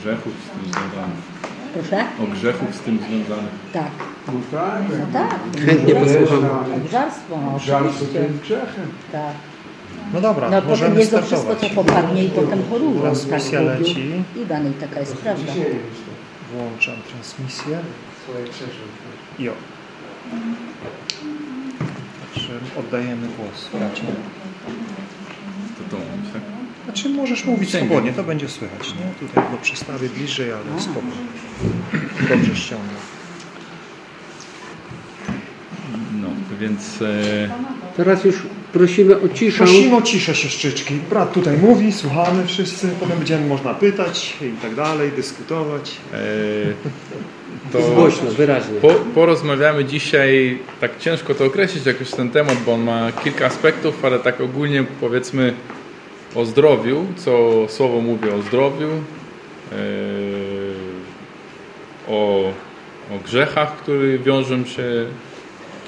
grzechów z tym związanych. Proszę? O grzechów z tym związanych. Tak. No tak. No tak. Chętnie posłucham. Obżarstwo, no Żarstwo to jest grzechem. Tak. No dobra, No potem możemy jest to wszystko, co popadnie i potem chorują. Transmisja tak, leci. I taka jest prawda. Włączam transmisję. Jo. Oddajemy głos bracie. To to myślę. Znaczy możesz mówić swobodnie, to będzie słychać, nie? Tutaj go przestawię bliżej, ale spoko. Dobrze ściągnął. No, więc e, Teraz już prosimy o ciszę. Prosimy o ciszę siostrzyczki. Brat tutaj mówi, słuchamy wszyscy, potem będziemy można pytać i tak dalej, dyskutować. e, to Głośno, wyraźnie. po, porozmawiamy dzisiaj, tak ciężko to określić jakoś ten temat, bo on ma kilka aspektów, ale tak ogólnie powiedzmy o zdrowiu, co słowo mówi o zdrowiu, e, o, o grzechach, które wiążą się,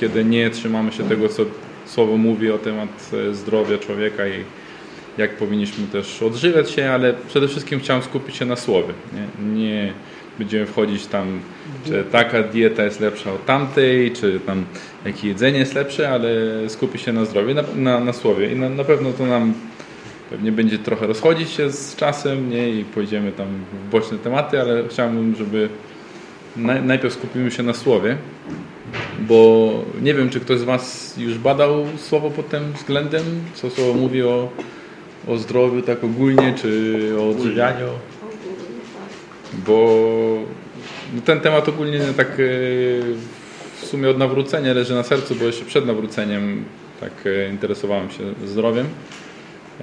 kiedy nie trzymamy się tego, co słowo mówi o temat e, zdrowia człowieka i jak powinniśmy też odżywiać się, ale przede wszystkim chciałem skupić się na słowie. Nie, nie będziemy wchodzić tam, czy taka dieta jest lepsza od tamtej, czy tam jakie jedzenie jest lepsze, ale skupić się na zdrowiu, na, na, na słowie i na, na pewno to nam pewnie będzie trochę rozchodzić się z czasem nie? i pójdziemy tam w boczne tematy, ale chciałbym, żeby naj, najpierw skupimy się na słowie, bo nie wiem, czy ktoś z Was już badał słowo pod tym względem, co słowo mówi o, o zdrowiu tak ogólnie, czy o odżywianiu, bo no, ten temat ogólnie tak e, w sumie od nawrócenia leży na sercu, bo jeszcze przed nawróceniem tak e, interesowałem się zdrowiem.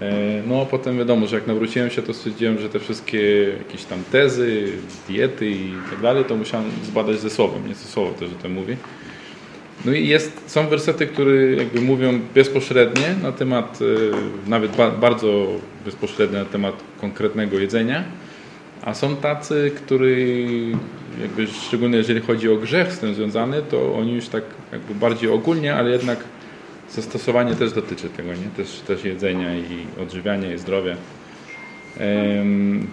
E, No a potem wiadomo, że jak nawróciłem się, to stwierdziłem, że te wszystkie jakieś tam tezy, diety i tak dalej, to musiałem zbadać ze słowem, nie co słowo też o tym mówi. No i jest, są wersety, które jakby mówią bezpośrednie na temat, e, nawet ba, bardzo bezpośrednie na temat konkretnego jedzenia, a są tacy, którzy jakby szczególnie jeżeli chodzi o grzech z tym związany, to oni już tak jakby bardziej ogólnie, ale jednak zastosowanie też dotyczy tego, nie? Też, też jedzenia i odżywiania i zdrowia. Em,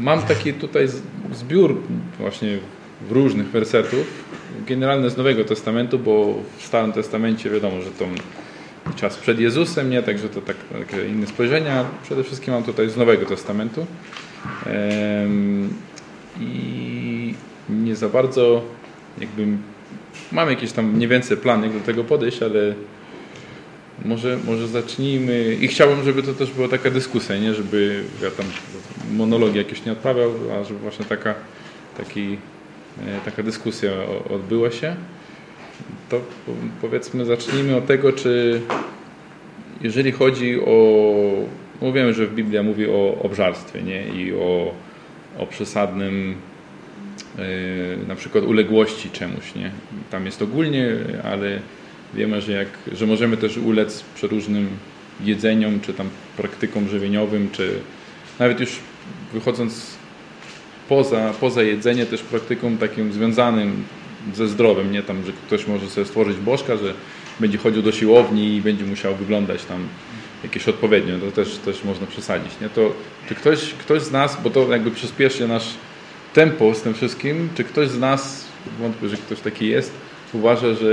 Mam taki tutaj zbiór właśnie w różnych wersetów, generalnie z Nowego Testamentu, bo w Starym Testamencie wiadomo, że to czas przed Jezusem, nie? Także to tak, takie inne spojrzenia. Przede wszystkim mam tutaj z Nowego Testamentu. Em, I nie za bardzo jakby mam jakieś tam mniej więcej plany, jak do tego podejść, ale może, może zacznijmy i chciałbym, żeby to też była taka dyskusja, nie? Żeby ja tam monologi jakieś nie odprawiał, a żeby właśnie taka, taki, e, taka dyskusja odbyła się. To po- powiedzmy zacznijmy od tego, czy jeżeli chodzi o, no wiemy, że w Biblia mówi o obżarstwie, nie? I o, o przesadnym na przykład uległości czemuś, nie? Tam jest ogólnie, ale wiemy, że, jak, że możemy też ulec przeróżnym jedzeniom, czy tam praktykom żywieniowym, czy nawet już wychodząc poza, poza jedzenie, też praktykom takim związanym ze zdrowiem, nie tam, że ktoś może sobie stworzyć bożka, że będzie chodził do siłowni i będzie musiał wyglądać tam jakieś odpowiednio, to też, też można przesadzić, nie? To czy ktoś, ktoś z nas, bo to jakby przyspieszy nasz tempo z tym wszystkim, czy ktoś z nas, wątpię, że ktoś taki jest, uważa, że,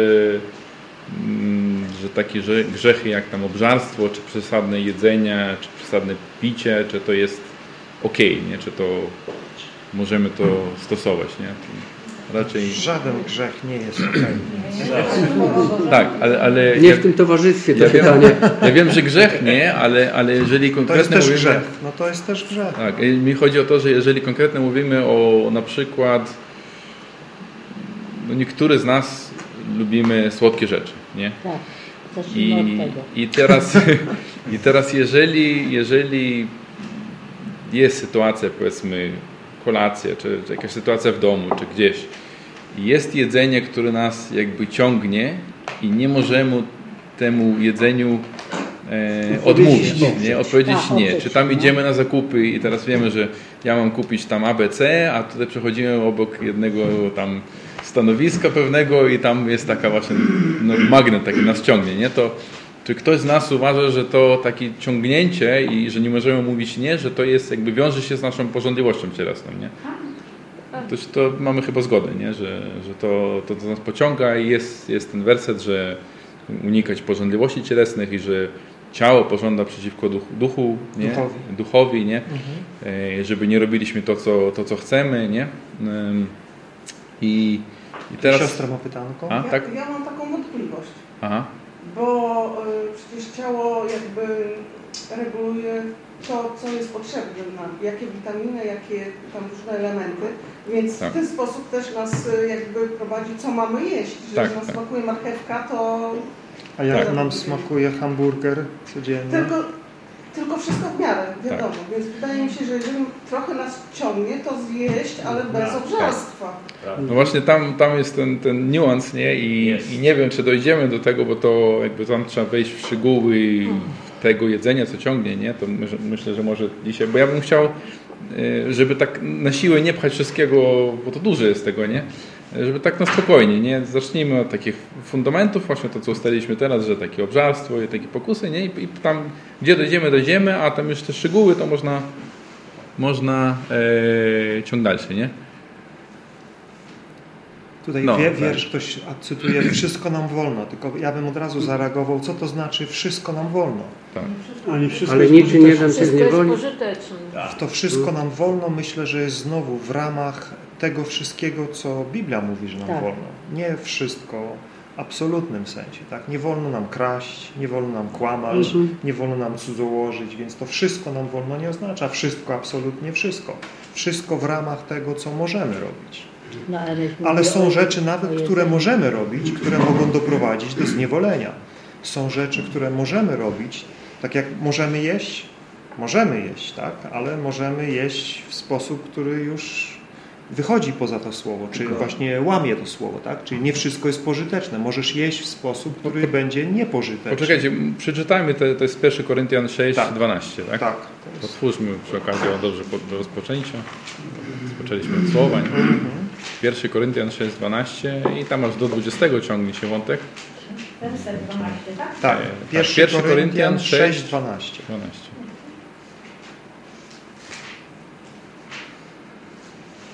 mm, że takie grzechy jak tam obżarstwo, czy przesadne jedzenie, czy przesadne picie, czy to jest ok, nie? czy to możemy to stosować, nie? Raczej Żaden grzech nie jest tak, ale, ale Nie ja, w tym towarzystwie to ja, wiem, pytanie. ja wiem, że grzech nie, ale, ale jeżeli To jest konkretnie też mówimy, grzech. No to jest też grzech. Tak, mi chodzi o to, że jeżeli konkretnie mówimy o na przykład no niektórzy z nas lubimy słodkie rzeczy, nie? Tak. I, od tego. i teraz, i teraz jeżeli, jeżeli jest sytuacja, powiedzmy kolacja, czy, czy jakaś sytuacja w domu, czy gdzieś jest jedzenie, które nas jakby ciągnie i nie możemy temu jedzeniu e, odmówić, nie? odpowiedzieć Tak, nie. Czy tam no. idziemy na zakupy i teraz wiemy, że ja mam kupić tam ABC, a tutaj przechodzimy obok jednego tam stanowiska pewnego i tam jest taka właśnie no, magnet taki nas ciągnie, nie? To, czy ktoś z nas uważa, że to takie ciągnięcie i że nie możemy mówić nie, że to jest jakby wiąże się z naszą porządliwością cielesną, nie? To, to mamy chyba zgodę, nie? Że, że to, to, to nas pociąga i jest, jest ten werset, że unikać porządliwości cielesnych i że ciało pożąda przeciwko duchu, duchu nie? Duchowi. duchowi, nie? E, żeby nie robiliśmy to, co, to, co chcemy, nie? I, i teraz... Siostra ma pytanko? A, ja, tak? ja mam taką wątpliwość, Aha, bo y, przecież ciało jakby reguluje to, co jest potrzebne nam, jakie witaminy, jakie tam różne elementy, więc Tak. w ten sposób też nas y, jakby prowadzi, co mamy jeść. Że Tak, nam tak. smakuje marchewka, to A jak Tak. nam smakuje hamburger codziennie? tylko, tylko wszystko w miarę, wiadomo. Tak. Więc wydaje mi się, że jeżeli trochę nas ciągnie, to zjeść, ale bez Tak. obżarstwa. No właśnie tam, tam jest ten, ten niuans, nie? I, I nie wiem, czy dojdziemy do tego, bo to jakby tam trzeba wejść w szczegóły tego jedzenia, co ciągnie, nie? To myślę, że może dzisiaj, bo ja bym chciał, e, żeby tak na siłę nie pchać wszystkiego, bo to dużo jest tego, nie? Żeby tak na spokojnie, nie? Zacznijmy od takich fundamentów, właśnie to, co ustaliliśmy teraz, że takie obżarstwo i takie pokusy, nie? I tam, gdzie dojdziemy, dojdziemy, a tam już te szczegóły to można, można e, ciąg dalszy, nie? Tutaj No, wie, tak. wiersz ktoś a cytuje, wszystko nam wolno, tylko ja bym od razu zareagował, co to znaczy wszystko nam wolno. Tak. Ani wszystko Ale jest niczym nie dam się Wszystko jest zniewolić. pożyteczne. W to wszystko nam wolno, myślę, że jest znowu w ramach tego wszystkiego, co Biblia mówi, że nam Tak. wolno. Nie wszystko w absolutnym sensie. Tak? Nie wolno nam kraść, nie wolno nam kłamać, Mhm. nie wolno nam cudzołożyć, więc to wszystko nam wolno nie oznacza wszystko, absolutnie wszystko. Wszystko w ramach tego, co możemy robić. No, ale, są rzeczy nawet, które możemy robić, które mogą doprowadzić do zniewolenia. Są rzeczy, które możemy robić, tak jak możemy jeść, możemy jeść, tak, ale możemy jeść w sposób, który już wychodzi poza to słowo, czy właśnie łamie to słowo, tak? Czyli nie wszystko jest pożyteczne. Możesz jeść w sposób, który będzie niepożyteczny. Poczekajcie, przeczytajmy, to, to jest 1 Koryntian 6, Tak. 12, tak? Tak. Otwórzmy przy okazji o dobrze po- do rozpoczęcia. Rozpoczęliśmy od słowa. nie? 1 Koryntian 6, 12 i tam aż do 20 ciągnie się wątek. Werset 12, tak? Tak, tak, pierwszy, pierwszy Koryntian Koryntian 6, 6, 12. 12.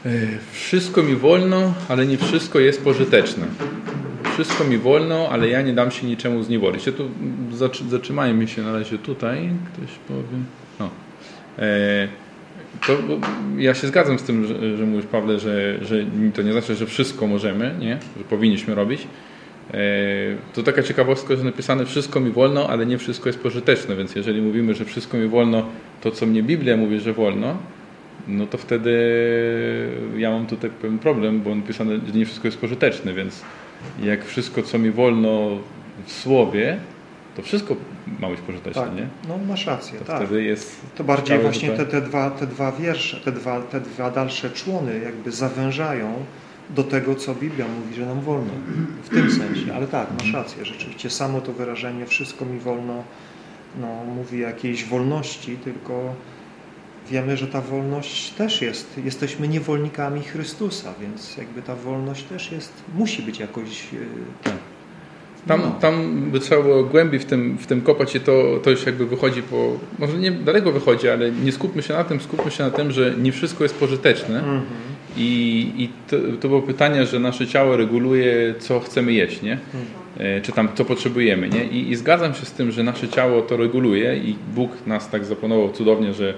E, Wszystko mi wolno, ale nie wszystko jest pożyteczne. Wszystko mi wolno, ale ja nie dam się niczemu zniewolić. Ja tu zatrzy- zatrzymajmy się na razie tutaj. Ktoś powie. No. E, to, ja się zgadzam z tym, że, że mówisz Pawle, że, że to nie znaczy, że wszystko możemy, nie? że powinniśmy robić. E, To taka ciekawostka, że napisane wszystko mi wolno, ale nie wszystko jest pożyteczne, więc jeżeli mówimy, że wszystko mi wolno, to co mnie Biblia mówi, że wolno, no to wtedy ja mam tutaj pewien problem, bo napisane, że nie wszystko jest pożyteczne, więc jak wszystko, co mi wolno w słowie, to wszystko ma być pożyteczne, Tak, nie? no masz rację, To tak. wtedy jest To bardziej właśnie te, te, dwa, te dwa wiersze, te dwa, te dwa dalsze człony jakby zawężają do tego, co Biblia mówi, że nam wolno. W tym sensie, ale tak, masz rację, rzeczywiście samo to wyrażenie wszystko mi wolno no, mówi jakiejś wolności, tylko wiemy, że ta wolność też jest. Jesteśmy niewolnikami Chrystusa, więc jakby ta wolność też jest, musi być jakoś... e, Tam, No. tam by trzeba było głębiej w tym, w tym kopać i to, to już jakby wychodzi po... Może nie daleko wychodzi, ale nie skupmy się na tym, skupmy się na tym, że nie wszystko jest pożyteczne Mhm. i, i to, to było pytanie, że nasze ciało reguluje, co chcemy jeść, nie? E, Czy tam co potrzebujemy, nie? I, I zgadzam się z tym, że nasze ciało to reguluje i Bóg nas tak zaplanował cudownie, że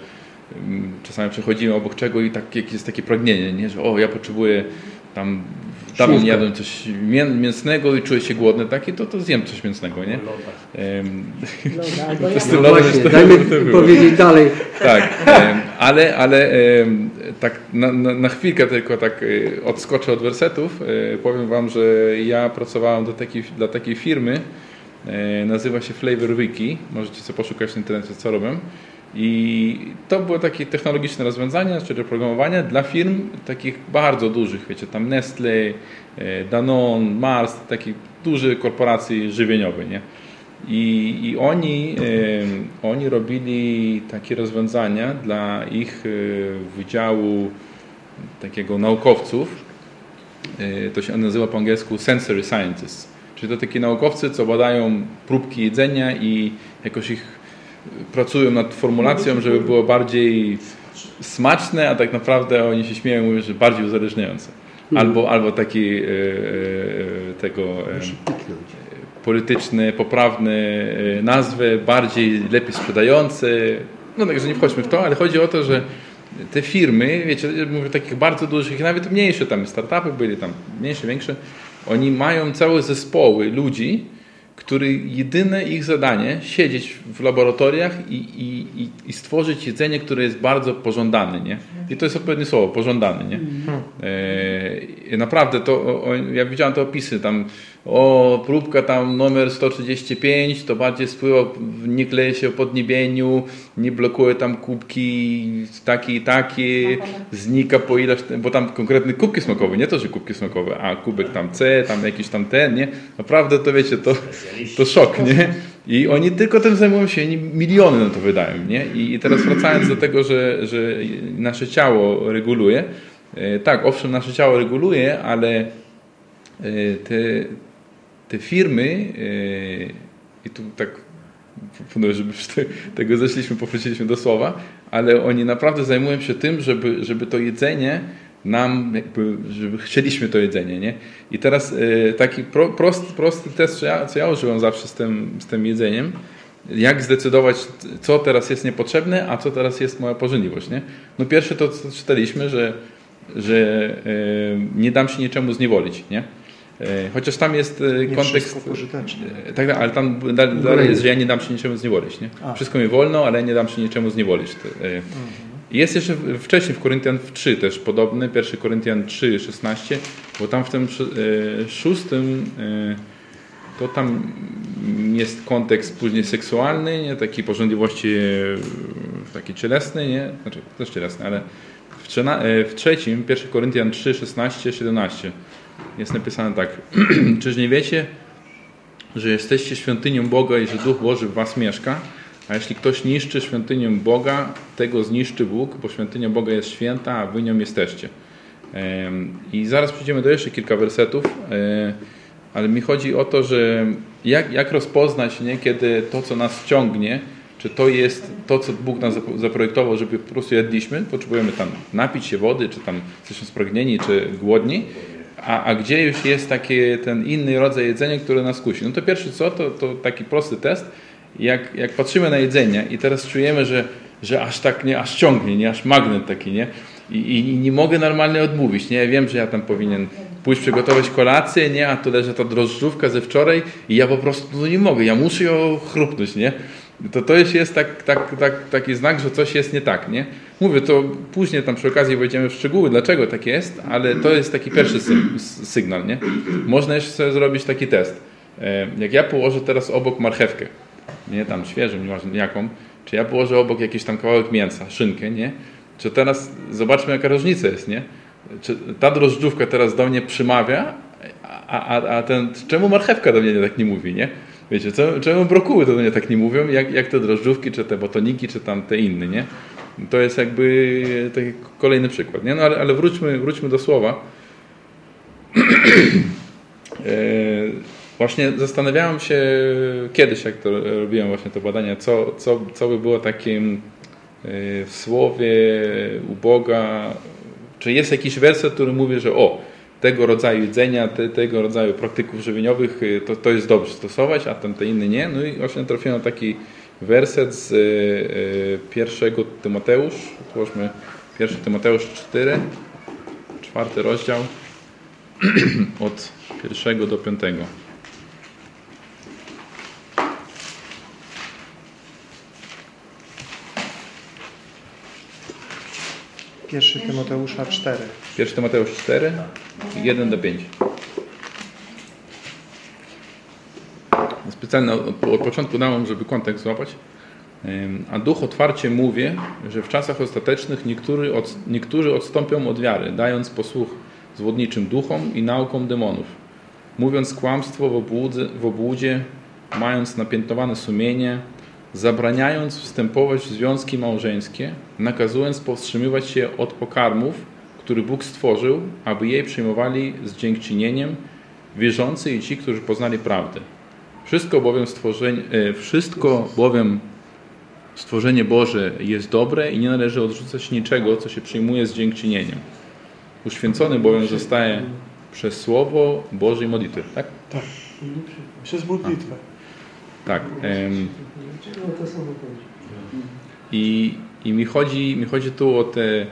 mm, czasami przechodzimy obok czego i tak, jest takie pragnienie, nie? że o, ja potrzebuję tam dawno nie jadłem coś mię, mięsnego i czuję się głodny taki, to, to zjem coś mięsnego, nie? Loda, No lodem właśnie, jest- dajmy to było. powiedzieć dalej. tak, ale, ale tak na, na, na chwilkę tylko tak e, odskoczę od wersetów. E, Powiem Wam, że ja pracowałem do takiej, dla takiej firmy, e, nazywa się Flavor Wiki. Możecie sobie poszukać w internecie, co robią. I to było takie technologiczne rozwiązanie, czyli oprogramowanie dla firm takich bardzo dużych, wiecie, tam Nestle, e, Danone, Mars, takich dużych korporacji żywieniowych, nie? I, i oni, em, oni robili takie rozwiązania dla ich e, wydziału takiego naukowców. E, To się nazywa po angielsku sensory scientists. Czyli to takie naukowcy, co badają próbki jedzenia i jakoś ich pracują nad formulacją, żeby było bardziej smaczne, a tak naprawdę oni się śmieją, mówią, że bardziej uzależniające. Albo, albo taki e, e, tego e, polityczny, poprawny nazwy, bardziej lepiej sprzedające. No także nie wchodźmy w to, ale chodzi o to, że te firmy, wiecie, mówię takich bardzo dużych, nawet mniejsze, tam startupy byli tam mniejsze, większe, oni mają całe zespoły ludzi, który jedyne ich zadanie siedzieć w laboratoriach i, i, i, stworzyć jedzenie, które jest bardzo pożądane, nie? I to jest odpowiednie słowo, pożądane, nie? E, naprawdę to, o, ja widziałem te opisy tam, o próbka tam numer 135, to bardziej spływa, nie kleje się o podniebieniu, nie blokuje tam kubki takie i takie, znika po ileś, bo tam konkretne kubki smakowe, nie to, że kubki smakowe, a kubek tam C, tam jakiś tam ten, nie? Naprawdę to wiecie, to, to szok, nie? I oni tylko tym zajmują się, oni miliony na to wydają, nie? I teraz wracając do tego, że, że nasze ciało reguluje, e, tak, owszem, nasze ciało reguluje, ale e, te, te firmy e, i tu tak proponuję, żeby tego zeszliśmy, powróciliśmy do słowa, ale oni naprawdę zajmują się tym, żeby, żeby to jedzenie nam, jakby, żeby chcieliśmy to jedzenie, nie? I teraz e, taki pro, prosty, prosty test, co ja, co ja używam zawsze z tym, z tym jedzeniem, jak zdecydować, co teraz jest niepotrzebne, a co teraz jest moja pożądliwość, nie? No pierwsze to, co czytaliśmy, że, że e, nie dam się niczemu zniewolić, nie? E, Chociaż tam jest e, Nie kontekst... E, Tak, ale tam da- dalej jest, że ja nie dam się niczemu zniewolić. Nie? A. Wszystko mi wolno, ale nie dam się niczemu zniewolić. E, Jest jeszcze wcześniej w Koryntian 3 też podobny, 1 Koryntian 3, 16, bo tam w tym szóstym to tam jest kontekst później seksualny, nie? takiej pożądliwości takiej cielesnej, nie? Znaczy też cielesnej, ale w, w trzecim, 1 Koryntian 3, 16, 17 jest napisane tak. Czyż nie wiecie, że jesteście świątynią Boga i że Duch Boży w was mieszka? A jeśli ktoś niszczy świątynię Boga, tego zniszczy Bóg, bo świątynia Boga jest święta, a wy nią jesteście. I zaraz przejdziemy do jeszcze kilka wersetów, e, ale mi chodzi o to, że jak, jak rozpoznać, nie, kiedy to, co nas ciągnie, czy to jest to, co Bóg nas zap- zaprojektował, żeby po prostu jedliśmy, potrzebujemy tam napić się wody, czy tam jesteśmy spragnieni, czy głodni, a, a gdzie już jest taki ten inny rodzaj jedzenia, który nas kusi. No to pierwsze co, to, to taki prosty test, jak, jak patrzymy na jedzenie i teraz czujemy, że, że aż tak, nie, aż ciągnie, nie, aż magnet taki, nie, i, i, i nie mogę normalnie odmówić, nie, wiem, że ja tam powinien pójść przygotować kolację, nie, a tu leży ta drożdżówka ze wczoraj i ja po prostu no, nie mogę, ja muszę ją chrupnąć, nie, to to już jest tak, tak, tak, taki znak, że coś jest nie tak, nie? Mówię, to później tam przy okazji wejdziemy w szczegóły, dlaczego tak jest, ale to jest taki pierwszy sygnał, nie? Można jeszcze zrobić taki test. E, Jak ja położę teraz obok marchewkę, nie tam świeżą, nieważne jaką, czy ja położę obok jakiś tam kawałek mięsa, szynkę, nie? Czy teraz zobaczmy jaka różnica jest, nie? Czy ta drożdżówka teraz do mnie przymawia, a, a, a ten, czemu marchewka do mnie tak nie mówi, nie? Wiecie, co, czemu brokuły do mnie tak nie mówią, jak, jak te drożdżówki, czy te botoniki, czy tam te inne, nie? To jest jakby taki kolejny przykład, nie? No ale, ale wróćmy, wróćmy do słowa. E, Właśnie zastanawiałem się kiedyś, jak to robiłem właśnie to badania, co, co, co by było takim e, w słowie u Boga, czy jest jakiś werset, który mówi, że o, tego rodzaju jedzenia, te, tego rodzaju praktyków żywieniowych y, to, to jest dobrze stosować, a ten te inny nie. No i właśnie trafiłem na taki werset z y, y, pierwszego Tymoteusz, otwórzmy pierwszy Tymoteusz 4, czwarty rozdział od pierwszego do piątego. Pierwszy Tymoteusza 4. Pierwszy Tymoteusz 4, 1 do 5. Specjalnie od, początku dałem, żeby kontekst złapać. A duch otwarcie mówi, że w czasach ostatecznych niektórzy, od, niektórzy odstąpią od wiary, dając posłuch zwodniczym duchom i naukom demonów, mówiąc kłamstwo w obłudzie, w obłudzie mając napiętowane sumienie, zabraniając wstępować w związki małżeńskie, nakazując powstrzymywać się od pokarmów, który Bóg stworzył, aby jej przyjmowali z dziękczynieniem, wierzący i ci, którzy poznali prawdę. Wszystko bowiem stworzenie, e, wszystko bowiem stworzenie Boże jest dobre i nie należy odrzucać niczego, co się przyjmuje z dziękczynieniem. Uświęcony bowiem zostaje przez Słowo Boże i modlitwy. Tak? Przez modlitwę. Tak. I, i mi, chodzi, mi chodzi tu o te.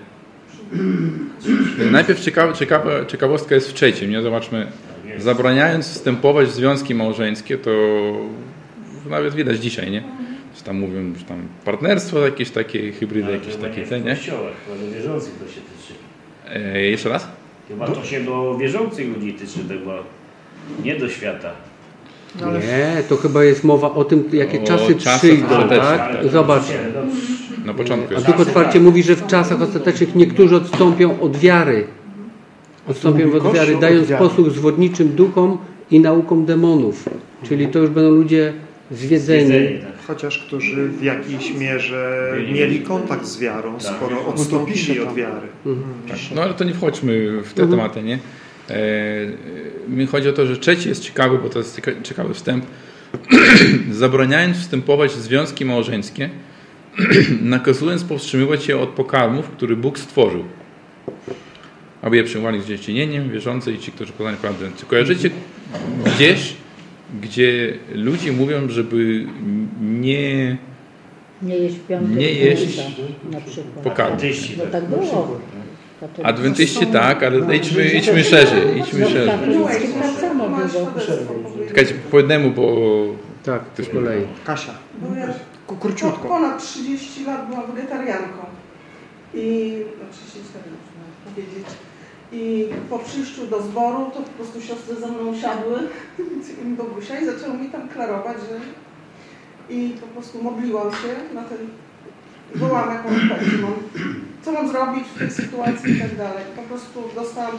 Najpierw ciekawa, ciekawa, ciekawostka jest w trzecim, nie? Zobaczmy. Zabraniając wstępować w związki małżeńskie, to nawet widać dzisiaj, nie? Że tam mówią, że tam partnerstwo jakieś takie, hybrydy jakieś takie, nie te, w nie? kościołach, ale wierzących to się tyczy. E, jeszcze raz? Chyba to się do wierzących ludzi tyczy tego, nie do świata. Nie, to chyba jest mowa o tym, jakie O czasy przyjdą, tak? Zobacz. dobrze. Na początku A jest. Duch otwarcie mówi, że w czasach ostatecznych niektórzy odstąpią od wiary. Odstąpią od wiary, dając posłuch zwodniczym duchom i naukom demonów. Czyli to już będą ludzie zwiedzeni. Tak. Chociaż którzy w jakiejś mierze mieli kontakt z wiarą, Tak. skoro No odstąpili od wiary. No ale to nie wchodźmy w te Mhm. tematy, nie? E, mi chodzi o to, że trzeci jest ciekawy, bo to jest cieka- ciekawy wstęp. Zabraniając wstępować w związki małżeńskie, nakazując powstrzymywać się od pokarmów, które Bóg stworzył, aby je przyjmowali z dzieciinieniem, wierzący i ci, którzy poznali prawdę. Czy kojarzycie gdzieś, gdzie ludzie mówią, żeby nie Nie jeść w piątek. Nie jeść na przykład. pokarmu? No tak było. Katolicy. Adwentyści tak, ale idźmy, idźmy szerzej, idźmy No szerzej. tak. Czekajcie, po jednemu, bo Tak, po kolei. Kasia, Bo po- króciutko. ponad 30 lat byłam wegetarianką. I no 34 można powiedzieć. I po przyjściu do zboru to po prostu siostry ze mną siadły i Bogusia i zaczęły mi tam klarować, że i po prostu modliłam się na ten wołam jakąś mam, co mam zrobić w tej sytuacji i tak dalej. Po prostu dostałam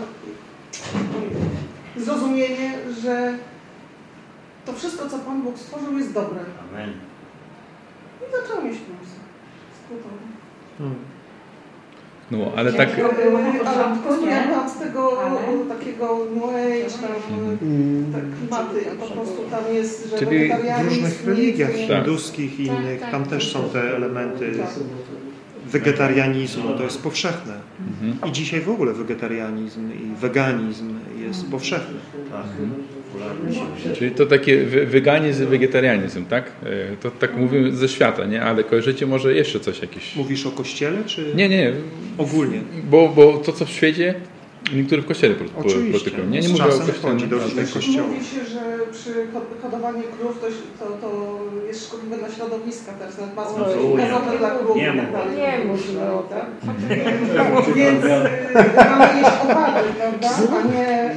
zrozumienie, że to wszystko, co Pan Bóg stworzył jest dobre. Amen. I zaczęłam jeść mięso. Skrótowo. No, ale tak Ale ja byłam z tego Ale- takiego New Age, tam Mm, tak klimaty i po prostu tam jest, że Czyli w różnych religiach Tak. hinduskich i innych, tam też są te elementy Tak. wegetarianizmu, to jest powszechne. Mhm. I dzisiaj w ogóle wegetarianizm i weganizm jest powszechny. Tak. Się Czyli to takie weganizm, wegetarianizm, tak? E, To tak mówimy ze świata, nie? Ale kojarzycie może jeszcze coś jakieś? Mówisz o kościele, czy Nie, nie, ogólnie? bo, bo to co w świecie, niektórzy w kościele pro- pro- Oczywiście. praktykują. Nie, nie mówię o kościele. do różnych tak- kościołów. Mówi się, że przy hod- hodowaniu krów to, to, to jest szkodliwe dla środowiska teraz, nawet No, gazowe dla krów nie i tak mów. dalej. Nie mów, tak? Więc y, mamy jeść owady, prawda? A nie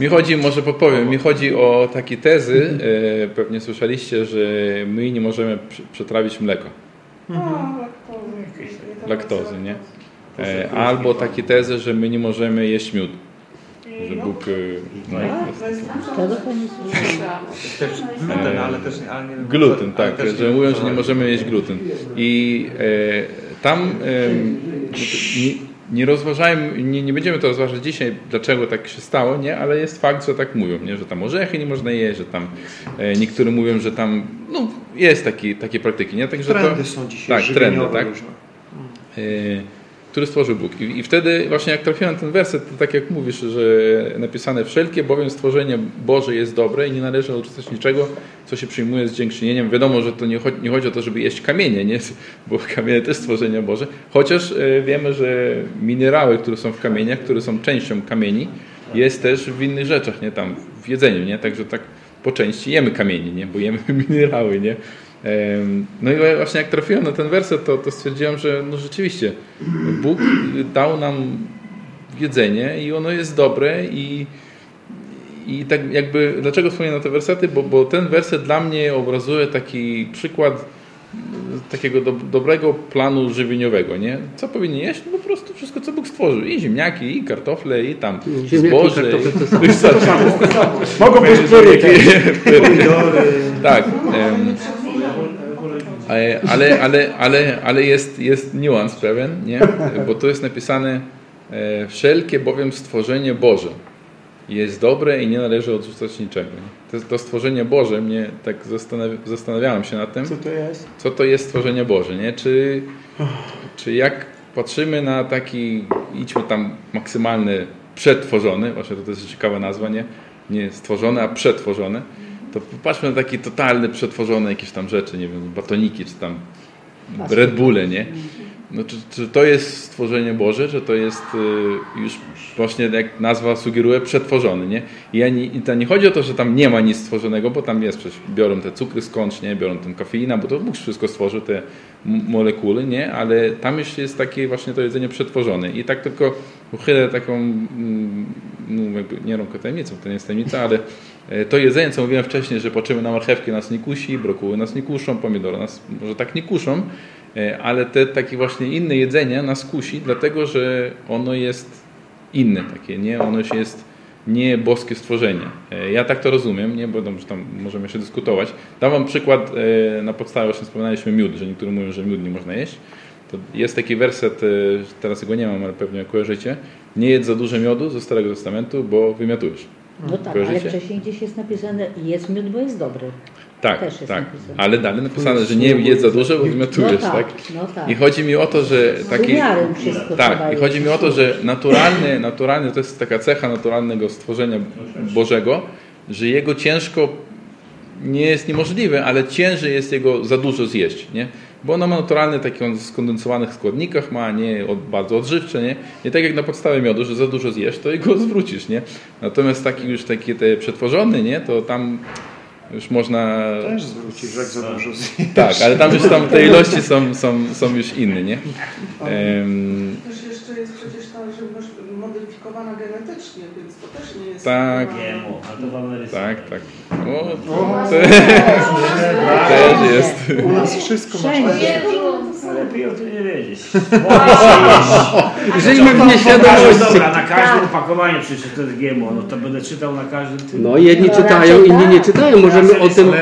Mi chodzi, może podpowiem, mi chodzi o takie tezy, e, pewnie słyszeliście, że my nie możemy przetrawić mleko, O, laktozy. nie? E, Albo takie tezy, że my nie możemy jeść miód, że Bóg... e, No. Też gluten, ale też ale nie, Gluten, tak, że mówią, że nie możemy jeść gluten. I e, tam e, nie, rozważajmy, nie, nie będziemy to rozważać dzisiaj, dlaczego tak się stało, nie, ale jest fakt, że tak mówią, nie, że tam orzechy nie można jeść, że tam e, niektórzy mówią, że tam, no jest taki, takie praktyki, nie, także Trendy to, są dzisiaj tak, trendy, tak. różne. e, który stworzył Bóg. I, I wtedy właśnie jak trafiłem na ten werset, to tak jak mówisz, że napisane wszelkie bowiem stworzenie Boże jest dobre i nie należy odrzucać niczego, co się przyjmuje z dziękczynieniem. Wiadomo, że to nie chodzi, nie chodzi o to, żeby jeść kamienie, nie? bo kamienie też stworzenia Boże, chociaż e, wiemy, że minerały, które są w kamieniach, które są częścią kamieni, jest też w innych rzeczach, nie? Tam w jedzeniu, nie? Także tak po części jemy kamienie, nie? Bo jemy minerały, nie? No i właśnie jak trafiłem na ten werset, to, to stwierdziłem, że no rzeczywiście Bóg dał nam jedzenie i ono jest dobre i, i tak jakby, dlaczego wspominam te wersety? Bo, bo ten werset dla mnie obrazuje taki przykład takiego do, dobrego planu żywieniowego, nie? Co powinien jeść? No po prostu wszystko, co Bóg stworzył. I ziemniaki, i kartofle, i tam Ziemniaki i zboże. to i- samo. Mogą być pyry Pomidory, tak. em, e, ale, ale, ale, ale jest, jest niuans pewien, nie? bo tu jest napisane E, Wszelkie bowiem stworzenie Boże jest dobre i nie należy odrzucać niczego. To, to stworzenie Boże, mnie tak zastanawi zastanawiałem się nad tym, Co to jest? co to jest stworzenie Boże, nie? Czy, czy jak patrzymy na taki, idźmy tam maksymalny przetworzony, właśnie to jest ciekawa nazwa, nie? Nie stworzony, a przetworzony, to popatrzmy na taki totalny przetworzone jakieś tam rzeczy, nie wiem, batoniki, czy tam Red Bulle, nie? No, czy, czy to jest stworzenie Boże, że to jest y, już właśnie jak nazwa sugeruje, przetworzony, nie? I, ja nie, I to nie chodzi o to, że tam nie ma nic stworzonego, bo tam jest przecież, biorą te cukry skądś, nie? Biorą ten kofeina, bo to Bóg wszystko stworzył, te molekuły, nie? Ale tam już jest takie właśnie to jedzenie przetworzone. I tak tylko uchylę taką, no jakby nie rąkę tajemnicą, to nie jest tajemnica, ale to jedzenie, co mówiłem wcześniej, że patrzymy na marchewki, nas nie kusi, brokuły nas nie kuszą, pomidory nas może tak nie kuszą, e, ale te takie właśnie inne jedzenie nas kusi, dlatego że ono jest inne takie, nie? Ono się jest nie boskie stworzenie. E, Ja tak to rozumiem, nie? bo dobrze, tam możemy jeszcze dyskutować. Dam Wam przykład e, na podstawie, właśnie wspominaliśmy miód, że niektórzy mówią, że miód nie można jeść. To jest taki werset, e, teraz go nie mam, ale pewnie kojarzycie. Nie jedz za dużo miodu ze Starego Testamentu, bo wymiotujesz. No tak, Kojarzycie? ale wcześniej gdzieś jest napisane jest miód, bo jest dobry. Tak, Też jest tak. napisane. Ale dalej napisane, że nie jedz za dużo, bo wymiotujesz, no tak? tak, no tak. I chodzi mi o to, że taki... Tak, i chodzi mi o to, że naturalny, naturalny to jest taka cecha naturalnego stworzenia Bożego, że jego ciężko nie jest niemożliwe, ale ciężej jest jego za dużo zjeść, nie? Bo ono ma naturalny taki on w skondensowanych składnikach ma, nie od, bardzo odżywcze, nie? Nie tak jak na podstawie miodu, że za dużo zjesz, to jego zwrócisz, nie? Natomiast taki już taki te przetworzony, nie? To tam już można... Też zwrócisz, jak za dużo zjesz. Tak, ale tam już tam te ilości są, są, są już inne, nie? Em, Też jeszcze jest przecież ta żywność modyfikowana genetycznie, więc to też nie jest... Tak. GMO, a to w Ameryce. tak, tak. O, O, to, też jest. U nas wszystko masz Wszędzie. Lepiej o tym nie wiedzieć. Żyjmy w nieświadomości. dobra, na każdym opakowaniu przecież to jest GMO, no to będę czytał na każdym tym. No jedni No czytają, raczej inni nie tak. czytają. Możemy o tym,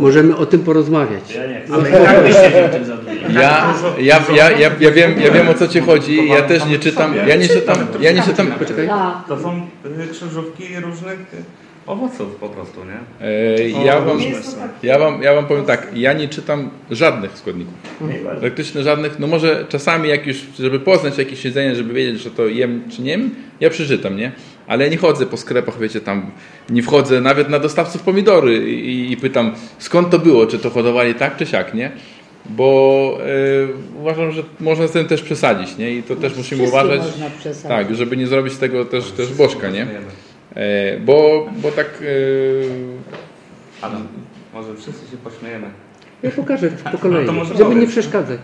możemy o tym porozmawiać. Ja nie. Ale tak tym. Ja, ja, ja, ja, ja, wiem, ja wiem o co ci chodzi, ja też nie czytam, ja nie czytam, ja nie czytam, Poczekaj. Tak. To są y, krzyżówki różnych y, owoców po prostu, nie? e, ja wam, Nie jest to tak. ja wam, ja wam powiem tak, ja nie czytam żadnych składników, Najbardziej. praktycznie żadnych, no może czasami jak już, żeby poznać jakieś jedzenie, żeby wiedzieć, że to jem czy nie jem, ja przeczytam, nie? Ale ja nie chodzę po sklepach, wiecie, tam nie wchodzę nawet na dostawców pomidory i, i pytam, skąd to było, czy to hodowali tak, czy siak, nie? Bo e, uważam, że można z tym też przesadzić, nie? I to też musimy Wszystkim uważać, można przesadzić. tak, żeby nie zrobić tego też, też bożka, nie? E, bo, bo tak e, Adam, może wszyscy się pośmiejemy. Ja pokażę po kolei, No to może żeby nie przeszkadzać.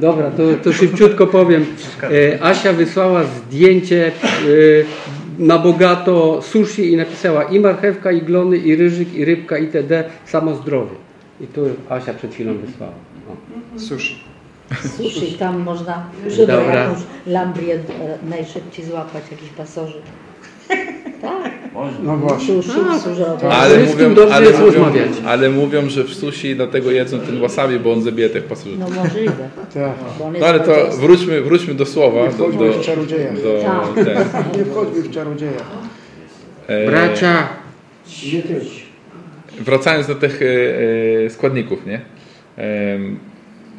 Dobra, to, to szybciutko powiem. E, Asia wysłała zdjęcie na bogato sushi i napisała i marchewka, i glony, i ryżyk, i rybka, itd. Samo zdrowie. I tu Asia przed chwilą wysłała. O. Sushi. Sushi, tam można żeby Dobra. jakąś lambrię najszybciej złapać, jakiś pasożyt. Tak. No właśnie. sushi, sushi. ale, mówią, ale, jest mówią, ale mówią, że w sushi dlatego jedzą ten wasabi, bo on zabija tych pasożytów. No możliwe. Tak. No ale to wróćmy, wróćmy do słowa, Nie do, wchodźmy do, w czarodzieja. Tak. Nie wchodźmy w czarodzieja. e, Bracia. Wracając do tych e, e, składników, nie?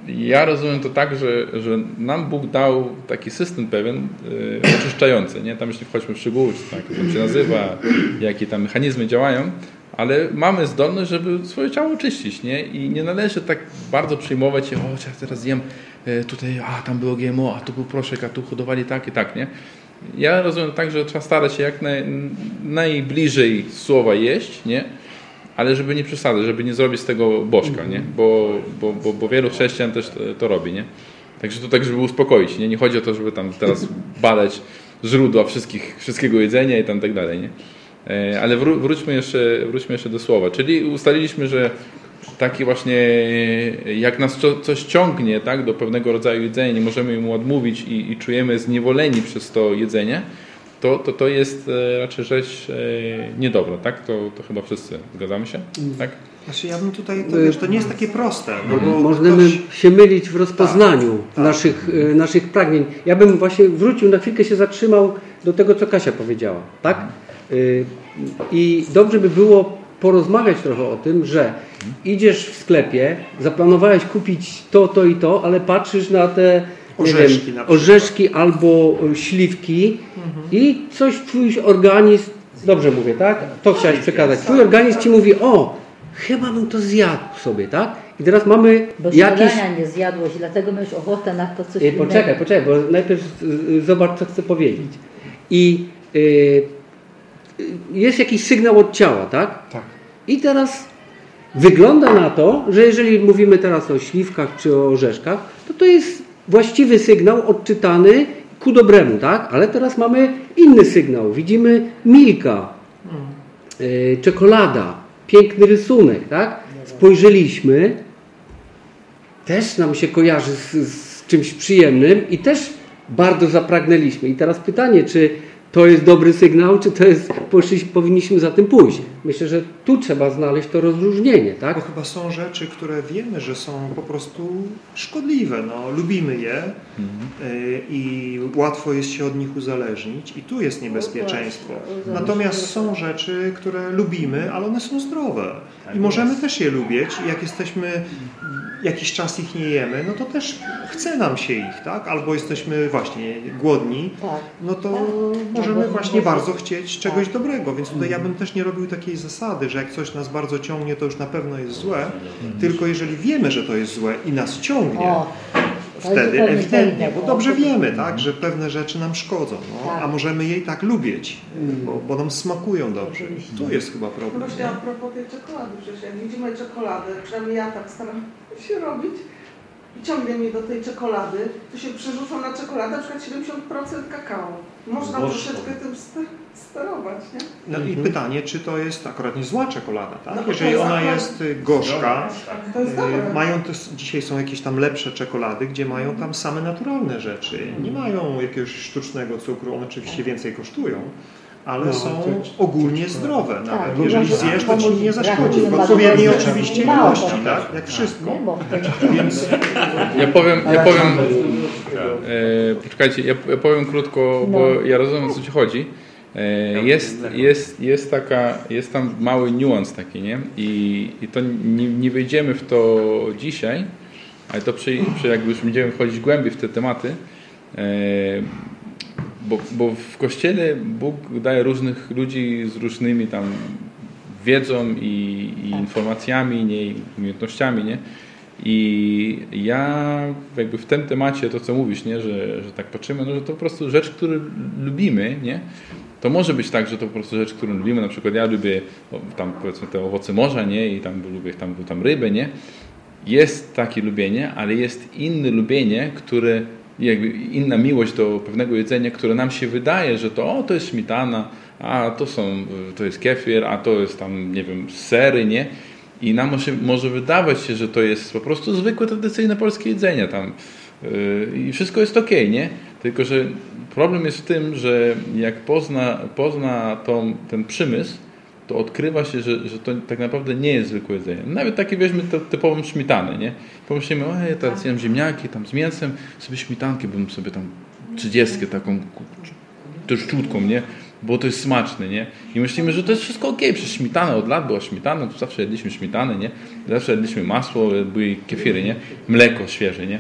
Ja rozumiem to tak, że, że nam Bóg dał taki system pewien e, oczyszczający, nie? Tam już nie wchodźmy w szczegóły, czy tak to się nazywa, jakie tam mechanizmy działają, ale mamy zdolność, żeby swoje ciało oczyścić, nie? I nie należy tak bardzo przejmować się, o, ja teraz jem e, tutaj, a tam było GMO, a tu był proszek, a tu hodowali tak i tak, nie? Ja rozumiem tak, że trzeba starać się jak naj, najbliżej słowa jeść, nie? Ale żeby nie przesadzać, żeby nie zrobić z tego bożka, nie? Bo, bo, bo, bo wielu chrześcijan też to, robi, nie? Także to tak, żeby uspokoić, nie? Nie chodzi o to, żeby tam teraz badać źródła wszystkich, wszystkiego jedzenia i tam tak dalej, nie? E, Ale wró- wróćmy jeszcze, wróćmy jeszcze do słowa. Czyli ustaliliśmy, że takie właśnie, jak nas co- coś ciągnie tak, do pewnego rodzaju jedzenia, nie możemy mu odmówić i, i czujemy zniewoleni przez to jedzenie, to, to, to jest e, raczej rzecz e, niedobra, tak? To, to chyba wszyscy zgadzamy się, tak? Znaczy ja bym tutaj, to, wiesz, to nie jest takie proste. No bo Możemy ktoś- się mylić w rozpoznaniu tak. naszych, e, naszych pragnień. Ja bym właśnie wrócił, na chwilkę się zatrzymał do tego, co Kasia powiedziała. Tak? I dobrze by było porozmawiać trochę o tym, że idziesz w sklepie, zaplanowałeś kupić to, to i to, ale patrzysz na te Orzeszki wiem, orzeszki albo e, śliwki i coś twój organizm, dobrze mówię, tak? To chciałeś przekazać. Twój organizm ci mówi, o, chyba bym to zjadł sobie, tak? I teraz mamy Bo jakieś... śniadania nie zjadłeś, dlatego miałeś ochotę na to coś E, innego. Poczekaj, poczekaj, bo najpierw y, zobacz, co chcę powiedzieć. I y, jest jakiś sygnał od ciała, tak? Tak. I teraz wygląda na to, że jeżeli mówimy teraz o śliwkach czy o orzeszkach, to to jest właściwy sygnał odczytany ku dobremu, tak? Ale teraz mamy inny sygnał. Widzimy milka, y, czekolada, piękny rysunek, tak? Spojrzeliśmy, też nam się kojarzy z, z czymś przyjemnym i też bardzo zapragnęliśmy. I teraz pytanie, czy to jest dobry sygnał, czy to jest, poszliśmy, powinniśmy za tym pójść. Myślę, że tu trzeba znaleźć to rozróżnienie, Bo tak? chyba są rzeczy, które wiemy, że są po prostu szkodliwe. No, lubimy je y, i łatwo jest się od nich uzależnić i tu jest niebezpieczeństwo. Natomiast są rzeczy, które lubimy, ale one są zdrowe i możemy też je lubić. Jak jesteśmy jakiś czas ich nie jemy, no to też chce nam się ich, tak? Albo jesteśmy właśnie głodni, Tak. no to Tak. możemy Tak. właśnie bardzo chcieć czegoś dobrego, więc tutaj ja bym też nie robił takiej zasady, że jak coś nas bardzo ciągnie, to już na pewno jest złe, tylko jeżeli wiemy, że to jest złe i nas ciągnie, O, wtedy ewidentnie, bo dobrze wiemy, tak, że pewne rzeczy nam szkodzą, no, a możemy jej tak lubić, bo, bo nam smakują dobrze. Tu jest chyba No problem. właśnie a propos tej czekolady, przecież jak widzimy czekoladę, przynajmniej ja tak staram się robić i ciągnie mnie do tej czekolady, to się przerzucam na czekoladę, na przykład 70% kakao. Można Bożko. troszeczkę tym ster- sterować, nie? No i pytanie, czy to jest akurat nie zła czekolada, tak? No to Jeżeli jest ona akurat- jest y, gorzka, To jest dobre. y, mają też, dzisiaj są jakieś tam lepsze czekolady, gdzie mają tam same naturalne rzeczy. Nie mają jakiegoś sztucznego cukru, one oczywiście więcej kosztują, ale No, są to- ogólnie zdrowe nawet. Tak, Jeżeli zjesz, to ci nie zaszkodzi. W odpowiedniej oczywiście ilości, tak? Jak wszystko. Nie, bo Więc Ja powiem, ja powiem e, poczekajcie, ja, ja powiem krótko, bo No. ja rozumiem o co ci chodzi. E, jest, jest, jest, taka, jest tam mały niuans taki, nie? I, i to nie, nie wejdziemy w to dzisiaj, ale to przy, przy jakby już będziemy wchodzić głębiej w te tematy. E, bo, bo w kościele Bóg daje różnych ludzi z różnymi tam wiedzą i, i informacjami, nie, i umiejętnościami, nie? I ja jakby w tym temacie to, co mówisz, nie? Że, że tak patrzymy, no, że to po prostu rzecz, którą lubimy, nie? To może być tak, że to po prostu rzecz, którą lubimy. Na przykład ja lubię tam powiedzmy te owoce morza, nie? I tam lubię tam, tam rybę, nie? Jest takie lubienie, ale jest inne lubienie, które jakby inna miłość do pewnego jedzenia, które nam się wydaje, że to o, to jest śmietana, a to są, to jest kefir, a to jest tam, nie wiem, sery, nie? I nam może, może wydawać się, że to jest po prostu zwykłe, tradycyjne polskie jedzenie tam yy, i wszystko jest ok, nie? Tylko, że problem jest w tym, że jak pozna, pozna tą, ten przymysł, to odkrywa się, że, że to tak naprawdę nie jest zwykłe jedzenie. Nawet takie weźmy to, typową śmietanę, nie? Pomyślimy, oj, teraz jem ziemniaki tam z mięsem, sobie śmietankę bym sobie tam trzydziestkę taką tłuszczutką, nie? Bo to jest smaczne, nie? I myślimy, że to jest wszystko ok, przecież śmietana od lat była śmietana, to zawsze jedliśmy śmietanę, nie? Zawsze jedliśmy masło, były kefiry, nie? Mleko świeże, nie?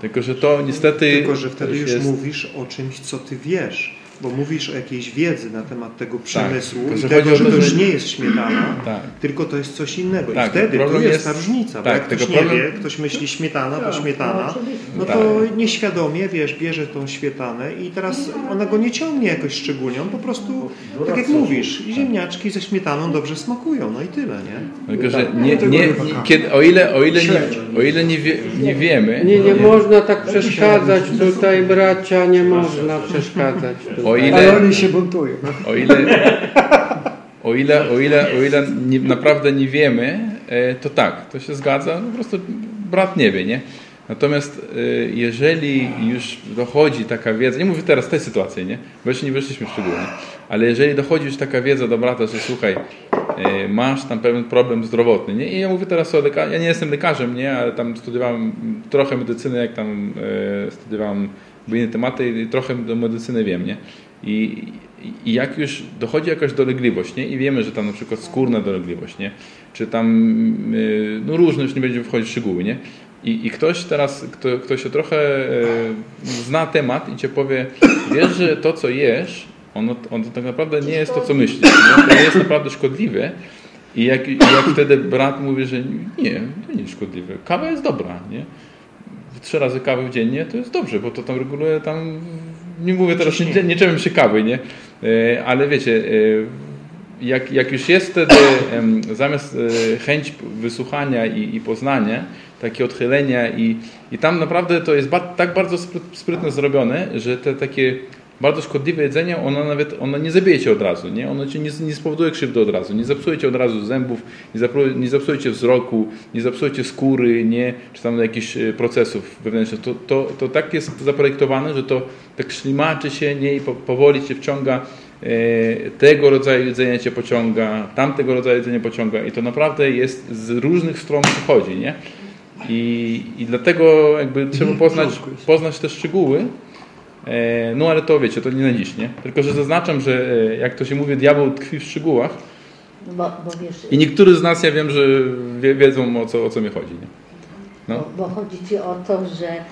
Tylko, że to niestety... Tylko, że wtedy już jest... mówisz o czymś, co ty wiesz. Bo mówisz o jakiejś wiedzy na temat tego przemysłu tylko, i tego, że to, to już nie jest śmietana, Tak. tylko to jest coś innego. I Tak, wtedy tu problem jest, jest- ta różnica. Bo tak, jak ktoś tylko nie problem- wie, ktoś myśli śmietana, to no śmietana, oczywiście. no to nieświadomie, wiesz, bierze tą śmietanę i teraz ona go nie ciągnie jakoś szczególnie. On po prostu, tak jak mówisz, ziemniaczki ze śmietaną dobrze smakują, no i tyle, nie? Tylko, że nie, nie, kiedy, o ile, o ile, nie, o ile nie, wie, nie wiemy, Nie, nie można tak przeszkadzać tutaj, bracia, nie można przeszkadzać. O Ale ile, oni się buntują. o ile, o ile, o ile, o ile nie, naprawdę nie wiemy, e, to tak, to się zgadza, no po prostu brat nie wie, nie? Natomiast e, jeżeli już dochodzi taka wiedza, nie mówię teraz tej sytuacji, nie? Bo jeszcze nie wyszliśmy szczególnie, ale jeżeli dochodzi już taka wiedza do brata, że słuchaj, e, masz tam pewien problem zdrowotny, nie? I ja mówię teraz o lekarzach, ja nie jestem lekarzem, nie? Ale tam studiowałem trochę medycyny, jak tam studiowałem inne tematy i trochę do medycyny wiem, nie? I, I jak już dochodzi jakaś dolegliwość, nie? I wiemy, że tam na przykład skórna dolegliwość, nie? Czy tam, y, no różne, już nie będziemy wchodzić w szczegóły, nie? I, I ktoś teraz, kto, kto się trochę e, zna temat i cię powie, wiesz, że to co jesz, ono, ono tak naprawdę nie jest to co myślisz, nie? to jest naprawdę szkodliwe. I jak, jak wtedy brat mówi, że nie, to nie jest szkodliwe, kawa jest dobra, nie? Trzy razy kawy dziennie to jest dobrze, bo to tam reguluje tam, nie mówię teraz, nie, nie czepiam się kawy, nie? Ale wiecie, e, jak, jak już jest wtedy zamiast e, chęć wysłuchania i, i poznania, takie odchylenia i, i tam naprawdę to jest ba tak bardzo spry sprytnie zrobione, że te takie bardzo szkodliwe jedzenie, ono nawet ono nie zabije cię od razu, nie? ono cię nie, nie spowoduje krzywdy od razu, nie zepsuje cię od razu zębów, nie, zapsuje, nie zepsuje cię wzroku, nie zepsuje cię skóry, nie? czy tam jakichś e, procesów wewnętrznych. To, to, to tak jest zaprojektowane, że to tak ślimaczy się nie? i po, powoli cię wciąga e, tego rodzaju jedzenia cię pociąga, tamtego rodzaju jedzenia pociąga i to naprawdę jest z różnych stron przychodzi, nie? I, I dlatego jakby trzeba poznać, poznać te szczegóły. E, no ale to wiecie, to nie na dziś, nie? Tylko, że zaznaczam, że e, jak to się mówi, diabeł tkwi w szczegółach. Bo, bo wiesz, I niektórzy z nas, ja wiem, że wie, wiedzą o co, o co mi chodzi. Nie? No. bo, bo chodzi Ci o to, że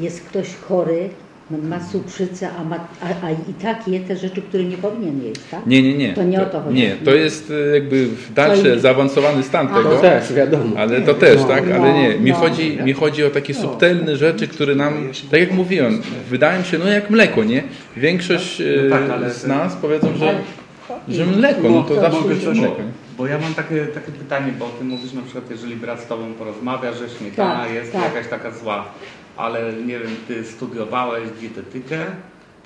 jest ktoś chory, ma cukrzycę, a, ma, a, a i tak je te rzeczy, które nie powinien jeść, tak? Nie, nie, nie. To nie o to chodzi. Nie, to jest e, jakby dalszy, zaawansowany stan Aha. tego. To też, wiadomo. Ale to też, No, tak? no, Ale nie. Mi, no. chodzi, mi chodzi o takie subtelne rzeczy, które nam, tak jak mówiłem, wydają się no jak mleko, nie? Większość No tak, e, ale- z nas powiedzą, że, że mleko, no to to zawsze jest coś- mleko. Bo ja mam takie, takie pytanie, bo ty mówisz na przykład, jeżeli brat z tobą porozmawia, że śmietana Tak, jest tak. jakaś taka zła, ale nie wiem, ty studiowałeś dietetykę,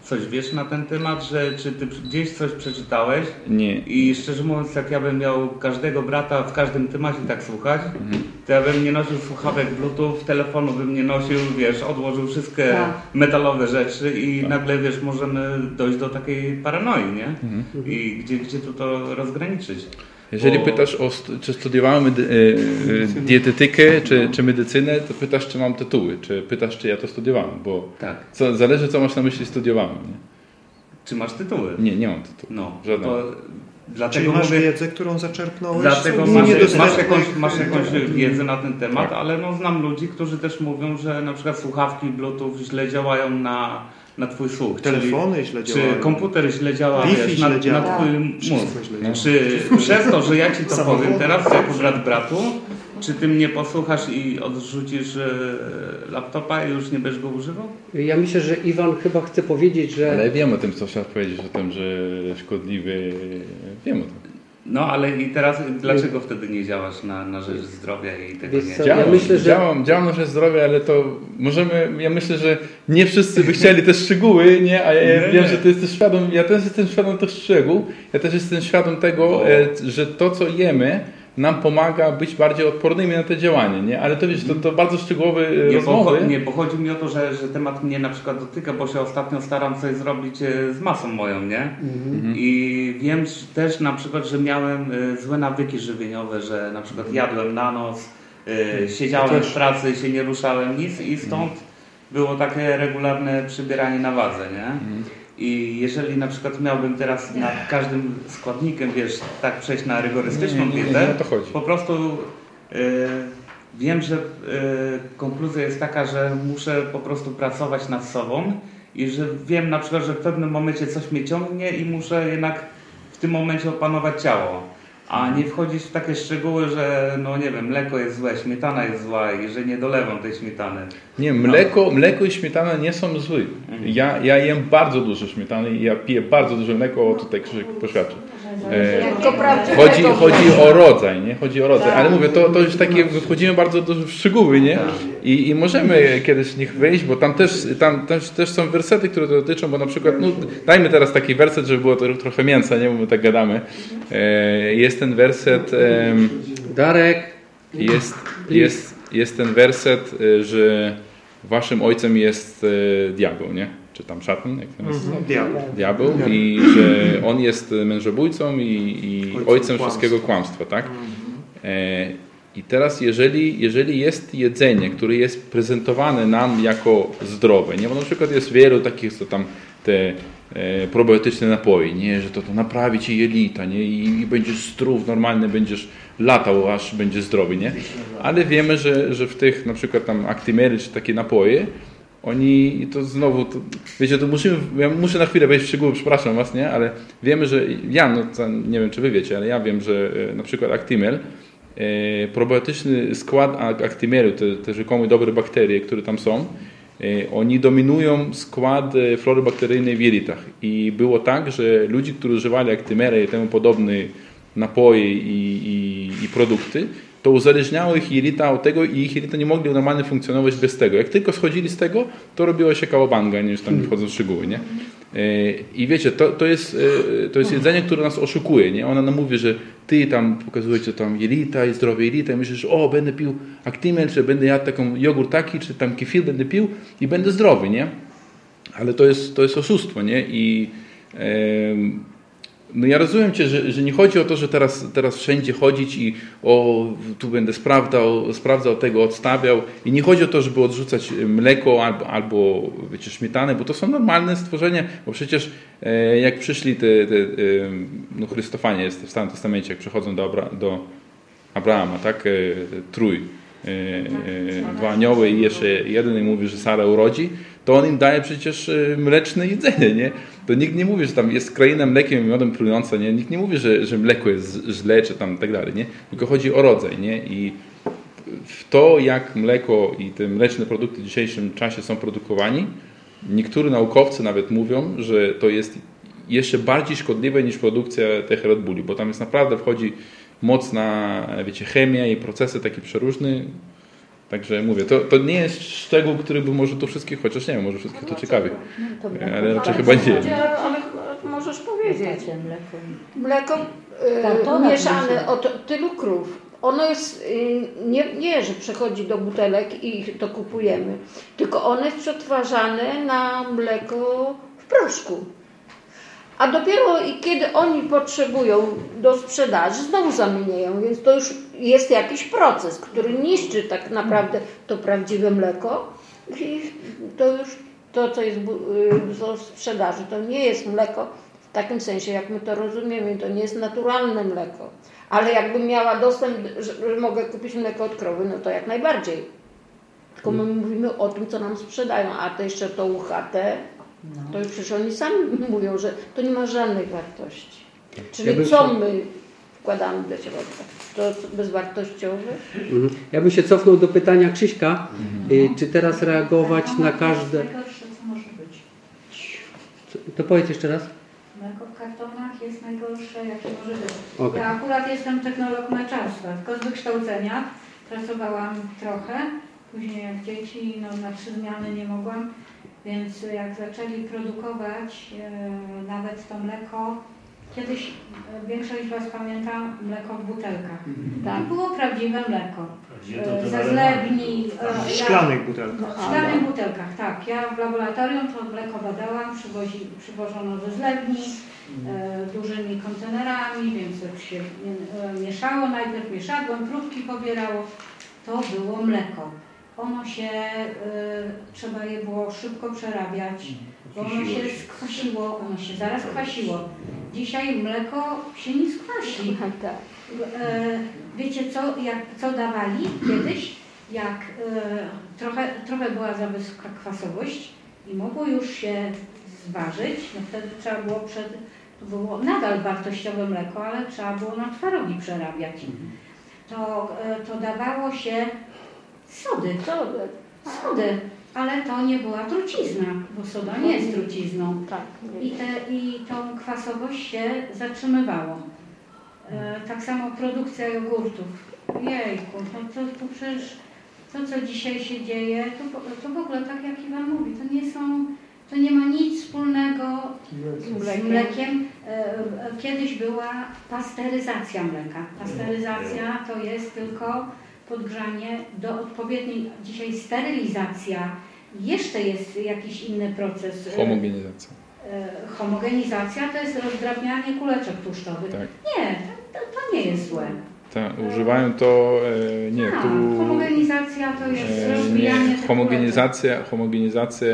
coś wiesz na ten temat, że czy ty gdzieś coś przeczytałeś Nie. i szczerze mówiąc, jak ja bym miał każdego brata w każdym temacie tak słuchać, Mhm. to ja bym nie nosił słuchawek bluetooth, telefonu bym nie nosił, wiesz, odłożył wszystkie Tak. metalowe rzeczy i Tak. nagle, wiesz, możemy dojść do takiej paranoi, nie? Mhm. I gdzie, gdzie tu to rozgraniczyć? Jeżeli Bo- pytasz, o, stu- czy studiowałem medy- e, e, dietetykę, czy, czy medycynę, to pytasz, czy mam tytuły, czy pytasz, czy ja to studiowałem, bo Tak. co, zależy, co masz na myśli studiowałem. Nie, Czy masz tytuły? nie, nie mam tytułu. No, Żadnego. to Czyli dlatego masz mówię, wiedzę, którą zaczerpnąłeś dlatego masz, masz, jakąś, masz jakąś wiedzę na ten temat, Tak. ale no, znam ludzi, którzy też mówią, że na przykład słuchawki Bluetooth źle działają na, na twój słuch. Telefony źle Czyli, działają. czy komputer źle działa Wi-Fi wiesz, źle na, działa. na twój Wszystko mózg. źle. Czy przez to, że ja ci to Samochody. powiem teraz jako brat bratu, czy ty mnie posłuchasz i odrzucisz e, laptopa i już nie będziesz go używał? Ja myślę, że Iwan chyba chce powiedzieć, że Ale wiem o tym, co trzeba powiedzieć, o tym, że szkodliwy, wiem o tym. No ale i teraz dlaczego wtedy nie działasz na, na rzecz zdrowia i tego Wiesz nie? Działam, Ja myślę, że- działam, działam na rzecz zdrowia, ale to możemy, ja myślę, że nie wszyscy by chcieli te szczegóły, nie? A ja Nie, wiem, nie. że ty jesteś świadom, ja też jestem świadom tych szczegółów, ja też jestem świadom tego, Bo- e, że to, co jemy, nam pomaga być bardziej odpornymi na te działanie, nie? Ale to wiesz, to, to bardzo szczegółowe e, Nie bo, rozmowy. nie, bo chodzi mi o to, że, że temat mnie na przykład dotyka, bo się ostatnio staram coś zrobić e, z masą moją, nie? Mhm. I wiem też na przykład, że miałem e, złe nawyki żywieniowe, że na przykład jadłem na noc, e, siedziałem w pracy, się nie ruszałem, nic i stąd było takie regularne przybieranie na wadze, nie? I jeżeli na przykład miałbym teraz nad każdym składnikiem, wiesz, tak przejść na rygorystyczną Nie, nie, nie, dietę, nie o to chodzi. po prostu e, wiem, że e, konkluzja jest taka, że muszę po prostu pracować nad sobą i że wiem na przykład, że w pewnym momencie coś mnie ciągnie i muszę jednak w tym momencie opanować ciało. A nie wchodzić w takie szczegóły, że no nie wiem, mleko jest złe, śmietana jest zła i że nie dolewam tej śmietany. Nie, mleko, mleko i śmietana nie są zły. Mhm. Ja, ja jem bardzo dużo śmietany i ja piję bardzo dużo mleko, o tutaj Krzysiek poświadczy. E, Chodzi, chodzi o rodzaj, nie? Chodzi o rodzaj. Tak. Ale mówię, to, to już takie, wchodzimy bardzo w szczegóły, nie? I, I możemy kiedyś w nich wyjść, bo tam też, tam też, też są wersety, które to dotyczą, bo na przykład, no dajmy teraz taki werset, żeby było to trochę mięsa, nie? Bo my tak gadamy. E, jest ten werset, Darek, jest, jest, jest ten werset, e, że waszym ojcem jest diabeł, nie? Czy tam szatan, jak to jest? Mhm. Diabeł. Diabeł i że on jest mężobójcą i, i Ojcem ojcem kłamstwa. wszystkiego kłamstwa, tak? Mhm. E, I teraz, jeżeli, jeżeli jest jedzenie, które jest prezentowane nam jako zdrowe, nie? Bo na przykład jest wielu takich, co tam te e, probiotyczne napoje, nie? Że to, to naprawi ci jelita, nie? I, I będziesz zdrów, normalny, będziesz latał, aż będziesz zdrowy, nie? Ale wiemy, że, że w tych na przykład tam Actimely czy takie napoje, oni, to znowu, to, wiecie, to musimy, ja muszę na chwilę wejść w szczegóły, przepraszam Was, nie? Ale wiemy, że ja, no nie wiem czy Wy wiecie, ale ja wiem, że e, na przykład Actimel, e, probiotyczny skład Ac- Actimelu, te, te rzekomo dobre bakterie, które tam są, e, oni dominują skład flory bakteryjnej w jelitach. I było tak, że ludzi, którzy używali Actimera i temu podobne napoje i, i, i produkty, to uzależniało ich jelita od tego i ich jelita nie mogli normalnie funkcjonować bez tego. Jak tylko schodzili z tego, to robiło się kałabanga, nie już tam nie wchodzą w szczegóły, nie? E, I wiecie, to, to, jest, e, to jest jedzenie, które nas oszukuje, nie? Ona nam mówi, że ty tam pokazujecie tam jelita i zdrowe jelita i myślisz, o, będę pił Actimel, czy będę jadł taką jogurt taki, czy tam kefir będę pił i będę zdrowy, nie? Ale to jest, to jest oszustwo, nie? I em, no ja rozumiem Cię, że, że nie chodzi o to, że teraz, teraz wszędzie chodzić i o, tu będę sprawdzał, sprawdzał tego, odstawiał. I nie chodzi o to, żeby odrzucać mleko albo, albo wiecie, śmietanę, bo to są normalne stworzenia, bo przecież e, jak przyszli te, te e, no Chrystofanie jest w Starym Testamencie, jak przychodzą do, Abra, do Abrahama, tak, e, trój, e, e, dwa anioły i jeszcze jeden i mówi, że Sara urodzi, to on im daje przecież e, mleczne jedzenie, nie? To nikt nie mówi, że tam jest kraina mlekiem i miodem płynąca, nie? Nikt nie mówi, że, że mleko jest źle, czy tam tak dalej, nie? Tylko chodzi o rodzaj, nie? I w to, jak mleko i te mleczne produkty w dzisiejszym czasie są produkowani, niektórzy naukowcy nawet mówią, że to jest jeszcze bardziej szkodliwe niż produkcja tych Red Bulli, bo tam jest naprawdę wchodzi mocna, wiecie, chemia i procesy takie przeróżne. Także mówię, to, to nie jest szczegół, który by może tu wszystkich, chociaż nie wiem, może wszystkich to ciekawi. Ale raczej chyba nie. Ale, ale możesz powiedzieć. Mleko. Y, mieszane od tylu krów. Ono jest, y, nie, nie, że przechodzi do butelek i to kupujemy, tylko ono jest przetwarzane na mleko w proszku. A dopiero kiedy oni potrzebują do sprzedaży, znowu zamieniają, więc to już jest jakiś proces, który niszczy tak naprawdę to prawdziwe mleko. I to już to, co jest bu- y, do sprzedaży, to nie jest mleko w takim sensie, jak my to rozumiemy, to nie jest naturalne mleko. Ale jakbym miała dostęp, że mogę kupić mleko od krowy, no to jak najbardziej. Tylko my mówimy o tym, co nam sprzedają, a to jeszcze to UHT, to już przecież oni sami mówią, że to nie ma żadnej wartości. Czyli Ja co się- my wkładamy do środka? To bezwartościowe? Mhm. Ja bym się cofnął do pytania Krzyśka, y, czy teraz reagować na każde... Najgorsze, co może być. To powiedz jeszcze raz. Mleko w kartonach jest najgorsze, jakie może być. Okej. Ja akurat jestem technolog mleczarstwa, tylko z wykształcenia. Pracowałam trochę, później jak dzieci, no na trzy zmiany nie mogłam, więc jak zaczęli produkować e, nawet to mleko, kiedyś e, większość z Was pamięta mleko w butelkach. Tak. To było prawdziwe mleko. E, Ze zlewni. e, W szklanych butelkach. w szklanych butelkach, tak. Ja w laboratorium to mleko badałam, przywozi, przywożono ze zlewni e, dużymi kontenerami, więc to się e, mieszało. Najpierw mieszadłem, próbki pobierało. To było mleko. Ono się, e, trzeba je było szybko przerabiać, bo ono się skwasiło, ono się zaraz kwasiło. Dzisiaj mleko się nie skwasi. Tak. E, wiecie co, jak, co dawali kiedyś? Jak e, trochę, trochę była za wysoka kwasowość i mogło już się zważyć, no wtedy trzeba było przed, to było nadal wartościowe mleko, ale trzeba było na twarogi przerabiać. To, e, to dawało się sody, Co? sody, ale to nie była trucizna, bo soda nie jest trucizną. Tak. I, te, I tą kwasowość się zatrzymywało. E, tak samo produkcja jogurtów. Jejku, to, to, to przecież to, co dzisiaj się dzieje, to, to w ogóle tak jak Iwan mówi, to nie są, to nie ma nic wspólnego z mlekiem. E, e, Kiedyś była pasteryzacja mleka. Pasteryzacja to jest tylko podgrzanie do odpowiedniej, dzisiaj sterylizacja jeszcze jest jakiś inny proces. e, Homogenizacja. e, homogenizacja to jest rozdrabnianie kuleczek tłuszczowych. Tak. Nie, to, to nie jest złe. Tak, używają to, e, nie, Tak, tu... homogenizacja to jest e, rozwijanie Nie, tych homogenizacja, homogenizacja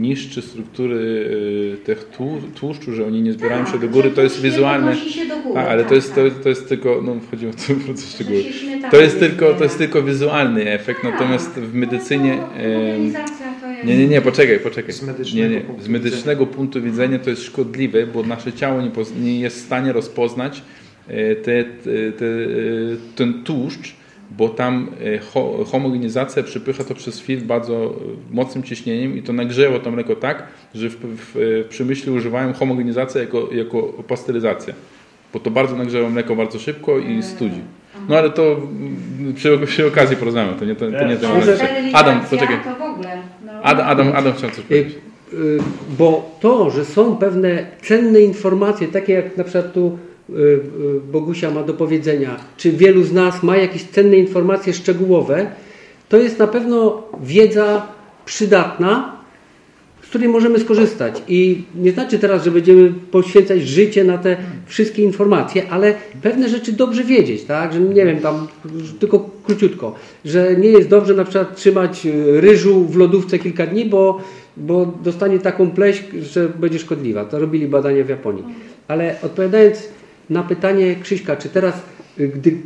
niszczy struktury e, tych tłu- tłuszczu, że oni nie zbierają Tak, się do góry, to jest wizualne. podnosi się do góry, Tak, ale tak, to jest, to, tak. to jest tylko, no wchodzi o to proces szczegóły. To jest tylko, to jest tylko wizualny efekt, Tak, natomiast w medycynie... to em, homogenizacja to jest... Nie, nie, nie, poczekaj, poczekaj. Z medycznego nie, nie. punktu Z medycznego punktu widzenia to jest szkodliwe, bo nasze ciało nie, nie jest w stanie rozpoznać e, te, te, te, e, ten tłuszcz, bo tam e, ho, homogenizacja przypycha to przez filtr bardzo e, mocnym ciśnieniem i to nagrzeło to mleko tak, że w, w, w przemyśle używają homogenizację jako, jako pasteryzację. Bo to bardzo nagrzewa mleko bardzo szybko i studzi. No ale to przy, przy okazji porozmawiamy, to nie, to, to nie temat. Adam, poczekaj. to w ogóle. No, Adam, Adam, Adam chciał coś powiedzieć. Bo to, że są pewne cenne informacje, takie jak na przykład tu Bogusia ma do powiedzenia, czy wielu z nas ma jakieś cenne informacje szczegółowe, to jest na pewno wiedza przydatna, z której możemy skorzystać. I nie znaczy teraz, że będziemy poświęcać życie na te wszystkie informacje, ale pewne rzeczy dobrze wiedzieć, tak? Że nie wiem, tam tylko króciutko, że nie jest dobrze na przykład trzymać y, ryżu w lodówce kilka dni, bo, bo dostanie taką pleśń, że będzie szkodliwa. To robili badania w Japonii. Ale odpowiadając na pytanie Krzyśka, czy teraz, y, gdy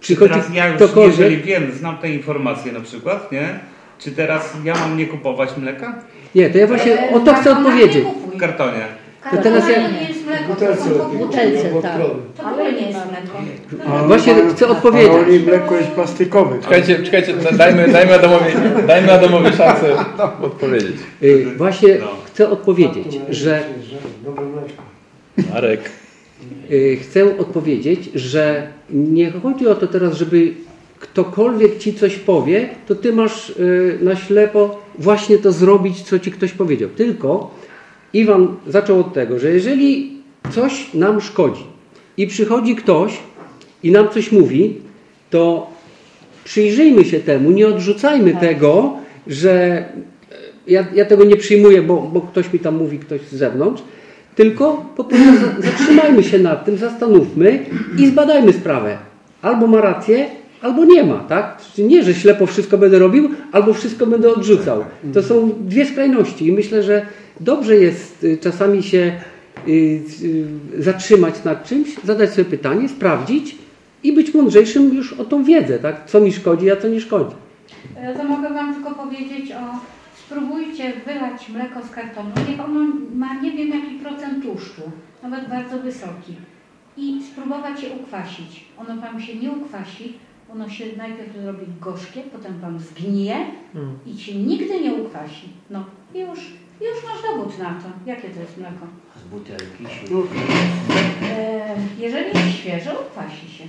przychodzi Teraz ja już, ktokolwiek... jeżeli wiem, znam te informacje na przykład, nie? Czy teraz ja mam nie kupować mleka? Nie, to ja właśnie o to chcę odpowiedzieć. W kartonie. To teraz ja- Kartona to nie jest mleko, to są Butelce, butelce. Tak. Ogóle nie jest mleko. Właśnie chcę A odpowiedzieć. oni mleko jest plastikowe. Czekajcie, czekajcie, da- dajmy, dajmy, Adamowi, dajmy Adamowi szansę odpowiedzieć. Y, Właśnie No. chcę odpowiedzieć, że Dobre mleko. Arek. y, chcę odpowiedzieć, że nie chodzi o to teraz, żeby ktokolwiek ci coś powie, to ty masz y, na ślepo właśnie to zrobić, co ci ktoś powiedział. Tylko Iwan zaczął od tego, że jeżeli coś nam szkodzi i przychodzi ktoś i nam coś mówi, to przyjrzyjmy się temu, nie odrzucajmy tego, że e, ja, ja tego nie przyjmuję, bo, bo ktoś mi tam mówi, ktoś z zewnątrz, tylko po prostu za- zatrzymajmy się nad tym, zastanówmy i zbadajmy sprawę. Albo ma rację, albo nie ma, tak? Czyli nie, że ślepo wszystko będę robił, albo wszystko będę odrzucał. To są dwie skrajności i myślę, że dobrze jest y, czasami się y, y, zatrzymać nad czymś, zadać sobie pytanie, sprawdzić i być mądrzejszym już o tą wiedzę, tak? Co mi szkodzi, a co nie szkodzi. E, To mogę Wam tylko powiedzieć o spróbujcie wylać mleko z kartonu. Niech ono ma nie wiem jaki procent tłuszczu, nawet bardzo wysoki. I spróbować je ukwasić. Ono Wam się nie ukwasi, ono się najpierw zrobi gorzkie, potem Wam zgnije i się nigdy nie ukwasi. No i już, już masz dowód na to, jakie to jest mleko. Z butelki się. E, jeżeli jest świeże, ukwasi się.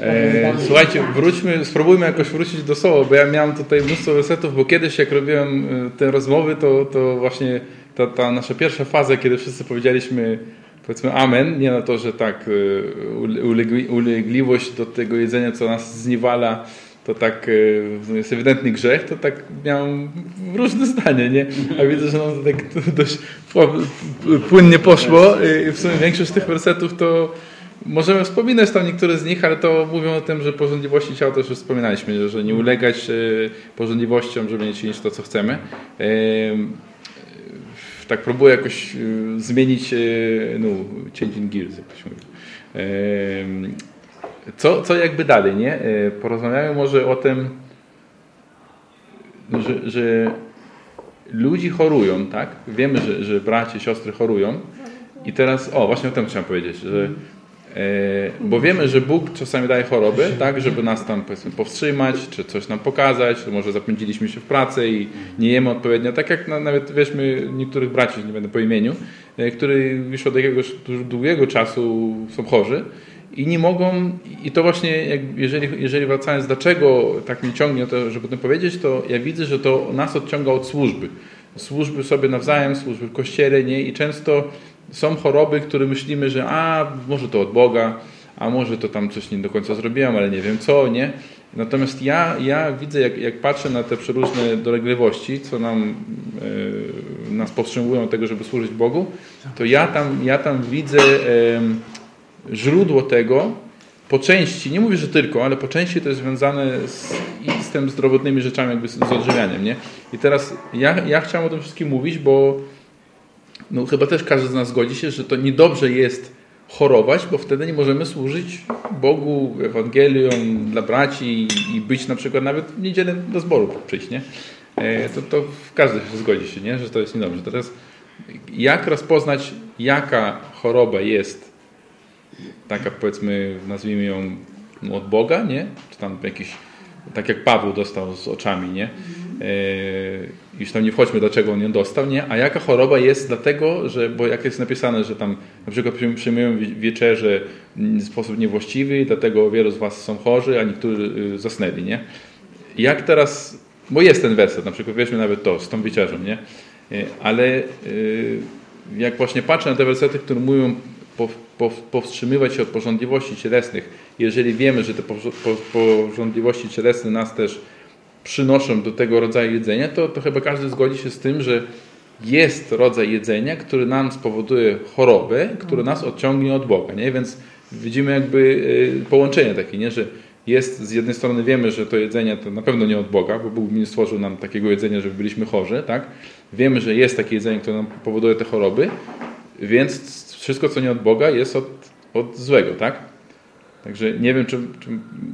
E, słuchajcie, wróćmy, spróbujmy jakoś wrócić do słowa, bo ja miałem tutaj mnóstwo wersetów, bo kiedyś jak robiłem e, te rozmowy, to, to właśnie ta, ta nasza pierwsza faza, kiedy wszyscy powiedzieliśmy powiedzmy amen, nie na to, że tak e, ule- ulegli, ulegliwość do tego jedzenia, co nas zniewala, to tak e, jest ewidentny grzech, to tak miałem różne zdanie, nie? A widzę, że nam to tak dość płynnie poszło i w sumie większość tych wersetów to Możemy wspominać tam niektóre z nich, ale to mówią o tym, że porządliwości ciała też już wspominaliśmy, że- nie ulegać e, porządliwościom, żeby nie czynić to, co chcemy. Tak próbuję jakoś e, zmienić, e, no, changing gears, jak to się mówi. Co, co jakby dalej, nie? Porozmawiamy może o tym, no, że, że ludzi chorują, tak? Wiemy, że, że bracia, siostry chorują. I teraz, o, właśnie o tym chciałem powiedzieć, że E, Bo wiemy, że Bóg czasami daje choroby, tak, żeby nas tam powiedzmy powstrzymać, czy coś nam pokazać, może zapędziliśmy się w pracę i nie jemy odpowiednio, tak jak na, nawet weźmy niektórych braci, nie będę po imieniu, e, którzy już od jakiegoś długiego czasu są chorzy i nie mogą, i to właśnie, jeżeli, jeżeli wracając, dlaczego tak mnie ciągnie to, żeby o tym powiedzieć, to ja widzę, że to nas odciąga od służby. Służby sobie nawzajem, służby w kościele, nie? I często są choroby, które myślimy, że a, może to od Boga, a może to tam coś nie do końca zrobiłem, ale nie wiem co, nie? Natomiast ja, ja widzę, jak, jak patrzę na te przeróżne dolegliwości, co nam, e, nas powstrzymują od tego, żeby służyć Bogu, to ja tam, ja tam widzę e, źródło tego po części, nie mówię, że tylko, ale po części to jest związane z, z tym zdrowotnymi rzeczami, jakby z, z odżywianiem. Nie? I teraz ja, ja chciałem o tym wszystkim mówić, bo no, chyba też każdy z nas zgodzi się, że to niedobrze jest chorować, bo wtedy nie możemy służyć Bogu, Ewangelią dla braci i być na przykład nawet w niedzielę do zboru przyjść, nie? E, to, to każdy się zgodzi się, nie? że to jest niedobrze. Teraz jak rozpoznać, jaka choroba jest taka powiedzmy, nazwijmy ją no, od Boga, nie? Czy tam jakiś, tak jak Paweł dostał z oczami, nie? Już tam nie wchodźmy, dlaczego on ją dostał, nie? A jaka choroba jest dlatego, że, bo jak jest napisane, że tam na przykład przyjmują wieczerze w sposób niewłaściwy, dlatego wielu z was są chorzy, a niektórzy y, zasnęli, nie? Jak teraz, bo jest ten werset, na przykład weźmy nawet to, z tą wieczerzą, nie? E, ale y, jak właśnie patrzę na te wersety, które mówią powstrzymywać się od porządliwości cielesnych, jeżeli wiemy, że te porządliwości cielesne nas też przynoszą do tego rodzaju jedzenia, to, to chyba każdy zgodzi się z tym, że jest rodzaj jedzenia, który nam spowoduje chorobę, który nas odciągnie od Boga. Nie? Więc widzimy jakby y, połączenie takie, nie? że jest z jednej strony wiemy, że to jedzenie to na pewno nie od Boga, bo Bóg nie stworzył nam takiego jedzenia, żeby byliśmy chorzy, tak? Wiemy, że jest takie jedzenie, które nam powoduje te choroby, więc wszystko, co nie od Boga, jest od, od złego, tak? Także nie wiem, czy, czy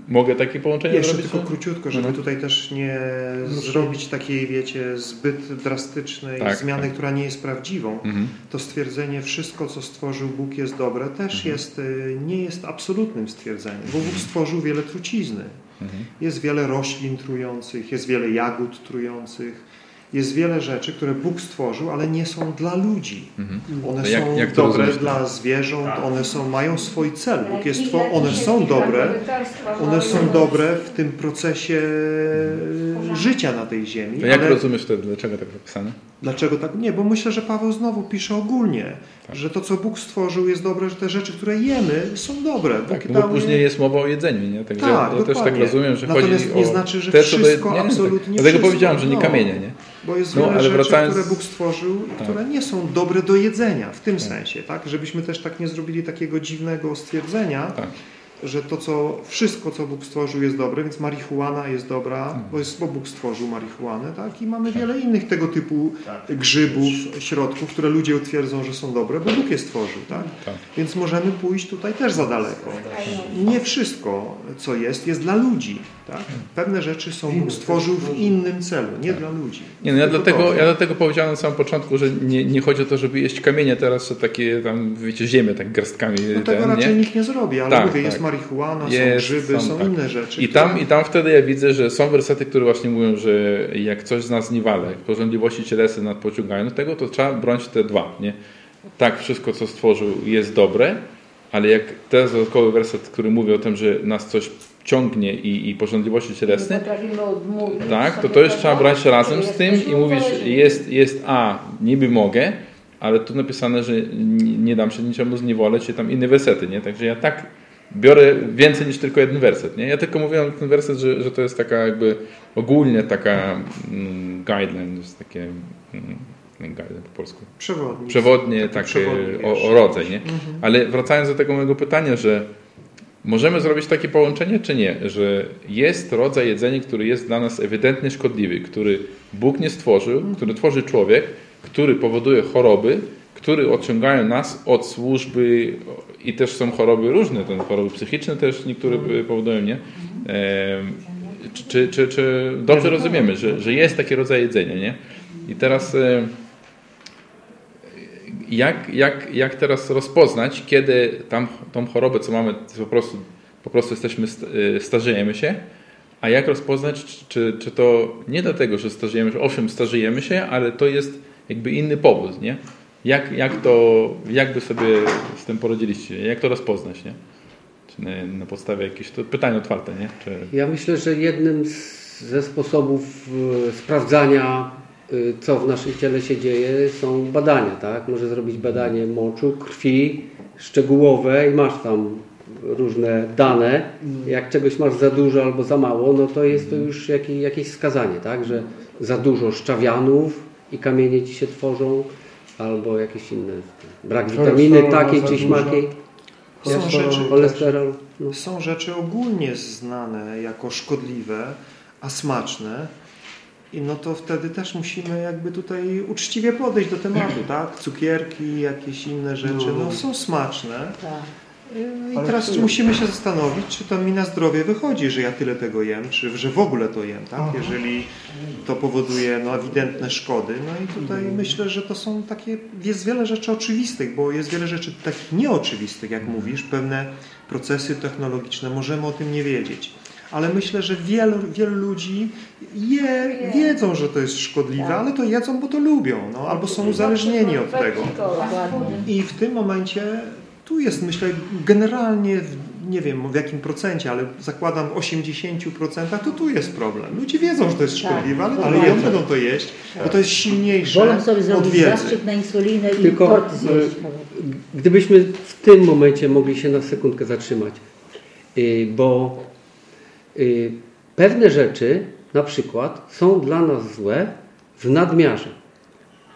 mogę takie połączenie Jeszcze zrobić? tylko króciutko, żeby no. tutaj też nie zrobić takiej, wiecie, zbyt drastycznej tak, zmiany, tak. która nie jest prawdziwą. Mhm. To stwierdzenie, wszystko, co stworzył Bóg jest dobre, też mhm. jest, y, nie jest absolutnym stwierdzeniem, bo Bóg stworzył wiele trucizny. Mhm. Jest wiele roślin trujących, jest wiele jagód trujących, jest wiele rzeczy, które Bóg stworzył, ale nie są dla ludzi. Mhm. One jak, są jak dobre dla zwierząt, tak. one są, mają swój cel. Bóg jest, one są dobre, one są dobre w tym procesie życia na tej ziemi. To jak ale... rozumiesz wtedy, dlaczego tak napisane? Dlaczego tak? Nie, bo myślę, że Paweł znowu pisze ogólnie, tak. że to, co Bóg stworzył jest dobre, że te rzeczy, które jemy są dobre. Tak, bo później jest mowa o jedzeniu, nie? Także tak, ja też tak rozumiem, że Natomiast chodzi nie o... znaczy, że wszystko, nie, nie, absolutnie Dlatego wszystko. powiedziałem, że nie no. kamienie, nie? Bo jest no, wiele rzeczy, wracając... które Bóg stworzył, tak. które nie są dobre do jedzenia, w tym tak. sensie, tak? Żebyśmy też tak nie zrobili takiego dziwnego stwierdzenia, tak że to, co wszystko, co Bóg stworzył jest dobre, więc marihuana jest dobra, hmm. bo, jest, bo Bóg stworzył marihuanę, tak? I mamy wiele innych tego typu tak. grzybów, środków, które ludzie utwierdzą, że są dobre, bo Bóg je stworzył, tak? tak? Więc możemy pójść tutaj też za daleko. Nie wszystko, co jest, jest dla ludzi, tak? Pewne rzeczy są Bóg stworzył w innym celu, nie tak. dla ludzi. Nie, no ja, dlatego, ja dlatego powiedziałem na samym początku, że nie, nie chodzi o to, żeby jeść kamienie teraz, że takie tam, wiecie, ziemię tak garstkami. No tego ten, raczej nie? nikt nie zrobi, ale tak, mówię, jest tak marihuana, jest, są grzyby, są, są tak. inne rzeczy. I tam, I tam wtedy ja widzę, że są wersety, które właśnie mówią, że jak coś z nas nie wale, porządliwości cielesne nad pociągają tego, to trzeba bronić te dwa. Nie? Tak, wszystko co stworzył jest dobre, ale jak ten dodatkowy werset, który mówi o tym, że nas coś ciągnie i, i porządliwości cielesne, tak, to to już trzeba brać razem z tym i mówisz, jest, jest A, niby mogę, ale tu napisane, że nie dam się niczemu zniewoleć, czy tam inne wersety, nie? Także ja tak biorę więcej niż tylko jeden werset. Nie? Ja tylko mówiłem ten werset, że, że to jest taka jakby ogólnie taka mm, guideline, jest takie mm, guideline po polsku. Przewodnie. Przewodnie, takie o, o rodzaj. Nie? Mhm. Ale wracając do tego mojego pytania, że możemy zrobić takie połączenie, czy nie? Że jest rodzaj jedzenia, który jest dla nas ewidentnie szkodliwy, który Bóg nie stworzył, mhm. który tworzy człowiek, który powoduje choroby, które odciągają nas od służby i też są choroby różne, te choroby psychiczne też niektóre powodują, nie? Czy, czy, czy dobrze rozumiemy, że, że jest taki rodzaj jedzenia, nie? I teraz jak, jak, jak teraz rozpoznać, kiedy tam, tą chorobę, co mamy, po prostu, po prostu jesteśmy, starzejemy się, a jak rozpoznać, czy, czy to nie dlatego, że starzejemy się, owszem, starzejemy się, ale to jest jakby inny powód, nie? Jak, jak to, jak by sobie z tym poradziliście? Jak to rozpoznać, nie? Czy na, na podstawie jakichś, to pytanie otwarte, nie? Czy... Ja myślę, że jednym ze sposobów e, sprawdzania, e, co w naszym ciele się dzieje, są badania, tak? Może zrobić badanie moczu, krwi, szczegółowe i masz tam różne dane. Jak czegoś masz za dużo albo za mało, no to jest to już jakieś, jakieś wskazanie, tak? Że za dużo szczawianów i kamienie ci się tworzą, albo jakieś inne. Brak witaminy takiej czy śmakiej. Są Cholesterol rzeczy, Cholesterol. No. są rzeczy ogólnie znane jako szkodliwe, a smaczne. I no to wtedy też musimy jakby tutaj uczciwie podejść do tematu, tak? Cukierki, jakieś inne rzeczy, no są smaczne. Tak. I Ale teraz musimy się zastanowić, czy to mi na zdrowie wychodzi, że ja tyle tego jem, czy że w ogóle to jem, tak? Aha. Jeżeli to powoduje no, ewidentne szkody. No i tutaj myślę, że to są takie, jest wiele rzeczy oczywistych, bo jest wiele rzeczy takich nieoczywistych, jak mówisz, pewne procesy technologiczne, możemy o tym nie wiedzieć. Ale myślę, że wielu, wielu ludzi je, wiedzą, że to jest szkodliwe, Tak. ale to jedzą, bo to lubią, no, albo są uzależnieni od tego. I w tym momencie tu jest, myślę, generalnie, w- nie wiem w jakim procencie, ale zakładam w 80%, to tu jest problem. Ludzie wiedzą, że to jest Tak, szkodliwe, ale, ale ja będą to jeść, bo to jest silniejsze Wolą sobie od zrobić wiedzy. zastrzyk na insulinę i Tylko, tort zjeść. e, Gdybyśmy w tym momencie mogli się na sekundkę zatrzymać, y, bo y, pewne rzeczy na przykład są dla nas złe w nadmiarze,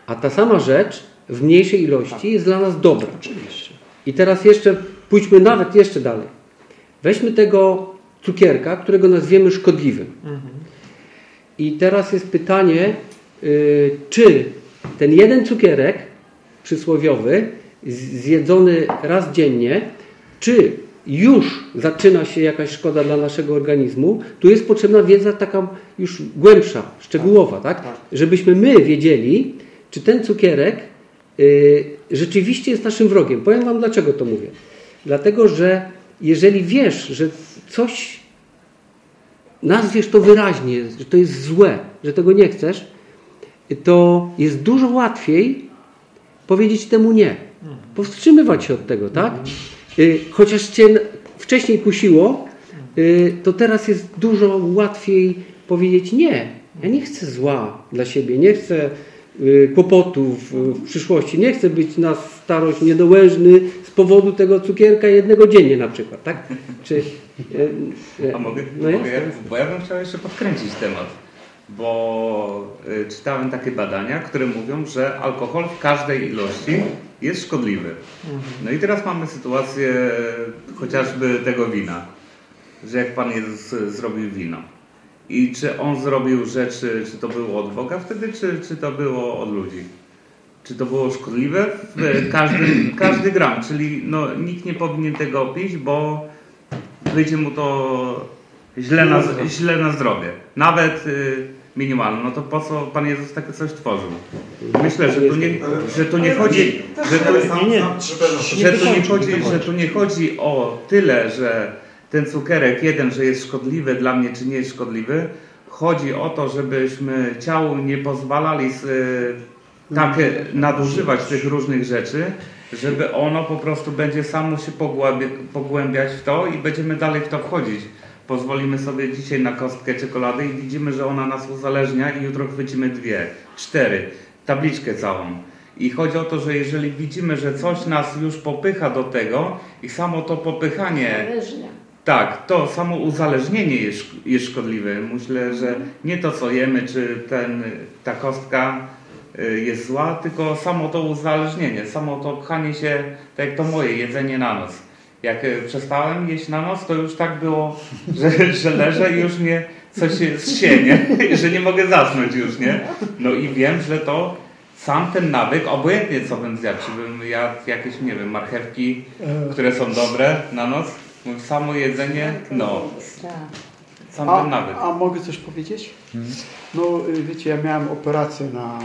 a ta sama rzecz w mniejszej ilości jest dla nas dobra. Oczywiście. I teraz jeszcze pójdźmy nawet jeszcze dalej. Weźmy tego cukierka, którego nazwiemy szkodliwym. I teraz jest pytanie, y, czy ten jeden cukierek przysłowiowy, zjedzony raz dziennie, czy już zaczyna się jakaś szkoda dla naszego organizmu, tu jest potrzebna wiedza taka już głębsza, szczegółowa, tak? tak. Żebyśmy my wiedzieli, czy ten cukierek rzeczywiście jest naszym wrogiem. Powiem Wam, dlaczego to mówię. Dlatego, że jeżeli wiesz, że coś nazwiesz to wyraźnie, że to jest złe, że tego nie chcesz, to jest dużo łatwiej powiedzieć temu nie. Powstrzymywać się od tego, tak? Y, Chociaż cię wcześniej kusiło, y, to teraz jest dużo łatwiej powiedzieć nie. Ja nie chcę zła dla siebie, nie chcę y, kłopotów y, w przyszłości, nie chcę być na starość niedołężny z powodu tego cukierka jednego dziennie na przykład, tak? Czy, y, y, A mogę, no mogę jest? bo ja bym chciał jeszcze podkręcić temat, bo czytałem takie badania, które mówią, że alkohol w każdej ilości jest szkodliwy. No i teraz mamy sytuację chociażby tego wina, że jak Pan Jezus zrobił wino i czy On zrobił rzeczy, czy to było od Boga wtedy, czy, czy to było od ludzi? Czy to było szkodliwe? Każdy, każdy gram, czyli no, nikt nie powinien tego pić, bo wyjdzie mu to źle na, źle na zdrowie. Nawet y, minimalne. No to po co Pan Jezus takie coś tworzył? Myślę, że tu nie, że tu nie chodzi, że tu, że tu nie chodzi, że tu nie chodzi o tyle, że ten cukierek jeden, że jest szkodliwy dla mnie, czy nie jest szkodliwy. Chodzi o to, żebyśmy ciału nie pozwalali z, tak y, nadużywać tych różnych rzeczy, żeby ono po prostu będzie samo się pogłębia, pogłębiać w to i będziemy dalej w to wchodzić. Pozwolimy sobie dzisiaj na kostkę czekolady i widzimy, że ona nas uzależnia i jutro chwycimy dwie, cztery, tabliczkę całą. I chodzi o to, że jeżeli widzimy, że coś nas już popycha do tego i samo to popychanie Zależnia. Tak, to samo uzależnienie jest, jest szkodliwe. Myślę, że nie to co jemy, czy ten, ta kostka y, jest zła, tylko samo to uzależnienie, samo to pchanie się, tak jak to moje jedzenie na noc. Jak y, przestałem jeść na noc, to już tak było, że, że leżę i już mnie coś zsienie, że nie mogę zasnąć już, nie? No i wiem, że to sam ten nawyk, obojętnie co bym zjadł, czy bym jadł jakieś, nie wiem, marchewki, E, które są dobre na noc, mówię, samo jedzenie, no, Tak. sam A, nawyk. a mogę coś powiedzieć? No y, wiecie, ja miałem operację na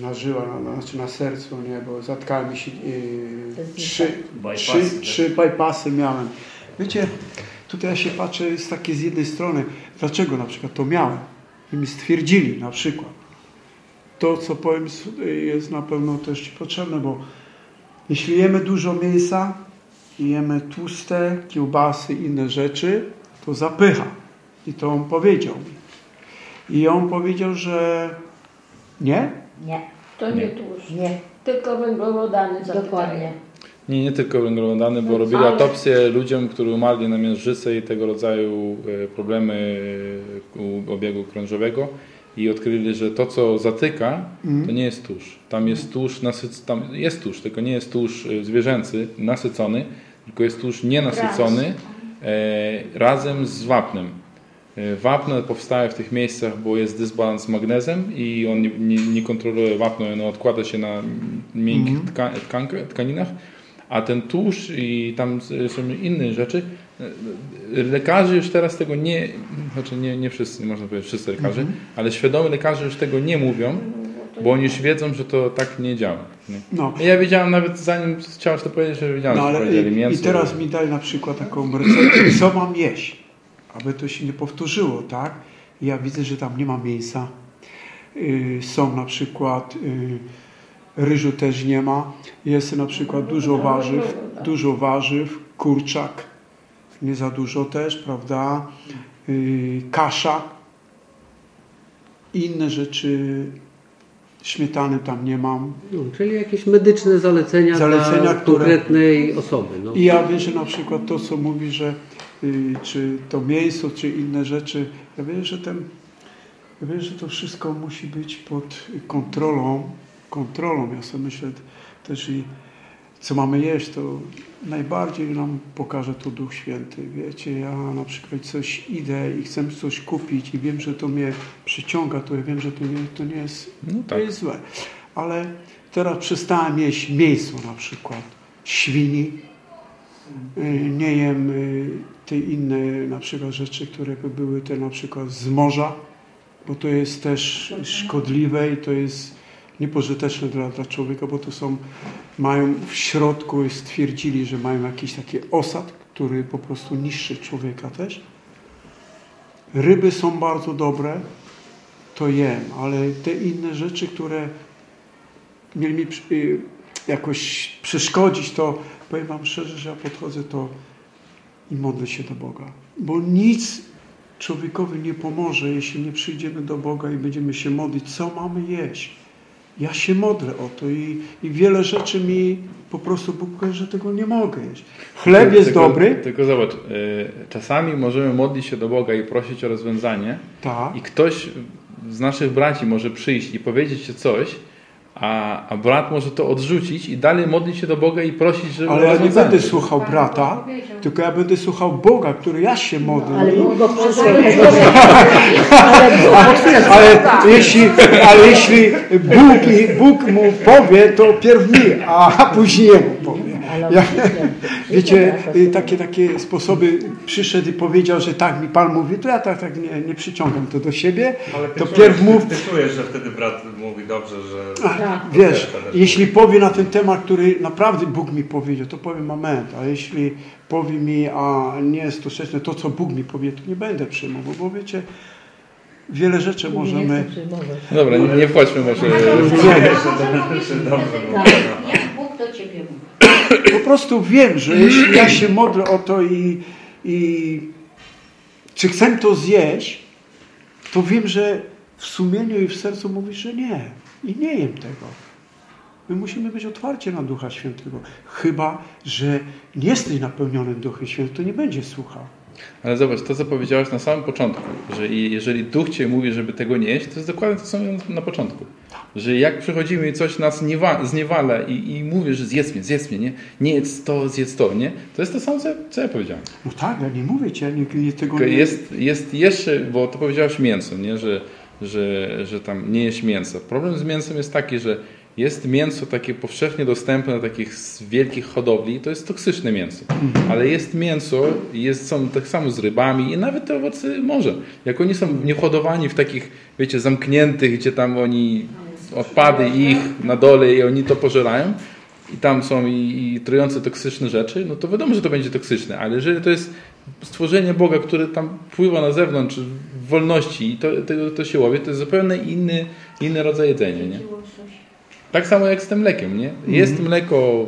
na żyła, na, na, znaczy na sercu, nie, bo zatkałem mi się y, trzy, Bypassy, trzy, tak? trzy bypassy miałem. Wiecie, tutaj ja się patrzę z takiej z jednej strony, dlaczego na przykład to miałem. I mi stwierdzili na przykład. To, co powiem, s- jest na pewno też Ci potrzebne, bo jeśli jemy dużo mięsa i jemy tłuste, kiełbasy i inne rzeczy, to zapycha. I to on powiedział mi. I on powiedział, że nie, Nie, To nie tłuszcz, nie, tylko węglowodany dokładnie. Nie, nie tylko węglowodany, bo robili Ale- autopsję ludziom, którzy umarli na miażdżyce i tego rodzaju e, problemy e, u obiegu krążowego i odkryli, że to, co zatyka, to nie jest tłuszcz. Tam jest tłuszcz, nasyc... tam jest tłuszcz, tylko nie jest tłuszcz e, zwierzęcy, nasycony, tylko jest tłuszcz nienasycony e, razem z wapnem. E, Wapno powstaje w tych miejscach, bo jest dysbalans z magnezem i on nie, nie, nie kontroluje wapno, ono odkłada się na miękkich tka, tkanka, tkaninach, a ten tłuszcz i tam są inne rzeczy. e, Lekarze już teraz tego nie, znaczy nie, nie wszyscy, nie można powiedzieć wszyscy lekarze, ale świadomi lekarze już tego nie mówią, bo oni już wiedzą, że to tak nie działa. Nie? No. Ja wiedziałem nawet zanim chciałeś to powiedzieć, że wiedziałem, No, ale i, mięso. I teraz mi daj na przykład taką receptę, co mam jeść, aby to się nie powtórzyło, tak? Ja widzę, że tam nie ma mięsa. Y, są na przykład y, ryżu też nie ma. Jest na przykład dużo warzyw, dużo warzyw, kurczak, nie za dużo też, prawda? Y, kasza, inne rzeczy, śmietany tam nie mam. No, czyli jakieś medyczne zalecenia, Zalecenia, dla które- konkretnej osoby. No. I ja wiem, że na przykład to, co mówi, że y, czy to mięso, czy inne rzeczy, ja wiem, że ten, ja wiem, że to wszystko musi być pod kontrolą, kontrolą. Ja sobie myślę też i co mamy jeść, to najbardziej nam pokaże to Duch Święty. Wiecie, ja na przykład coś idę i chcę coś kupić i wiem, że to mnie przyciąga, to ja wiem, że to nie, to nie jest, No to tak. jest złe. Ale teraz przestałem jeść mięso na przykład, świni, nie jem y, te inne na przykład rzeczy, które by były te na przykład z morza, bo to jest też szkodliwe i to jest niepożyteczne dla, dla człowieka, bo to są, mają w środku, stwierdzili, że mają jakiś taki osad, który po prostu niszczy człowieka też. Ryby są bardzo dobre, to jem, ale te inne rzeczy, które mieli mi y, jakoś przeszkodzić, to powiem Wam szczerze, że ja podchodzę to i modlę się do Boga. Bo nic człowiekowi nie pomoże, jeśli nie przyjdziemy do Boga i będziemy się modlić, co mamy jeść. Ja się modlę o to i, i wiele rzeczy mi po prostu Bóg powie, że tego nie mogę jeść. Chleb jest tylko, dobry, Tylko zobacz, y, czasami możemy modlić się do Boga i prosić o rozwiązanie tak, i ktoś z naszych braci może przyjść i powiedzieć ci coś, a, a brat może to odrzucić i dalej modlić się do Boga i prosić, żeby ale ja nie będę słuchał brata, tylko ja będę słuchał Boga, który ja się modlę. Ale I- Bóg go przysłał. Ale Ale jeśli, ale jeśli Bóg, Bóg mu powie, to pierw mi, a później jemu powie. Ja, wiecie, y, takie, takie sposoby przyszedł i powiedział, że tak mi Pan mówi, to ja tak, tak nie, nie przyciągam to do siebie. Ale To pierw czujesz, mów, ty czujesz, że wtedy brat mówi dobrze, że... Tak. wiesz, jeśli powie na ten temat, który naprawdę Bóg mi powiedział, to powiem amen. A jeśli powie mi, a nie jest to sprzeczne, to co Bóg mi powie, to nie będę przyjmował, bo wiecie, wiele rzeczy Nie możemy... chcę przyjmować. Dobra, nie, nie wchodźmy może... Tak. Jak Bóg do Ciebie mówi? Po prostu wiem, że jeśli ja się modlę o to i, i czy chcę to zjeść, to wiem, że w sumieniu i w sercu mówi, że nie. I nie jem tego. My musimy być otwarci na Ducha Świętego. Chyba, że nie jesteś napełnionym Duchem Świętym, to nie będzie słuchał. Ale zobacz, to co powiedziałeś na samym początku, że jeżeli Duch Cię mówi, żeby tego nie jeść, to jest dokładnie to samo na początku. Że jak przychodzimy i coś nas niewa, zniewala i, i że zjedz mnie, zjedz mnie, nie? Nie jedz to, zjedz to, nie? To jest to samo, co, co ja powiedziałem. No tak, ja nie mówię ci, ja nie, nie tego nie... jest, jest jeszcze, bo to powiedziałeś mięso, nie? Że, że, że tam nie jeść mięsa. Problem z mięsem jest taki, że jest mięso takie powszechnie dostępne na takich z wielkich hodowli, to jest toksyczne mięso. Ale jest mięso, jest, są tak samo z rybami i nawet te owoce morza. Jak oni są niehodowani w takich, wiecie, zamkniętych, gdzie tam oni odpady ich na dole i oni to pożerają i tam są i, i trujące toksyczne rzeczy, no to wiadomo, że to będzie toksyczne, ale jeżeli to jest stworzenie Boga, które tam pływa na zewnątrz w wolności i to, to, to się łowi, to jest zupełnie inny, inny rodzaj jedzenia, nie? Tak samo jak z tym mlekiem, nie? Jest mleko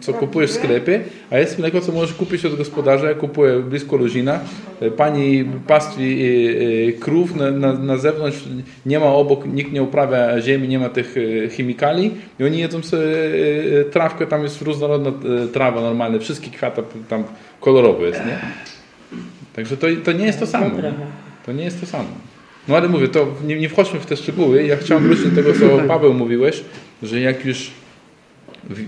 co kupujesz w sklepie, a jest mleko, co możesz kupić od gospodarza. Ja kupuję blisko Luzina. Pani pastwi e, e, krów na, na, na zewnątrz, nie ma obok, nikt nie uprawia ziemi, nie ma tych e, chemikali i oni jedzą sobie e, trawkę, tam jest różnorodna e, trawa normalna, wszystkie kwiaty tam kolorowe jest, nie? Także to, to nie jest to samo. To nie jest to samo. No ale mówię, to nie, nie wchodźmy w te szczegóły. Ja chciałem wrócić do tego, co Paweł mówiłeś, że jak już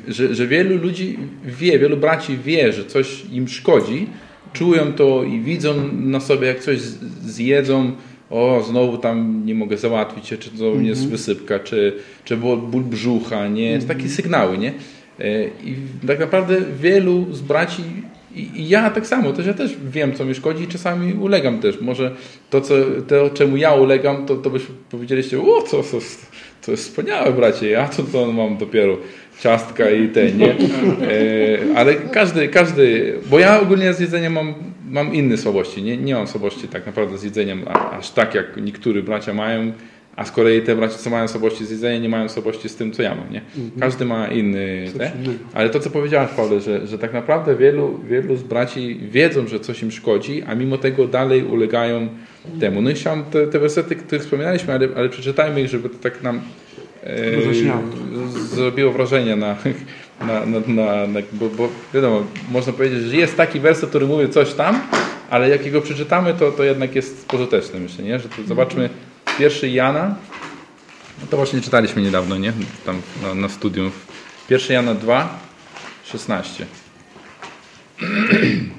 że, że wielu ludzi wie, wielu braci wie, że coś im szkodzi, czują to i widzą na sobie, jak coś zjedzą, o, znowu tam nie mogę załatwić się, czy to mm -hmm. jest wysypka, czy, czy ból brzucha, nie? To takie sygnały, nie? E, I tak naprawdę wielu z braci i ja tak samo, też ja też wiem, co mi szkodzi i czasami ulegam też. Może to, co, to czemu ja ulegam, to, to byś powiedzieliście, o, co, to jest wspaniałe, bracie, ja to, to mam dopiero ciastka i te, nie? E, ale każdy, każdy, bo ja ogólnie z jedzeniem mam, mam inne słabości, nie, nie mam słabości tak naprawdę z jedzeniem aż tak, jak niektórzy bracia mają, a z kolei te bracia, co mają słabości z jedzeniem, nie mają słabości z tym, co ja mam, nie? Mhm. Każdy ma inny, te, ale to, co powiedziałeś, Paweł, że, że tak naprawdę wielu, wielu z braci wiedzą, że coś im szkodzi, a mimo tego dalej ulegają temu. No i chciałem te, te wersety, które wspominaliśmy, ale, ale przeczytajmy ich, żeby to tak nam e, zrobiło wrażenie na, na, na, na, na bo, bo, wiadomo, można powiedzieć, że jest taki werset, który mówi coś tam, ale jak go przeczytamy, to, to jednak jest pożyteczny, myślę, nie? Że to zobaczmy pierwszy Jana, no to właśnie czytaliśmy niedawno, nie? Tam na, na studium. Pierwszy Jana 2, 16.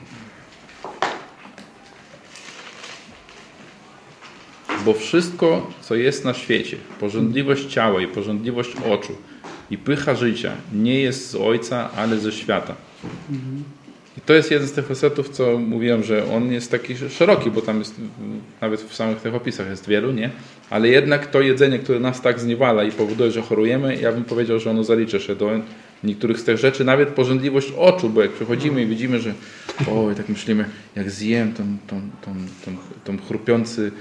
Bo wszystko, co jest na świecie, porządliwość ciała i porządliwość oczu i pycha życia, nie jest z Ojca, ale ze świata. To jest jeden z tych wersetów, co mówiłem, że on jest taki szeroki, bo tam jest nawet w samych tych opisach jest wielu, nie? Ale jednak to jedzenie, które nas tak zniewala i powoduje, że chorujemy, ja bym powiedział, że ono zalicza się do niektórych z tych rzeczy, nawet porządliwość oczu, bo jak przychodzimy i widzimy, że o, i tak myślimy, jak zjem tą, tą, tą, tą, tą chrupiący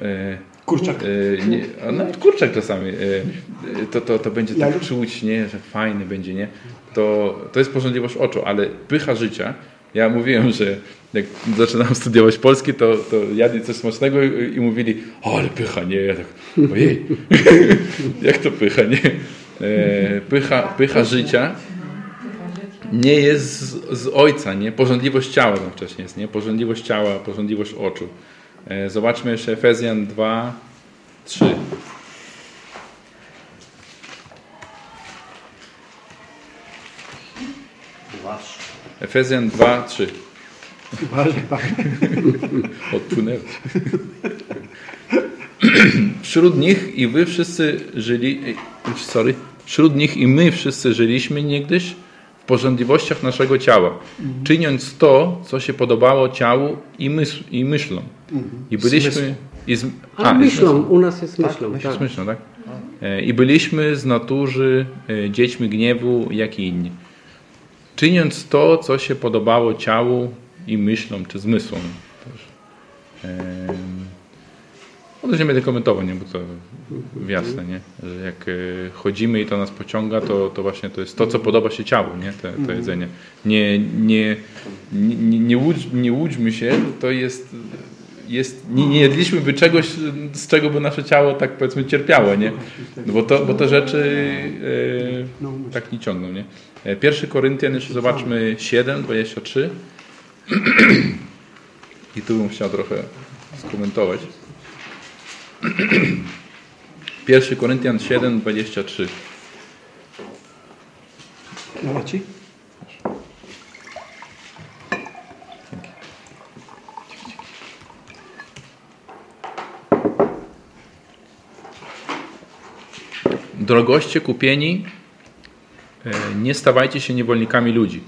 e, Kurczak. E, nie, a nawet kurczak czasami. E, to, to, to będzie tak czuć, nie? że fajny będzie, nie? To, to jest porządliwość oczu, ale pycha życia. Ja mówiłem, że jak zaczynałem studiować polski, to, to jadli coś smacznego i, i mówili, o ale pycha, nie? Ja tak, ojej, jak to pycha, nie? E, pycha, pycha życia nie jest z, z, ojca, nie? Porządliwość ciała tam wcześniej jest, nie? Porządliwość ciała, porządliwość oczu. E, zobaczmy jeszcze Efezjan 2, 3. Efezjan 2, 3. Odpłynęło. Wśród nich i wy wszyscy żyli, sorry, wśród nich i my wszyscy żyliśmy niegdyś w porządliwościach naszego ciała, czyniąc to, co się podobało ciału i, myśl, i myślom. I byliśmy... I z, a, myślą, u nas jest myślą. Tak, tak. myślą, tak? I byliśmy z natury e, dziećmi gniewu, jak i inni. Czyniąc to, co się podobało ciału i myślom, czy zmysłom. No to nie będę komentował, nie, bo to jasne, nie? że jak e, chodzimy i to nas pociąga, to, to właśnie to jest to, co podoba się ciału, nie? To jedzenie. Nie, nie, nie, nie, łudź, nie łudźmy się, to jest, jest nie, nie jedliśmy czegoś, z czego by nasze ciało tak powiedzmy cierpiało, nie? No bo, to, bo te rzeczy e, tak nie ciągną, nie? E, pierwszy Koryntian, jeszcze zobaczmy 7, 23. I tu bym chciał trochę skomentować. 1 Koryntian 7, 23. Dawa Drogoście kupieni, e, nie stawajcie się niewolnikami ludzi.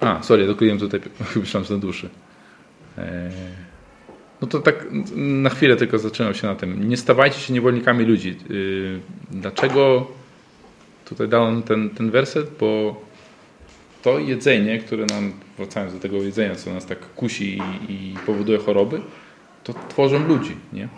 A, sorry, dokleiłem tutaj, myślałem, że na duszy. E, no to tak na chwilę tylko zaczynam się na tym. Nie stawajcie się niewolnikami ludzi. Y, dlaczego tutaj dałem ten, ten werset? Bo to jedzenie, które nam, wracając do tego jedzenia, co nas tak kusi i, i powoduje choroby, to tworzą ludzi. Nie?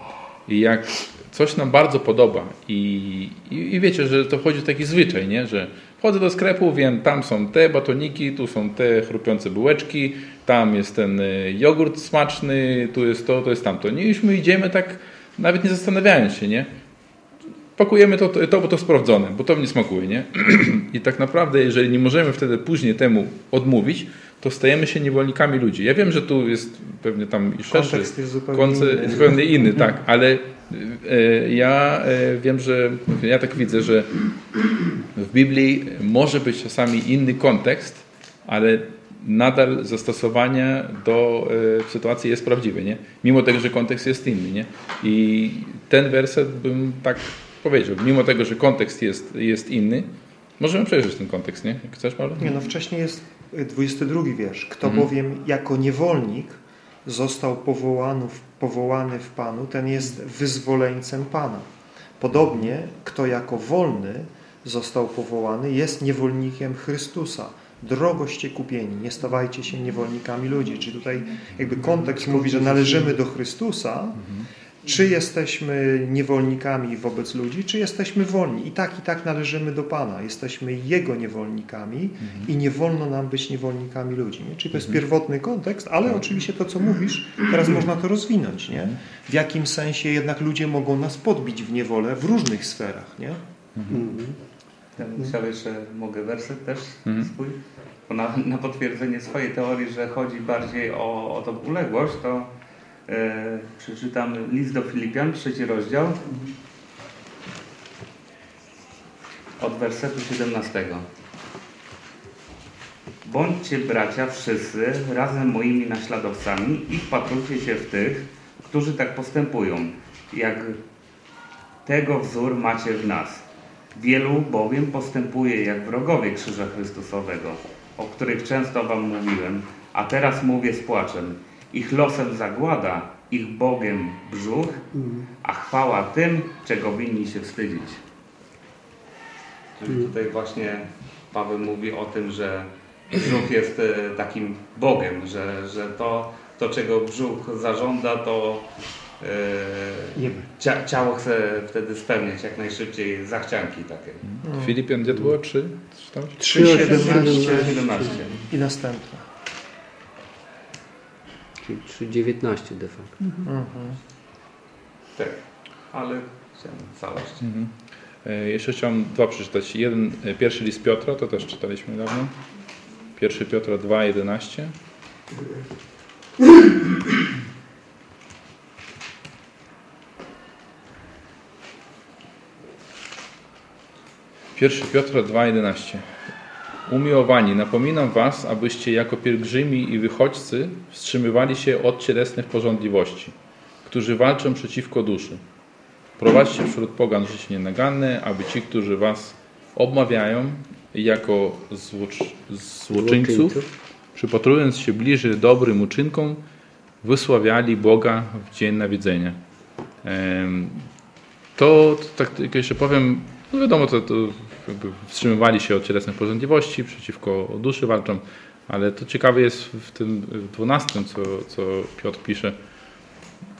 I jak coś nam bardzo podoba i, i, i, wiecie, że to chodzi o taki zwyczaj, nie? że Chodzę do sklepu, wiem, tam są te batoniki, tu są te chrupiące bułeczki, tam jest ten y, jogurt smaczny, tu jest to, to jest tamto. Nie, już my idziemy tak, nawet nie zastanawiając się, nie? Pakujemy to, to, to, bo to sprawdzone, bo to mnie smakuje, nie? I tak naprawdę, jeżeli nie możemy wtedy później temu odmówić, to stajemy się niewolnikami ludzi. Ja wiem, że tu jest pewnie tam i szerszy, Kontekst jest zupełnie konce- inny. zupełnie inny, tak, ale e, ja e, wiem, że ja tak widzę, że w Biblii może być czasami inny kontekst, ale nadal zastosowanie do e, sytuacji jest prawdziwe, nie? Mimo tego, że kontekst jest inny, nie? I ten werset bym tak powiedział, mimo tego, że kontekst jest, jest inny, możemy przejrzeć ten kontekst, nie? Jak chcesz, Paweł? Nie, no wcześniej jest 22 wiersz. Kto Mhm. bowiem jako niewolnik został powołany w, powołany w Panu, ten jest wyzwoleńcem Pana. Podobnie, kto jako wolny został powołany, jest niewolnikiem Chrystusa. Drogoście kupieni, nie stawajcie się niewolnikami ludzi. Czyli tutaj jakby kontekst mówi, że należymy do Chrystusa, czy jesteśmy niewolnikami wobec ludzi, czy jesteśmy wolni. I tak, i tak należymy do Pana. Jesteśmy Jego niewolnikami i nie wolno nam być niewolnikami ludzi. Nie? Czyli to jest pierwotny kontekst, ale oczywiście to, co mówisz, teraz można to rozwinąć. Nie? W jakim sensie jednak ludzie mogą nas podbić w niewolę w różnych sferach. Nie? Ja myślałem, że mogę werset też Mhm. swój. Na, na potwierdzenie swojej teorii, że chodzi bardziej o, o tą uległość, to e, przeczytam list do Filipian, trzeci rozdział, od wersetu 17. Bądźcie bracia wszyscy razem moimi naśladowcami i wpatrujcie się w tych, którzy tak postępują, jak tego wzór macie w nas. Wielu bowiem postępuje jak wrogowie Krzyża Chrystusowego, o których często wam mówiłem, a teraz mówię z płaczem. Ich losem zagłada, ich Bogiem brzuch, a chwała tym, czego winni się wstydzić. Czyli tutaj właśnie Paweł mówi o tym, że brzuch jest e, takim Bogiem, że, że to, to, czego brzuch zażąda, to e, ciało chce wtedy spełniać jak najszybciej zachcianki takie. Filipian, gdzie było? Trzy? Czytałeś? 3,17 17. i Czyli 3,19 de facto. Mhm. Tak, ale chciałem całość. Mhm. E, Jeszcze chciałem dwa przeczytać. Jeden, e, pierwszy list Piotra, to też czytaliśmy niedawno. Pierwszy Piotra 2,11. Pierwszy Piotra 2,11. Umiłowani, napominam was, abyście jako pielgrzymi i wychodźcy wstrzymywali się od cielesnych porządliwości, którzy walczą przeciwko duszy. Prowadźcie wśród pogan życie nienaganne, aby ci, którzy was obmawiają jako złocz, złoczyńców, przypatrując się bliżej dobrym uczynkom, wysławiali Boga w dzień nawiedzenia. To, tak tylko jeszcze powiem, no wiadomo, to, to wstrzymywali się od cielesnych porządliwości, przeciwko duszy walczą, ale to ciekawe jest w tym 12, co, co Piotr pisze.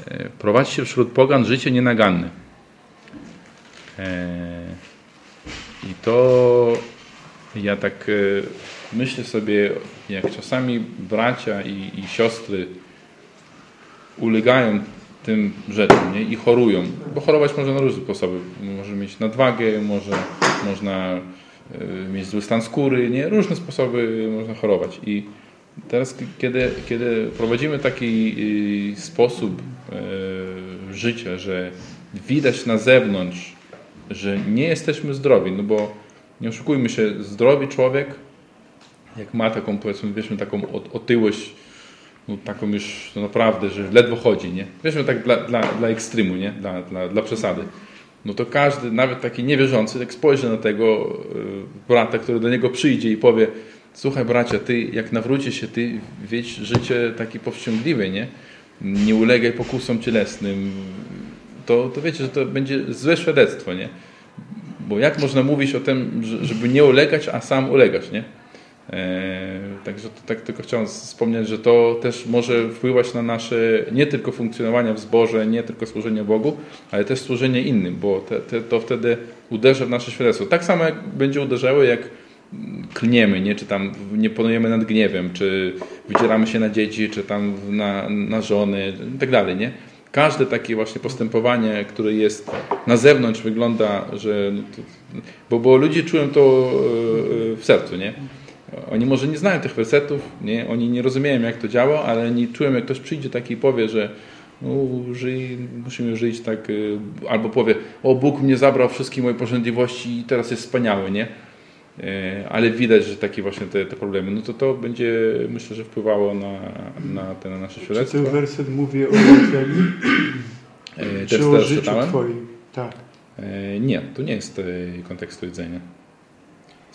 E, Prowadźcie wśród pogan życie nienaganne. E, I to ja tak e, myślę sobie, jak czasami bracia i, i siostry ulegają tym rzeczom nie? i chorują, bo chorować można na różne sposoby. Może mieć nadwagę, może, można e, mieć zły stan skóry, nie? różne sposoby można chorować. I teraz, kiedy, kiedy prowadzimy taki y, sposób e, życia, że widać na zewnątrz, że nie jesteśmy zdrowi, no bo nie oszukujmy się, zdrowy człowiek, jak ma taką, powiedzmy, taką otyłość, no, taką już no, naprawdę, że ledwo chodzi, nie? Weźmy tak dla, dla, dla ekstrymu, nie? Dla, dla, dla przesady. No to każdy, nawet taki niewierzący, jak spojrzy na tego y, brata, który do niego przyjdzie i powie słuchaj bracia, ty jak nawrócisz się, ty wiedź życie takie powściągliwe, nie? Nie ulegaj pokusom cielesnym. To, to wiecie, że to będzie złe świadectwo, nie? Bo jak można mówić o tym, że- żeby nie ulegać, a sam ulegasz, nie? E, Także to, tak tylko chciałem wspomnieć, że to też może wpływać na nasze nie tylko funkcjonowanie w zborze, nie tylko służenie Bogu, ale też służenie innym, bo te, te, to wtedy uderza w nasze świadectwo. Tak samo jak będzie uderzało, jak klniemy, nie? czy tam nie panujemy nad gniewem, czy wydzieramy się na dzieci, czy tam na, na żony i tak nie? Każde takie właśnie postępowanie, które jest na zewnątrz wygląda, że... No bo, bo ludzie czują to e, w sercu, nie? Oni może nie znają tych wersetów, nie? oni nie rozumieją jak to działa, ale oni czują jak ktoś przyjdzie taki i powie, że no, żyj, musimy żyć tak, y, albo powie, o Bóg mnie zabrał wszystkie moje porządliwości i teraz jest wspaniały, nie? E, ale widać, że takie właśnie te, te problemy, no to to będzie, myślę, że wpływało na, na te na nasze świadectwo. Czy ten werset mówi o rodzeniu? E, Czy o życiu czytałem? Twoim? Tak. E, Nie, to nie jest e, kontekstu jedzenia.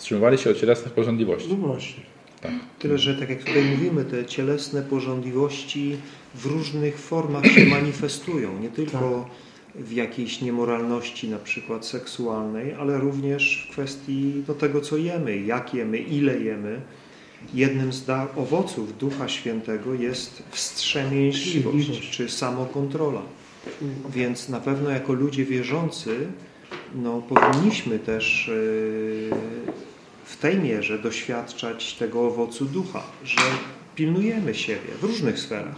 Wstrzymywali się od cielesnych porządliwości. No właśnie. Tak. Tyle, że tak jak tutaj mówimy, te cielesne porządliwości w różnych formach się manifestują. Nie tylko w jakiejś niemoralności, na przykład seksualnej, ale również w kwestii do tego, co jemy, jak jemy, ile jemy. Jednym z owoców Ducha Świętego jest wstrzemięźliwość, czy samokontrola. Więc na pewno jako ludzie wierzący no, powinniśmy też yy, w tej mierze doświadczać tego owocu ducha, że pilnujemy siebie w różnych sferach.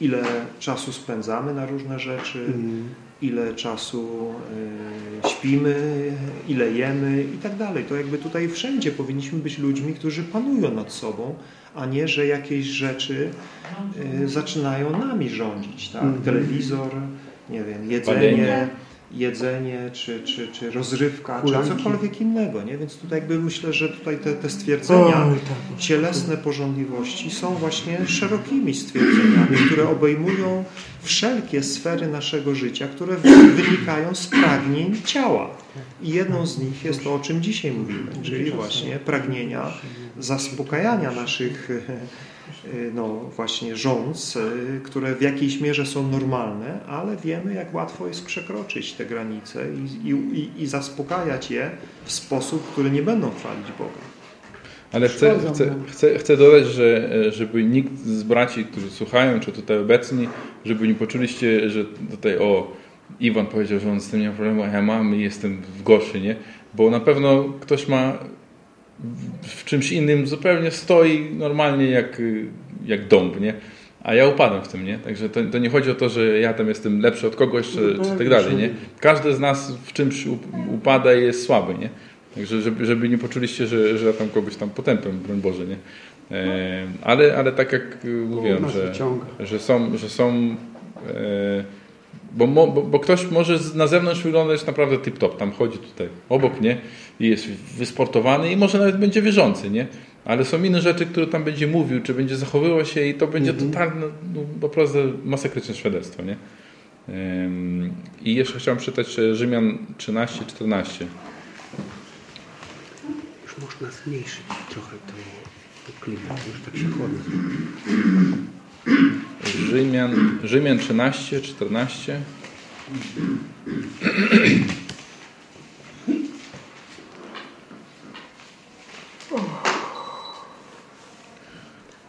Ile czasu spędzamy na różne rzeczy, Mm. ile czasu y, śpimy, ile jemy i tak dalej. To jakby tutaj wszędzie powinniśmy być ludźmi, którzy panują nad sobą, a nie, że jakieś rzeczy y, zaczynają nami rządzić. Tak? Mhm. Telewizor, nie wiem, jedzenie. Jedzenie czy, czy, czy rozrywka, Hulanki. czy cokolwiek innego. Nie? Więc tutaj jakby myślę, że tutaj te, te stwierdzenia Oj, tak. cielesne porządliwości są właśnie szerokimi stwierdzeniami, które obejmują wszelkie sfery naszego życia, które wy- wynikają z pragnień ciała. I jedną z nich jest to, o czym dzisiaj mówimy, czyli właśnie pragnienia zaspokajania naszych no właśnie rządz, e, które w jakiejś mierze są normalne, ale wiemy, jak łatwo jest przekroczyć te granice i, i, i- zaspokajać je w sposób, który nie będą chwalić Boga. Ale chcę, chcę, nam. chcę, chcę dodać, że żeby nikt z braci, którzy słuchają, czy tutaj obecni, żeby nie poczuli że tutaj o, Iwan powiedział, że on z tym nie ma problemu, a ja mam i jestem w gorszy, nie? Bo na pewno ktoś ma w- czymś innym zupełnie stoi normalnie jak, jak dąb, nie? A ja upadam w tym, nie? Także to, to nie chodzi o to, że ja tam jestem lepszy od kogoś, czy, czy tak, dalej, nie? Każdy z nas w czymś up- upada i jest słaby, nie? Także żeby, żeby nie poczuliście, że, że ja tam kogoś tam potępiam, broń Boże, nie? E, ale, ale tak jak mówiłem, że, że są, że są e, bo, bo, bo ktoś może na zewnątrz wyglądać naprawdę tip-top, tam chodzi tutaj obok, nie? I jest wysportowany i może nawet będzie wierzący, nie? Ale są inne rzeczy, które tam będzie mówił, czy będzie zachowywał się i to będzie totalne, no, po prostu masakryczne świadectwo, nie? Ym, I jeszcze chciałem przeczytać e, Rzymian 13, 14. Już można zmniejszyć trochę to, to klimat, już tak się chłodno. Rzymian, Rzymian 13, 14.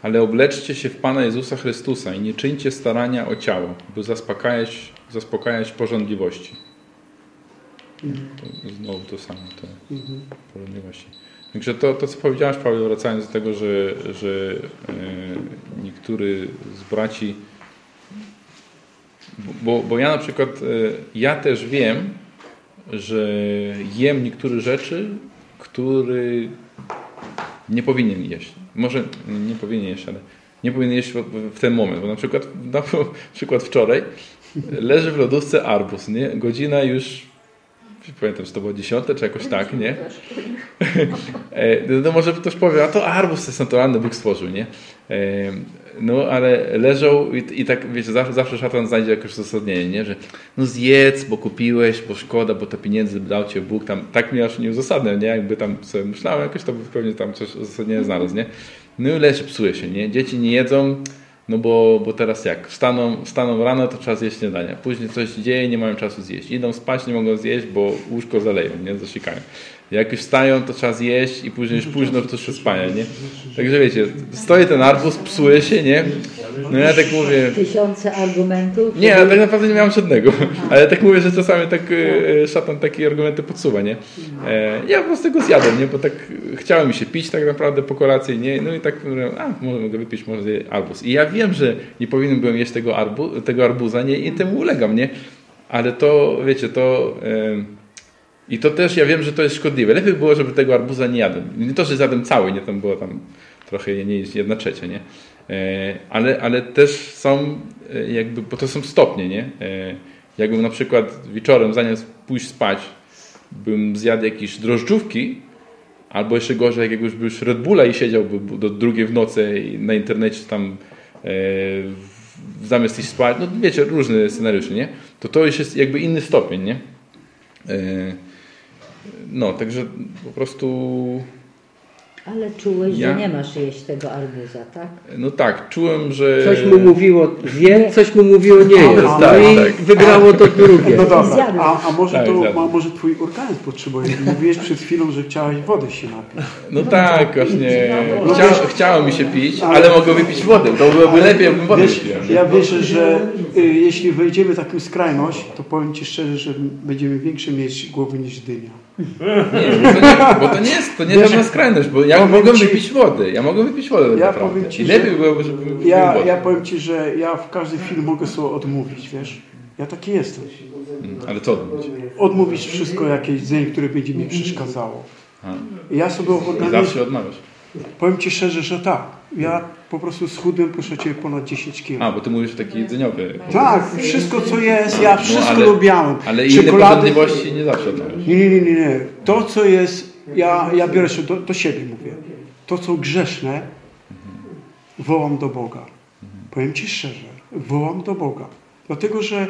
Ale obleczcie się w Pana Jezusa Chrystusa i nie czyńcie starania o ciało, by zaspokajać, zaspokajać porządliwości. To znowu to samo, te porządliwości. Także to, to, co powiedziałeś, Paweł, wracając do tego, że, że e, niektóry z braci bo, bo ja na przykład, e, ja też wiem, że jem niektóre rzeczy, który nie powinien jeść. Może nie powinien jeść, ale nie powinien jeść w, ten moment. Bo na przykład, na przykład wczoraj leży w lodówce arbuz, nie? Godzina już pamiętam, czy to było dziesiąte, czy jakoś tak, nie? E, No może ktoś powie, a to arbuz to jest naturalny, Bóg stworzył, nie? E, No ale leżał i, i tak, wiecie, zawsze, zawsze szatan znajdzie jakieś uzasadnienie, nie? Że no zjedz, bo kupiłeś, bo szkoda, bo to pieniędzy dał Cię Bóg, tam, tak mnie aż nie uzasadniał, nie? Jakby tam sobie myślałem jakoś, to by pewnie tam coś uzasadnienie znalazł, nie? No i leży, psuje się, nie? Dzieci nie jedzą, no bo, bo teraz jak? Wstaną, wstaną rano, to trzeba zjeść śniadanie. Później coś dzieje, nie mają czasu zjeść. Idą spać, nie mogą zjeść, bo łóżko zaleją, nie? Zasikają. Jak już wstają, to trzeba zjeść i później już późno to już spania, nie? Także wiecie, stoi ten arbuz, psuje się, nie? No ja tak mówię, Tysiące argumentów. Nie, ale tak naprawdę nie miałem żadnego. Ale tak mówię, że czasami tak e, szatan takie argumenty podsuwa, nie? E, ja po prostu go zjadłem, nie? Bo tak chciało mi się pić tak naprawdę po kolacji, nie? No i tak mówię, a może mogę wypić może arbuz. I ja wiem, że nie powinienem byłem jeść tego, arbu, tego arbuza, nie? I temu ulegam, nie? Ale to, wiecie, to... E, I to też ja wiem, że to jest szkodliwe. Lepiej było, żeby tego arbuza nie jadłem. Nie to, że zjadłem cały, nie? Tam było tam trochę nie jedna trzecia, nie? E, ale, ale też są e, jakby, bo to są stopnie, nie? E, Jakbym na przykład wieczorem zamiast pójść spać, bym zjadł jakieś drożdżówki, albo jeszcze gorzej, jak jakbyś był Red Bulla i siedziałby do drugiej w nocy na internecie tam zamiast iść spać, no wiecie, różne scenariusze, nie? To to już jest jakby inny stopień, nie? No, także po prostu Ale czułeś, Ja- że nie masz jeść tego arbuza, tak? no tak, czułem, że... Coś mu mówiło wiem, coś mu mówiło nie jest. No tak, i tak. wygrało to drugie. No dobra, a, a może Tak, to, a może twój organizm potrzebuje? Mówiłeś przed chwilą, że chciałeś wody się napić. No tak, właśnie. No Chciało, mi się pić, Ale- ale mogę wypić wodę. To byłoby lepiej, jakbym wodę Wiesz, ja wierzę, że y, jeśli wejdziemy w taką skrajność, to powiem Ci szczerze, że będziemy większe mieć głowy niż dynia. Nie, bo to nie, jest, to nie jest żadna skrajność, bo ja mogłem ci- wypić wodę. Ja mogłem wypić wodę tak Ja naprawdę. powiem ci, I lepiej że- byłoby, żeby wypił Ja, wodę. ja powiem Ci, że ja w każdej chwili mogę sobie odmówić, wiesz? Ja taki jestem. Mm, Ale co odmówić? Odmówić wszystko jakieś jedzenie, które będzie mi przeszkadzało. A, ja sobie organizmie, zawsze odmawiasz. Powiem Ci szczerze, że tak. Ja po prostu schudłem, proszę Cię, ponad 10 kg. A, bo ty mówisz taki jedzeniowy. Tak, wszystko co jest, ja wszystko ale- lubiałem. Ale inne Czekolady- pożądliwości nie zawsze odmawiasz. Nie, nie, nie, nie, nie. To, co jest, ja, ja biorę się do, do siebie, mówię. To, co grzeszne, wołam do Boga. Powiem Ci szczerze, wołam do Boga. Dlatego, że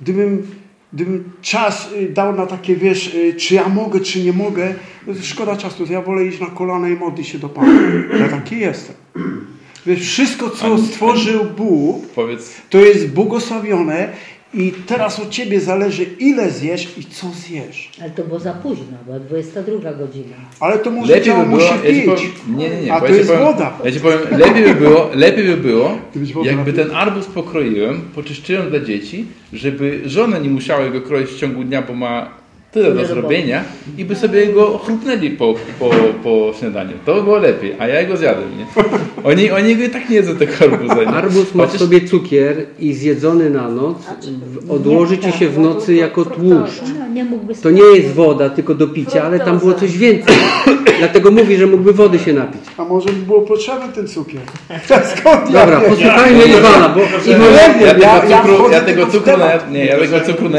gdybym, gdybym czas y, dał na takie, wiesz, y, czy ja mogę, czy nie mogę, no to szkoda czasu. Ja wolę iść na kolana i modlić się do Pana. Ja taki jestem. Wiesz, wszystko, co stworzył Bóg, to jest błogosławione i teraz od Ciebie zależy, ile zjesz i co zjesz. Ale to było za późno, bo 22 godzina. Ale to może lepiej by było, musi ja pić. powiem, nie, nie, nie. A bo to ja jest powiem, woda. Ja ci powiem, lepiej by było, lepiej by było, jakby ten arbuz pokroiłem, poczyszczyłem dla dzieci, żeby żona nie musiała go kroić w ciągu dnia, bo ma tyle do zrobienia i by sobie go chrupnęli po, po, po śniadaniu. To by było lepiej, a ja go zjadłem, nie? Oni, oni go i tak nie jedzą tego arbuza, nie? Arbuz ma w Chociaż- sobie cukier i zjedzony na noc odłoży ci się w nocy jako tłuszcz. No, To nie jest woda tylko do picia, ale tam było coś więcej. Dlatego mówi, że mógłby wody się napić. A może by było potrzebny ten cukier? Skąd ja Dobra, posłuchajmy Iwana, bo Ja, Iwan, ja, Ja- tego ja cukru, wchodzę ja tego cukru na, nie, ja tego cukru na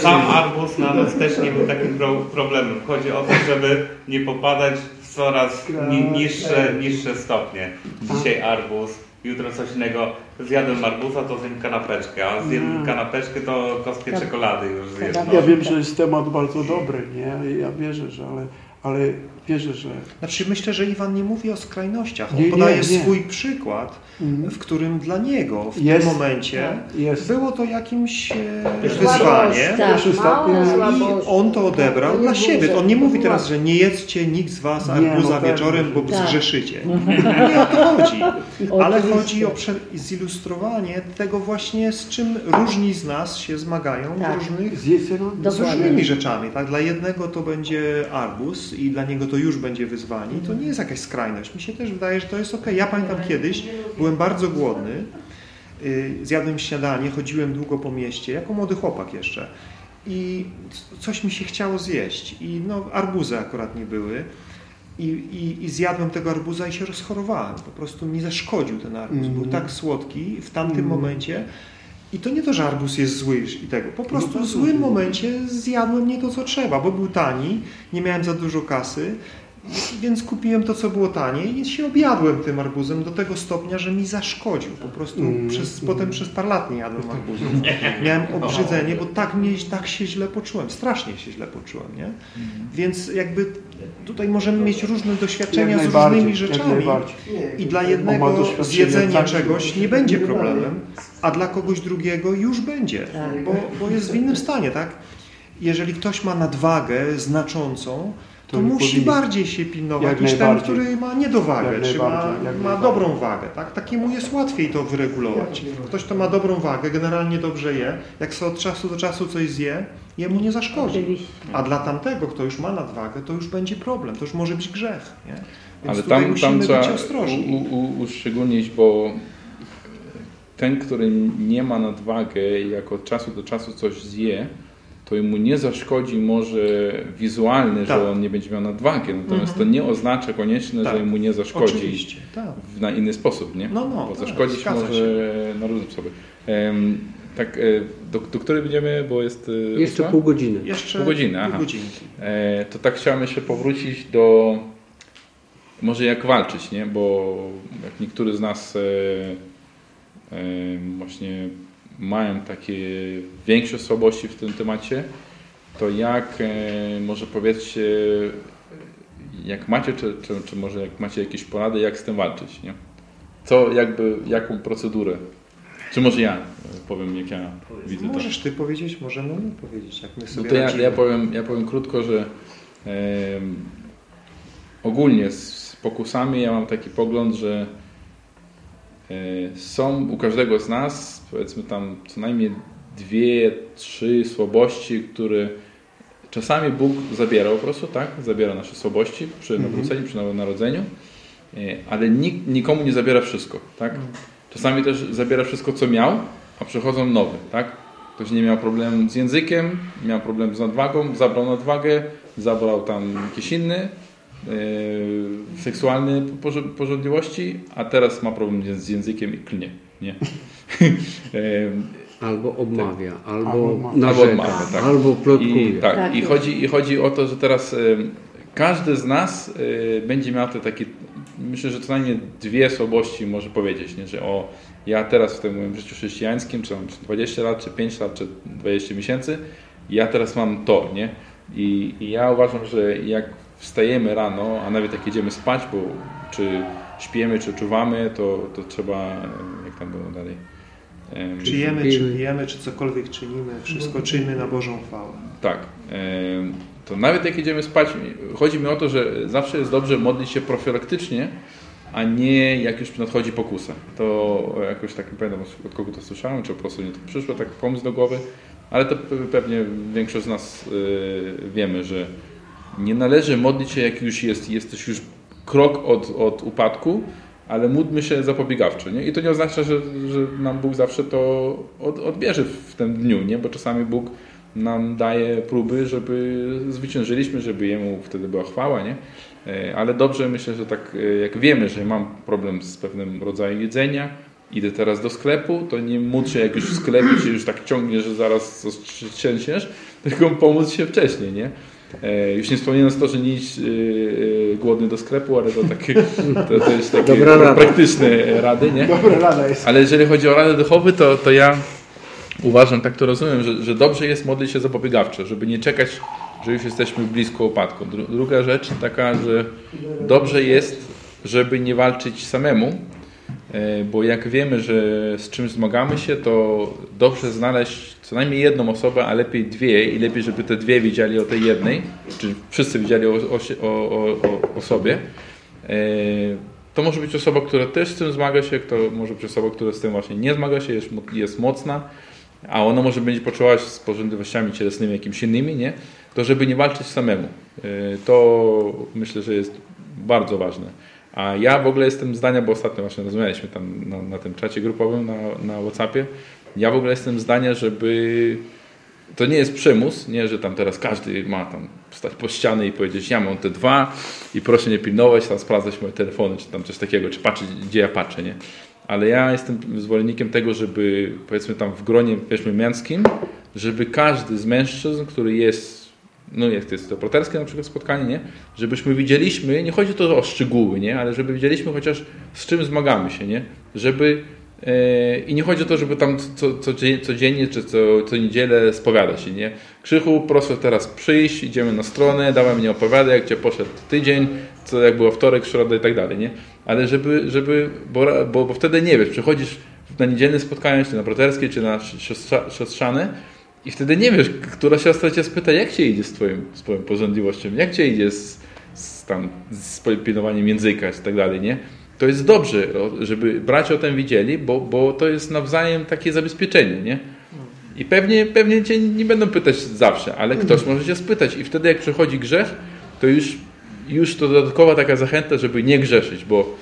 sam arbuz na noc też nie był takim pro, problemem. Chodzi o to, żeby nie popadać w coraz ni, niższe, niższe stopnie. Dzisiaj arbuz, jutro coś innego. Zjadłem arbuza, to zjem kanapeczkę, a zjem kanapeczkę, to kostkę czekolady już zjem. No. Ja wiem, że jest temat bardzo dobry, nie? Ja wierzę, że ale, ale wierzę, że Znaczy myślę, że Iwan nie mówi o skrajnościach. On Nie, nie, podaje nie. swój przykład, Mhm. w którym dla niego w Jest. tym momencie jest. było to jakimś e, wyzwanie. tak, i on to odebrał To dla nie siebie. On nie mówi teraz, że nie jedzcie nikt z was Nie, arbuza no tak. wieczorem, bo Tak. zgrzeszycie. Nie o to chodzi. Ale chodzi o zilustrowanie tego właśnie, z czym różni z nas się zmagają Tak. różnych z różnymi rzeczami. Tak? Dla jednego to będzie arbuz i dla niego to już będzie wyzwanie. I to nie jest jakaś skrajność. Mi się też wydaje, że to jest ok. Ja pamiętam kiedyś, byłem bardzo głodny, yy, zjadłem śniadanie, chodziłem długo po mieście, jako młody chłopak jeszcze. I coś mi się chciało zjeść. I no, arbuzy akurat nie były. I, i, I zjadłem tego arbuza i się rozchorowałem. Po prostu mi zaszkodził ten arbuz. Mm. Był tak słodki w tamtym Mm. momencie. I to nie to, że arbuz jest zły i tego. Po prostu w złym momencie zjadłem nie to, co trzeba, bo był tani, nie miałem za dużo kasy, więc kupiłem to, co było tanie i się objadłem tym arbuzem do tego stopnia, że mi zaszkodził. Po prostu Mm. przez, potem przez parę lat nie jadłem. Miałem obrzydzenie, bo tak, mnie, tak się źle poczułem. Strasznie się źle poczułem, nie? Więc jakby tutaj możemy mieć różne doświadczenia Jak z różnymi rzeczami. I dla jednego zjedzenie czegoś nie będzie problemem, a dla kogoś drugiego już będzie, Tak. bo, bo jest w innym stanie, tak? Jeżeli ktoś ma nadwagę znaczącą, to, musi powinni- bardziej się pilnować Jak niż ten, który ma niedowagę, Jak czy ma, ma dobrą wagę. Tak? Takiemu jest łatwiej to wyregulować. Ktoś, kto ma dobrą wagę, generalnie dobrze je, jak sobie od czasu do czasu coś zje, jemu nie zaszkodzi. A dla tamtego, kto już ma nadwagę, to już będzie problem, to już może być grzech. Nie? Więc Ale tutaj tam, musimy tam trzeba być ostrożni. u, u, uszczególnić, bo ten, który nie ma nadwagę jak od czasu do czasu coś zje, to mu nie zaszkodzi może wizualnie, Tak. że on nie będzie miał nadwagi. Natomiast Mhm. to nie oznacza koniecznie, Tak. że mu nie zaszkodzi Oczywiście, tak. w- na inny sposób, nie? No, no, bo tak, zaszkodzić może na różne sposoby. Em, tak, e, do, do której będziemy, bo jest... e, Jeszcze ósma? pół godziny. Jeszcze Pół godziny, aha. pół godzinki. E, to tak chciałem jeszcze powrócić do może jak walczyć, nie? Bo jak niektórzy z nas e, e, właśnie mają takie większe słabości w tym temacie, to jak e, może powiedzcie, jak macie, czy, czy, czy może jak macie jakieś porady, jak z tym walczyć, nie? Co jakby, jaką procedurę? Czy może ja e, powiem, jak ja widzę to? Możesz ty powiedzieć, możemy my powiedzieć, jak my No sobie to ja, ja, powiem, ja powiem krótko, że em, ogólnie z pokusami ja mam taki pogląd, że e, są u każdego z nas powiedzmy tam co najmniej dwie, trzy słabości, które czasami Bóg zabiera po prostu, tak? Zabiera nasze słabości przy Mhm. nawróceniu, przy narodzeniu, e, ale nikt nikomu nie zabiera wszystko, tak? Mhm. Czasami też zabiera wszystko, co miał, a przychodzą nowe, tak? Ktoś nie miał problem z językiem, miał problem z nadwagą, zabrał nadwagę, zabrał tam jakieś inne e, seksualne porządliwości, a teraz ma problem z językiem i klnie, nie? E, Albo obmawia, albo, Albo odmawia. narzeka, Albo tak. albo plotkuje. I, tak, Tak i, chodzi, I chodzi o to, że teraz em, każdy z nas e, będzie miał te takie, myślę, że co najmniej dwie słabości może powiedzieć, nie? że o, ja teraz w tym moim życiu chrześcijańskim, czy mam 20 lat, czy 5 lat, czy 20 miesięcy, ja teraz mam to, nie? I, I ja uważam, że jak wstajemy rano, a nawet jak jedziemy spać, bo czy śpimy, czy czuwamy, to, to trzeba, jak tam było dalej? Em, Czy jemy, czy cokolwiek czynimy, wszystko czyjmy na Bożą chwałę. Tak. To nawet jak idziemy spać, chodzi mi o to, że zawsze jest dobrze modlić się profilaktycznie, a nie jak już nadchodzi pokusa. To jakoś tak nie pamiętam od kogo to słyszałem, czy po prostu mi to przyszło, tak pomysł do głowy, ale to pe- pewnie większość z nas y, wiemy, że nie należy modlić się jak już jest, jesteś już krok od, od upadku, ale módlmy się zapobiegawczo. Nie? I to nie oznacza, że, że nam Bóg zawsze to od, odbierze w tym dniu, nie? bo czasami Bóg nam daje próby, żeby zwyciężyliśmy, żeby Jemu wtedy była chwała, nie? E, Ale dobrze myślę, że tak e, jak wiemy, że mam problem z pewnym rodzajem jedzenia, idę teraz do sklepu, to nie módl się jak już w sklepie się już tak ciągnie, że zaraz trzęsiesz, tylko pomóc się wcześniej, nie? E, Już nie wspominając to, że nie idź e, e, głodny do sklepu, ale to takie, to, jest takie Dobra rada. praktyczne rady, nie? Dobra rada jest. Ale jeżeli chodzi o rady duchowe, to, to ja uważam, tak to rozumiem, że, że dobrze jest modlić się zapobiegawczo, żeby nie czekać, że już jesteśmy blisko upadku. Dru- Druga rzecz taka, że dobrze jest, żeby nie walczyć samemu, bo jak wiemy, że z czym zmagamy się, to dobrze znaleźć co najmniej jedną osobę, a lepiej dwie i lepiej, żeby te dwie wiedzieli o tej jednej, czy wszyscy wiedzieli o, o, o, o, sobie. E, To może być osoba, która też z tym zmaga się, to może być osoba, która z tym właśnie nie zmaga się, jest, jest mocna, a ona może będzie się z pożądliwościami cielesnymi jakimiś innymi, nie? To żeby nie walczyć samemu. E, To myślę, że jest bardzo ważne. A ja w ogóle jestem zdania, bo ostatnio właśnie rozmawialiśmy tam na, na tym czacie grupowym na, na Whatsappie, ja w ogóle jestem zdania, żeby to nie jest przymus, nie, że tam teraz każdy ma tam stać po ściany i powiedzieć, ja mam te dwa i proszę nie pilnować, tam sprawdzać moje telefony, czy tam coś takiego, czy patrzeć, gdzie ja patrzę, nie. Ale ja jestem zwolennikiem tego, żeby powiedzmy tam w gronie powiedzmy męskim, żeby każdy z mężczyzn, który jest, no jak to jest to braterskie na przykład spotkanie, nie, żebyśmy widzieliśmy, nie chodzi to o szczegóły, nie, ale żeby widzieliśmy chociaż z czym zmagamy się, nie, żeby E, I nie chodzi o to, żeby tam co, co, codziennie czy co, co niedzielę spowiadać się, nie? Krzychu, proszę teraz przyjść, idziemy na stronę, dawaj mnie opowiadaj, jak Cię poszedł tydzień, co jak było wtorek, środa i tak dalej, nie? Ale żeby, żeby bo, bo, bo wtedy nie wiesz, przychodzisz na niedzielne spotkanie, czy na braterskie, czy na siostrza- siostrzane i wtedy nie wiesz, która siostra cię spyta, jak cię idzie z twoim, z twoją porządliwością, jak cię idzie z, z, tam, z pilnowaniem języka i tak dalej, nie? To jest dobrze, żeby bracia o tym widzieli, bo, bo to jest nawzajem takie zabezpieczenie, nie? I pewnie, pewnie cię nie będą pytać zawsze, ale ktoś może cię spytać i wtedy jak przychodzi grzech, to już, już to dodatkowa taka zachęta, żeby nie grzeszyć, bo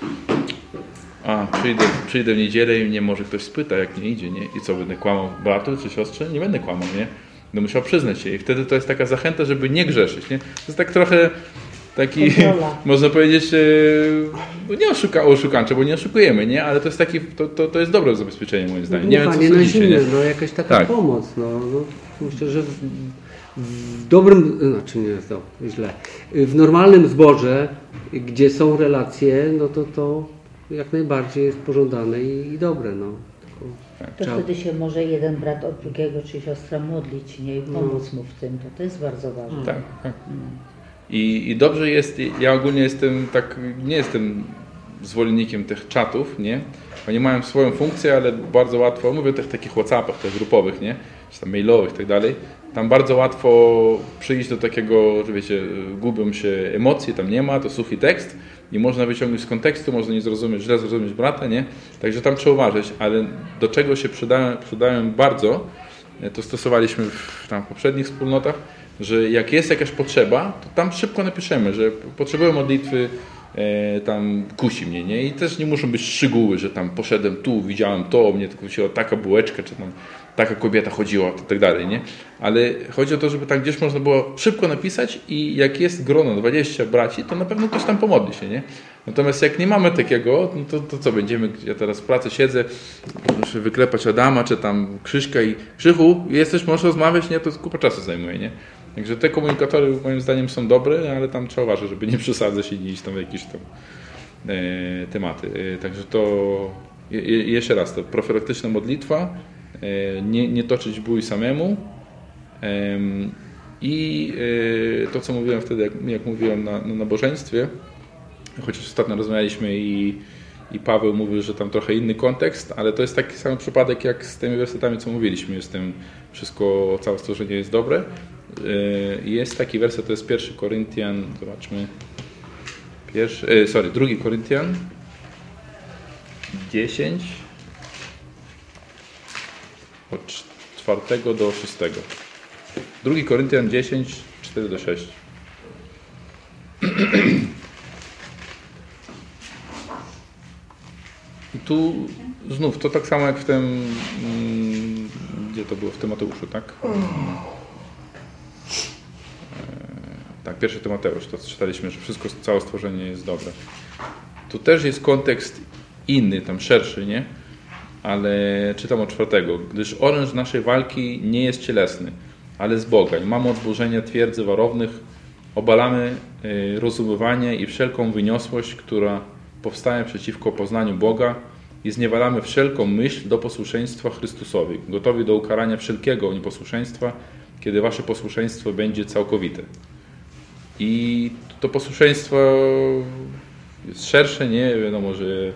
a, przyjdę, przyjdę w niedzielę i mnie może ktoś spyta, jak nie idzie, nie? I co, będę kłamał bratu czy siostrze? Nie będę kłamał, nie? Będę musiał przyznać się. I wtedy to jest taka zachęta, żeby nie grzeszyć, nie? To jest tak trochę taki, Kontrola. można powiedzieć, e, nie oszuka, oszukańcze, bo nie oszukujemy, nie? Ale to jest taki, to, to, to jest dobre zabezpieczenie moim zdaniem. Nie wiem, co na nie? no jakaś taka Tak. pomoc. No, no, myślę, że w, w dobrym, znaczy nie to źle, w normalnym zborze, gdzie są relacje, no to to jak najbardziej jest pożądane i, i dobre. No. Tylko To trzeba- wtedy się może jeden brat od drugiego, czy siostra modlić, nie? I pomóc mu w tym. To, to jest bardzo ważne. Tak, tak. I, I dobrze jest, ja ogólnie jestem tak, nie jestem zwolennikiem tych czatów, nie? Oni mają swoją funkcję, ale bardzo łatwo, mówię o tych takich Whatsappach, tych grupowych, nie? Czy tam mailowych i tak dalej. Tam bardzo łatwo przyjść do takiego, że wiecie, gubią się emocje, tam nie ma, to suchy tekst i można wyciągnąć z kontekstu, można nie zrozumieć, źle zrozumieć brata, nie? Także tam trzeba uważać, ale do czego się przydają, przydają bardzo, e, to stosowaliśmy w tam poprzednich wspólnotach, że jak jest jakaś potrzeba, to tam szybko napiszemy, że potrzebuję modlitwy, tam kusi mnie, nie? I też nie muszą być szczegóły, że tam poszedłem tu, widziałem to, mnie tylko kusiła taka bułeczka, czy tam taka kobieta chodziła, i tak dalej, nie? Ale chodzi o to, żeby tam gdzieś można było szybko napisać i jak jest grono 20 braci, to na pewno ktoś tam pomodli się, nie? Natomiast jak nie mamy takiego, no to, to co będziemy, ja teraz w pracy siedzę, muszę wyklepać Adama, czy tam Krzyśka i Krzychu, jesteś, możesz rozmawiać, nie? To kupa czasu zajmuje, nie? Także te komunikatory moim zdaniem są dobre, ale tam trzeba uważać, żeby nie przesadzać i nie iść tam w jakieś tam e, tematy. E, także to je, je, jeszcze raz, to profilaktyczna modlitwa, e, nie, nie toczyć bój samemu em, i e, to, co mówiłem wtedy, jak, jak mówiłem na, na nabożeństwie, chociaż ostatnio rozmawialiśmy i, i Paweł mówił, że tam trochę inny kontekst, ale to jest taki sam przypadek jak z tymi wersetami, co mówiliśmy. Jest tym wszystko, całe stworzenie jest dobre. Yy, Jest taki werset, to jest pierwszy Koryntian, zobaczmy. Pierwszy, e, sorry, drugi Koryntian 10 od czwartego do szóstego. Drugi Koryntian 10, 4 do 6. I tu znów to tak samo jak w tym, mm, gdzie to było, w Tymoteuszu, tak? E, Tak, pierwszy Tymoteusz, to czytaliśmy, że wszystko, całe stworzenie jest dobre. Tu też jest kontekst inny, tam szerszy, nie? Ale czytam od czwartego. Gdyż oręż naszej walki nie jest cielesny, ale z Boga. I mamy od burzenia twierdzy warownych, obalamy y, rozumowanie i wszelką wyniosłość, która powstaje przeciwko poznaniu Boga i zniewalamy wszelką myśl do posłuszeństwa Chrystusowi, gotowi do ukarania wszelkiego nieposłuszeństwa, kiedy wasze posłuszeństwo będzie całkowite. I to posłuszeństwo jest szersze, nie wiadomo, że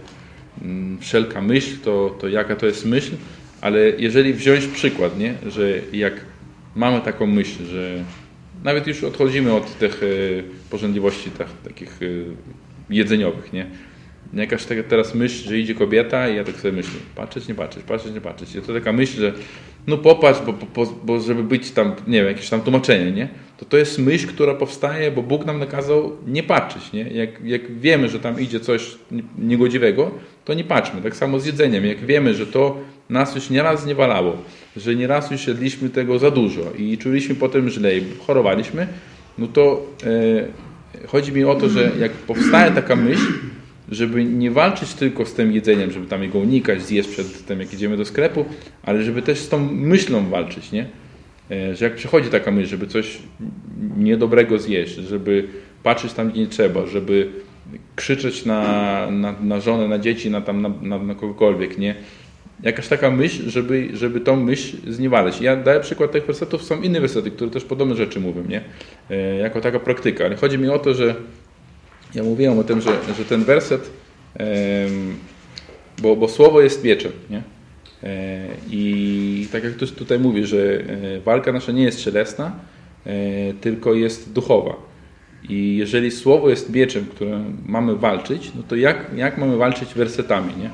mm, wszelka myśl, to, to jaka to jest myśl, ale jeżeli wziąć przykład, nie, że jak mamy taką myśl, że nawet już odchodzimy od tych e, pożądliwości tak, takich e, jedzeniowych, nie? Jakaś taka teraz myśl, że idzie kobieta i ja tak sobie myślę, patrzeć, nie patrzeć, patrzeć, nie patrzeć. I to taka myśl, że no popatrz, bo, bo, bo żeby być tam, nie wiem, jakieś tam tłumaczenie, nie? To to jest myśl, która powstaje, bo Bóg nam nakazał nie patrzeć, nie? Jak, jak wiemy, że tam idzie coś niegodziwego, to nie patrzmy. Tak samo z jedzeniem. Jak wiemy, że to nas już nieraz zniewalało, że nieraz już jedliśmy tego za dużo i czuliśmy potem źle i chorowaliśmy, no to e, chodzi mi o to, że jak powstaje taka myśl, żeby nie walczyć tylko z tym jedzeniem, żeby tam jego unikać, zjeść przed tym, jak idziemy do sklepu, ale żeby też z tą myślą walczyć, nie? E, Że jak przychodzi taka myśl, żeby coś niedobrego zjeść, żeby patrzeć tam, gdzie nie trzeba, żeby krzyczeć na, na, na żonę, na dzieci, na, tam, na, na, na kogokolwiek, nie? Jakaś taka myśl, żeby, żeby tą myśl zniewalać. Ja daję przykład tych wersetów, są inne wersety, które też podobne rzeczy mówią, nie? E, Jako taka praktyka, ale chodzi mi o to, że ja mówiłem o tym, że, że ten werset, bo, bo słowo jest mieczem, nie? E, I tak jak ktoś tutaj mówi, że e, walka nasza nie jest cielesna, e, tylko jest duchowa. I jeżeli słowo jest mieczem, którym mamy walczyć, no to jak, jak mamy walczyć wersetami, nie?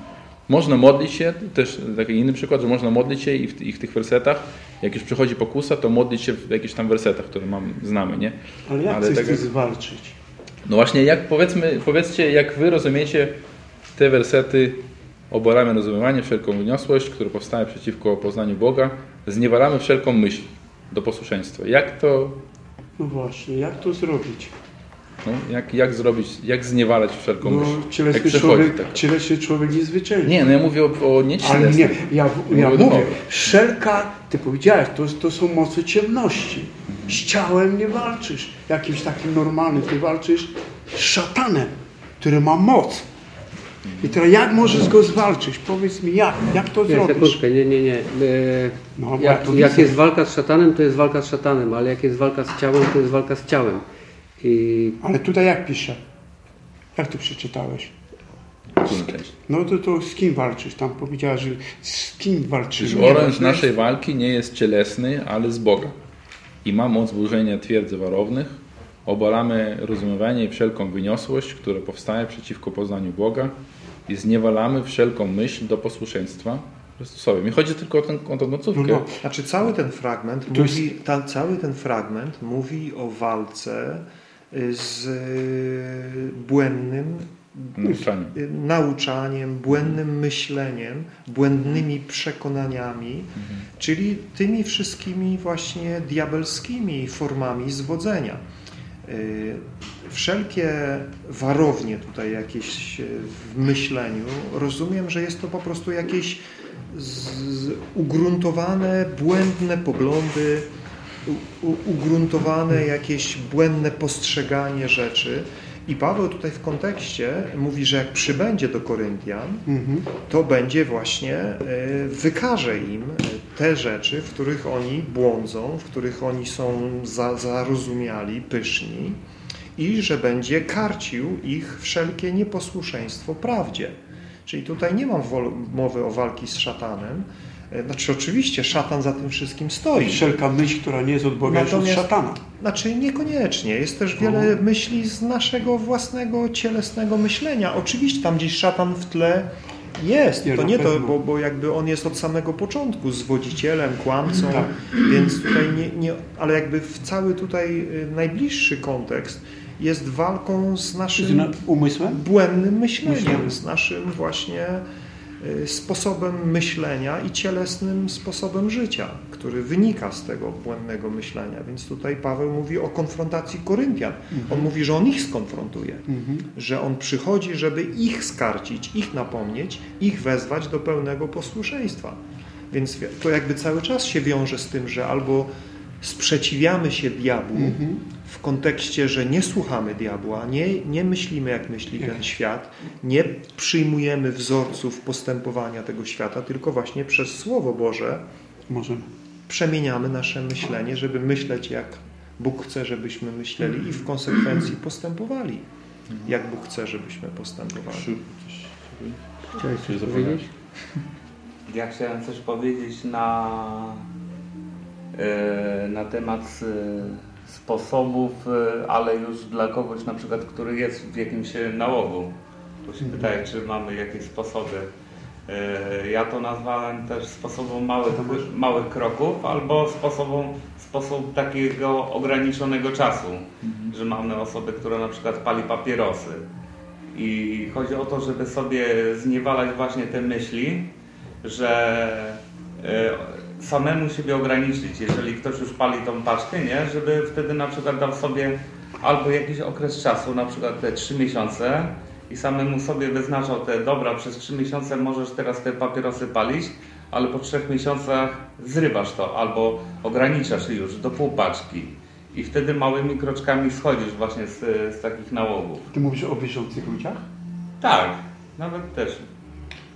Można modlić się, też taki inny przykład, że można modlić się i w, i w tych wersetach, jak już przychodzi pokusa, to modlić się w jakichś tam wersetach, które mam, znamy, nie? Ale jak Ale chcesz tak zwalczyć? No właśnie, jak powiedzmy, powiedzcie, jak wy rozumiecie te wersety oboramy rozumowanie, wszelką wyniosłość, które powstaje przeciwko poznaniu Boga, zniewalamy wszelką myśl do posłuszeństwa. Jak to, No właśnie, jak to zrobić? no, jak, jak zrobić, jak zniewalać wszelką No, myśl? Jak cielesny przechodzi człowiek, tak? cielesny człowiek nie zwycięży. Nie, no ja mówię o, o Ale nie, ja, ja Mówię mówię, wszelka, ty powiedziałeś, to, to są moce ciemności. Z ciałem nie walczysz jakimś takim normalnym, ty walczysz z szatanem, który ma moc. I teraz jak możesz go zwalczyć? Powiedz mi jak, jak to Nie, zrobisz? sekundkę, nie, nie, nie. E, No, jak, to jak jest walka z szatanem, to jest walka z szatanem, ale jak jest walka z ciałem, to jest walka z ciałem. I Ale tutaj jak pisze? Jak tu przeczytałeś? No to, to z kim walczysz? Tam powiedziała, że z kim walczysz? Oręż naszej walki nie jest cielesny, ale z Boga. I ma moc burzenia twierdzy warownych. Obalamy rozumowanie i wszelką wyniosłość, które powstaje przeciwko poznaniu Boga i zniewalamy wszelką myśl do posłuszeństwa Chrystusowi. Mi chodzi tylko o, ten, o tą końcówkę. No, no. Znaczy cały ten fragment To jest- mówi, ta, cały ten fragment mówi o walce y, z y, błędnym Nauczaniu. y, nauczaniem, błędnym myśleniem, błędnymi przekonaniami, czyli tymi wszystkimi właśnie diabelskimi formami zwodzenia. Y, Wszelkie warownie tutaj jakieś y, w myśleniu, rozumiem, że jest to po prostu jakieś ugruntowane, błędne poglądy, ugruntowane jakieś błędne postrzeganie rzeczy. I Paweł tutaj w kontekście mówi, że jak przybędzie do Koryntian, Mhm. to będzie właśnie, e, wykaże im e, te rzeczy, w których oni błądzą, w których oni są za, zarozumiali, pyszni i że będzie karcił ich wszelkie nieposłuszeństwo prawdzie. Czyli tutaj nie mam mowy o walki z szatanem. E, Znaczy oczywiście szatan za tym wszystkim stoi. Wszelka myśl, która nie jest od Boga, jest od szatana. Znaczy niekoniecznie. Jest też wiele myśli z naszego własnego cielesnego myślenia. Oczywiście tam gdzieś szatan w tle jest. Nie, To na nie to, pewno. bo, bo jakby on jest od samego początku zwodzicielem, kłamcą, Tak. więc tutaj nie, nie, ale jakby w cały tutaj y, najbliższy kontekst jest walką z Z naszym na- umysłem? błędnym myśleniem, Myśleniem. z naszym właśnie sposobem myślenia i cielesnym sposobem życia, który wynika z tego błędnego myślenia. Więc tutaj Paweł mówi o konfrontacji Koryntian. On mówi, że on ich skonfrontuje, Mhm. że on przychodzi, żeby ich skarcić, ich napomnieć, ich wezwać do pełnego posłuszeństwa. Więc to jakby cały czas się wiąże z tym, że albo sprzeciwiamy się diabłu Mhm. W kontekście, że nie słuchamy diabła, nie, nie myślimy jak myśli ten świat, nie przyjmujemy wzorców postępowania tego świata, tylko właśnie przez Słowo Boże Możemy. przemieniamy nasze myślenie, żeby myśleć jak Bóg chce, żebyśmy myśleli i w konsekwencji postępowali, jak Bóg chce, żebyśmy postępowali. chciałeś coś Coś powiedzieć? Ja chciałem coś powiedzieć na, e, na temat e, sposobów, e, ale już dla kogoś na przykład, który jest w jakimś e, nałogu. Tu się pytaje, czy mamy jakieś sposoby. E, Ja to nazwałem też sposobem małych, małych kroków albo sposobem, sposób takiego ograniczonego czasu, że mamy osobę, która na przykład pali papierosy. I chodzi o to, żeby sobie zniewalać właśnie te myśli, że samemu siebie ograniczyć. Jeżeli ktoś już pali tą paczkę, nie? żeby wtedy na przykład dał sobie albo jakiś okres czasu, na przykład te trzy miesiące i samemu sobie wyznaczał te, dobra, przez trzy miesiące możesz teraz te papierosy palić, ale po trzech miesiącach zrywasz to albo ograniczasz już do pół paczki. I wtedy małymi kroczkami schodzisz właśnie z, z takich nałogów. Ty mówisz o wierzących ludziach? Tak, nawet też.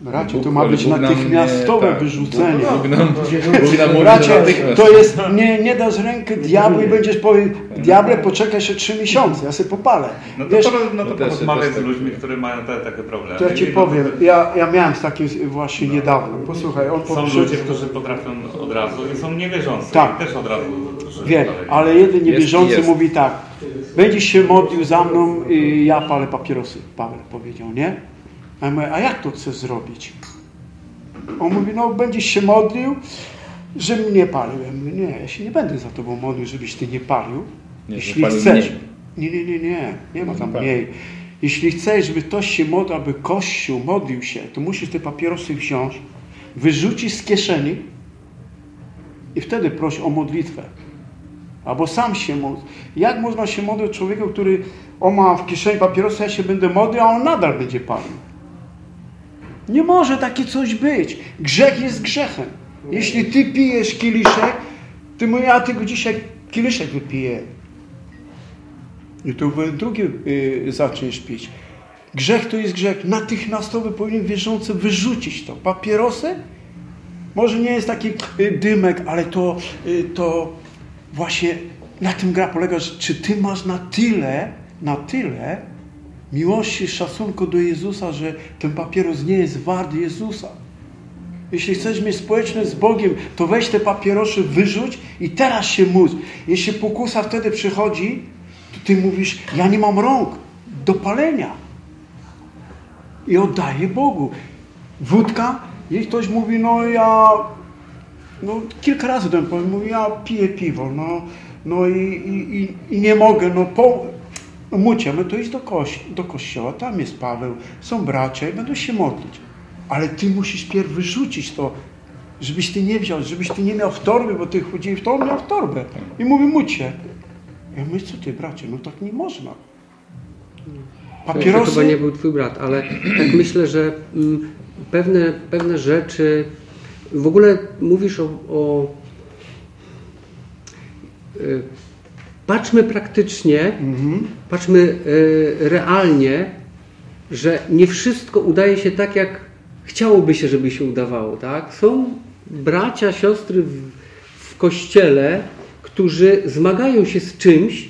Bracie, Bóg- to ma być Bóg natychmiastowe tak. wyrzucenie. Bóg nam, Bóg nam mówi Bracie, to jest, nie, nie dasz rękę diabłu i będziesz powiedział, diable poczekaj jeszcze trzy miesiące, ja sobie popalę. No to, Wiesz, to, no to No też- porozmawiaj z tak. ludźmi, którzy mają te, takie problemy. to ja ci powiem, ja, ja miałem z takim właśnie niedawno, posłuchaj, on Są ludzie, którzy potrafią od razu i są niewierzący. Tak. Też od razu. Wiem, ale jeden niewierzący jest. mówi tak, będziesz się modlił za mną i ja palę papierosy, Paweł powiedział, nie? A ja mówię, a jak to chcesz zrobić? On mówi, no będziesz się modlił, żebym nie palił. Ja mówię, nie, ja się nie będę za tobą modlił, żebyś ty nie palił. Nie, Jeśli palił chcesz. Nie, nie, nie, nie, nie ma tam mniej. Jeśli chcesz, żeby ktoś się modlił, aby Kościół modlił się, to musisz te papierosy wziąć, wyrzucić z kieszeni i wtedy proś o modlitwę. Albo sam się modl. Jak można się modlić człowieku, który on ma w kieszeni papierosa, ja się będę modlił, a on nadal będzie palił? Nie może takie coś być. Grzech jest grzechem. Jeśli ty pijesz kieliszek, ty mówisz, ja tylko dzisiaj kieliszek wypiję. I tu drugi y, zaczniesz pić. Grzech to jest grzech. Natychmiastowy powinien wierzący wyrzucić to. Papierosy? Może nie jest taki y, dymek, ale to, y, to właśnie na tym gra polega, że czy ty masz na tyle, na tyle miłości, szacunku do Jezusa, że ten papieros nie jest wart Jezusa. Jeśli chcesz mieć społeczność z Bogiem, to weź te papierosy, wyrzuć i teraz się módl. Jeśli pokusa wtedy przychodzi, to ty mówisz, ja nie mam rąk do palenia. I oddaję Bogu. Wódka, jeśli ktoś mówi, no ja, no kilka razy ten powiem, ja piję piwo, no, no i, i, i, i nie mogę, no po, no to iść do, koś, do kościoła, tam jest Paweł, są bracia i będą się modlić. Ale ty musisz pierw wyrzucić to, żebyś ty nie wziął, żebyś ty nie miał w torbie, bo ty chodziłeś w torbę, miał w torbę. I mówi, mucie. Ja mówię, co ty bracie, no tak nie można. To Papierosy... chyba nie był twój brat, ale tak myślę, że mm, pewne, pewne rzeczy, w ogóle mówisz o, o y, patrzmy praktycznie, Mhm. patrzmy y, realnie, że nie wszystko udaje się tak, jak chciałoby się, żeby się udawało, tak? Są bracia, siostry w, w kościele, którzy zmagają się z czymś,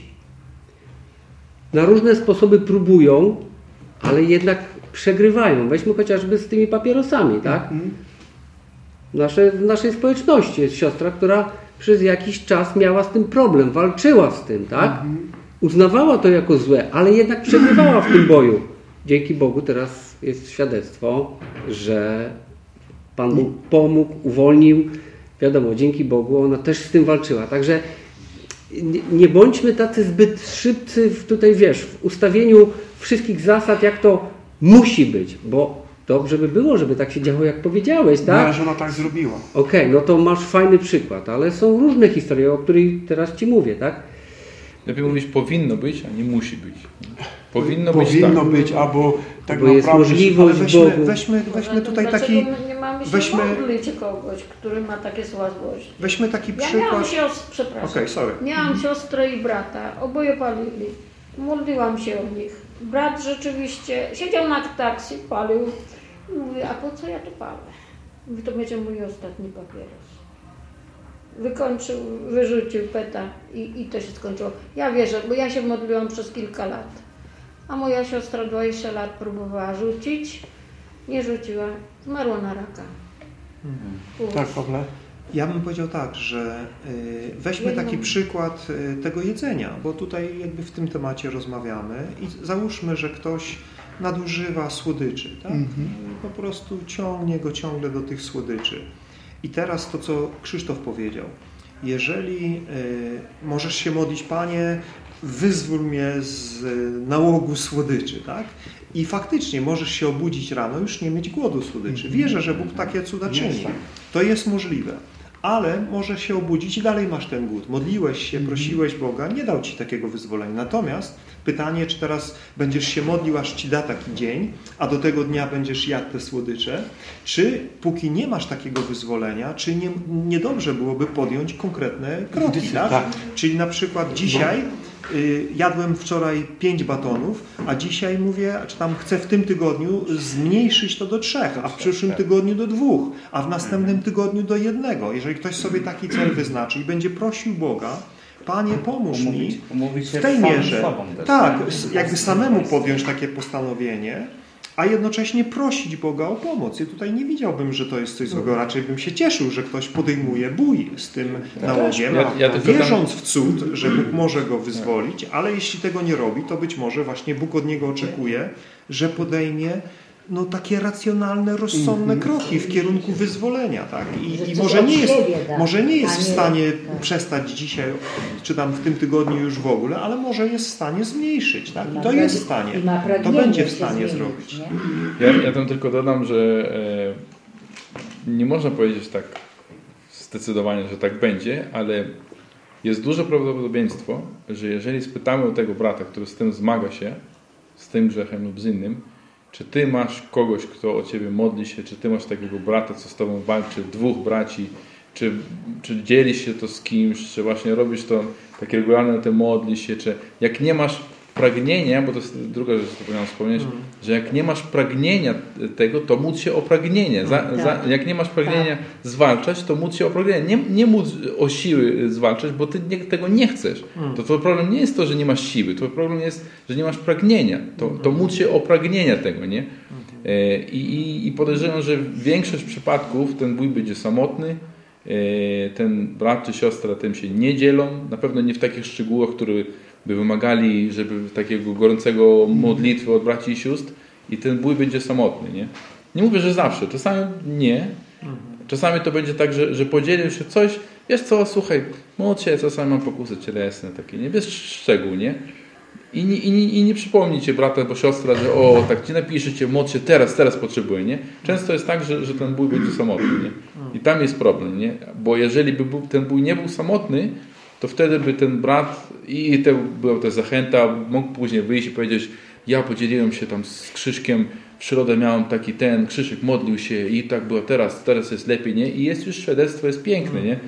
na różne sposoby próbują, ale jednak przegrywają. Weźmy chociażby z tymi papierosami, tak? Nasze, w naszej społeczności jest siostra, która przez jakiś czas miała z tym problem, walczyła z tym, tak? Uznawała to jako złe, ale jednak przegrywała w tym boju. Dzięki Bogu teraz jest świadectwo, że Pan Bóg pomógł, uwolnił. Wiadomo, dzięki Bogu ona też z tym walczyła. Także nie, nie bądźmy tacy zbyt szybcy w, tutaj, wiesz, w ustawieniu wszystkich zasad, jak to musi być, bo dobrze by było, żeby tak się działo, jak powiedziałeś, tak? Moja żona tak zrobiła. Okej, no to masz fajny przykład, ale są różne historie, o których teraz Ci mówię, tak? Lepiej mówić powinno być, a nie musi być. Powinno, być Powinno tak. być, albo tak Bo jest naprawdę... możliwość weźmy, Bogu. weźmy, weźmy tutaj taki, nie mamy się weźmy- modlić kogoś, który ma takie słabości? weźmy taki Ja miałam przykład. siostrę, przepraszam. Okej, sorry. Miałam siostrę i brata, oboje palili. Modliłam się o nich. Brat rzeczywiście siedział na taksi, palił. Mówię, a po co ja to palę? Mówi, to będzie mój ostatni papieros. Wykończył, wyrzucił peta i, i to się skończyło. Ja wierzę, bo ja się modliłam przez kilka lat. A moja siostra 20 lat próbowała rzucić, nie rzuciła, zmarła na raka. Pół. Tak, Pawle? Ja bym powiedział tak, że y, weźmy Jedną. taki przykład y, tego jedzenia, bo tutaj jakby w tym temacie rozmawiamy i załóżmy, że ktoś nadużywa słodyczy, tak? I po prostu ciągnie go ciągle do tych słodyczy. I teraz to, co Krzysztof powiedział. Jeżeli y, możesz się modlić, Panie, wyzwól mnie z y, nałogu słodyczy, tak? I faktycznie możesz się obudzić rano, już nie mieć głodu słodyczy. Wierzę, że Bóg takie cuda czyni. To jest możliwe. Ale możesz się obudzić i dalej masz ten głód. Modliłeś się, prosiłeś Boga, nie dał Ci takiego wyzwolenia. Natomiast pytanie, czy teraz będziesz się modlił, aż Ci da taki dzień, a do tego dnia będziesz jadł te słodycze, czy póki nie masz takiego wyzwolenia, czy nie, niedobrze byłoby podjąć konkretne kroki, tak? Tak. Czyli na przykład dzisiaj y, jadłem wczoraj pięć batonów, a dzisiaj mówię, czy tam chcę w tym tygodniu zmniejszyć to do trzech, a w przyszłym tygodniu do dwóch, a w następnym tygodniu do jednego. Jeżeli ktoś sobie taki cel wyznaczy i będzie prosił Boga, Panie, pomóż Umówić- mi umówić w tej mierze. też, tak, nie? jakby samemu podjąć takie postanowienie, a jednocześnie prosić Boga o pomoc. I tutaj nie widziałbym, że to jest coś złego. Raczej bym się cieszył, że ktoś podejmuje bój z tym nałogiem, Ja- ja wierząc w cud, że Bóg może go wyzwolić, ale jeśli tego nie robi, to być może właśnie Bóg od niego oczekuje, że podejmie no, takie racjonalne, rozsądne kroki w kierunku wyzwolenia. Tak? I, i może, nie jest, może nie jest w nie- stanie tak. przestać dzisiaj, czy tam w tym tygodniu już w ogóle, ale może jest w stanie zmniejszyć. Tak? I to jest w stanie. To będzie w stanie zrobić. Ja, ja tam tylko dodam, że e, nie można powiedzieć tak zdecydowanie, że tak będzie, ale jest duże prawdopodobieństwo, że jeżeli spytamy o tego brata, który z tym zmaga się, z tym grzechem lub z innym, czy ty masz kogoś, kto o ciebie modli się, czy ty masz takiego brata, co z tobą walczy, dwóch braci, czy, czy dzielisz się to z kimś, czy właśnie robisz to tak regularnie, te modlisz się, czy jak nie masz pragnienia, bo to jest druga rzecz, co powinienem wspomnieć, że jak nie masz pragnienia tego, to módl się o pragnienie. Za, Tak. za, jak nie masz pragnienia zwalczać, to módl się o pragnienie. Nie, nie módl o siły zwalczać, bo ty nie, tego nie chcesz. To twój problem nie jest to, że nie masz siły, twój problem jest, że nie masz pragnienia. To, to módl się o pragnienia tego, nie? E, I, i, I podejrzewam, że większość przypadków ten bój będzie samotny, e, ten brat czy siostra tym się nie dzielą, na pewno nie w takich szczegółach, które by wymagali, żeby takiego gorącego modlitwy od braci i sióstr i ten bój będzie samotny, nie? Nie mówię, że zawsze, czasami nie. Czasami to będzie tak, że, że podzielił się coś, wiesz co, słuchaj, się, czasami mam pokusy cielesne takie, nie? Bez szczegół, nie? I nie, i, nie, I nie przypomni cię brata albo siostra, że o, tak ci napisze cię, módl się teraz, teraz potrzebuję, nie? Często jest tak, że, że ten bój będzie samotny, nie? I tam jest problem, nie? Bo jeżeli by był, ten bój nie był samotny, to wtedy by ten brat i to była ta zachęta, mógł później wyjść i powiedzieć, ja podzieliłem się tam z Krzyżkiem, w środę miałem taki ten, Krzyżyk modlił się i tak było teraz, teraz jest lepiej, nie? I jest już świadectwo, jest piękne, nie?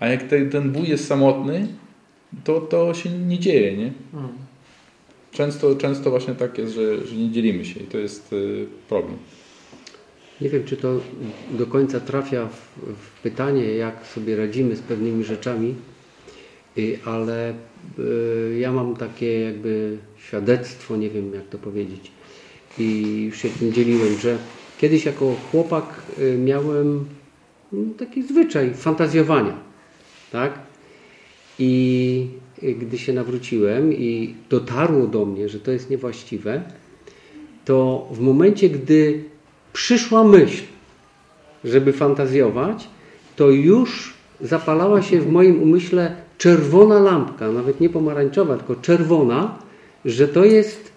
A jak ten, ten bój jest samotny, to, to się nie dzieje, nie? Często, często właśnie tak jest, że, że nie dzielimy się i to jest y, problem. Nie wiem, czy to do końca trafia w, w pytanie, jak sobie radzimy z pewnymi rzeczami, ale y, ja mam takie jakby świadectwo, nie wiem jak to powiedzieć, i już się tym dzieliłem, że kiedyś jako chłopak y, miałem no, taki zwyczaj fantazjowania, tak? I y, gdy się nawróciłem i dotarło do mnie, że to jest niewłaściwe, to w momencie, gdy przyszła myśl, żeby fantazjować, to już zapalała się w moim umyśle czerwona lampka, nawet nie pomarańczowa, tylko czerwona, że to jest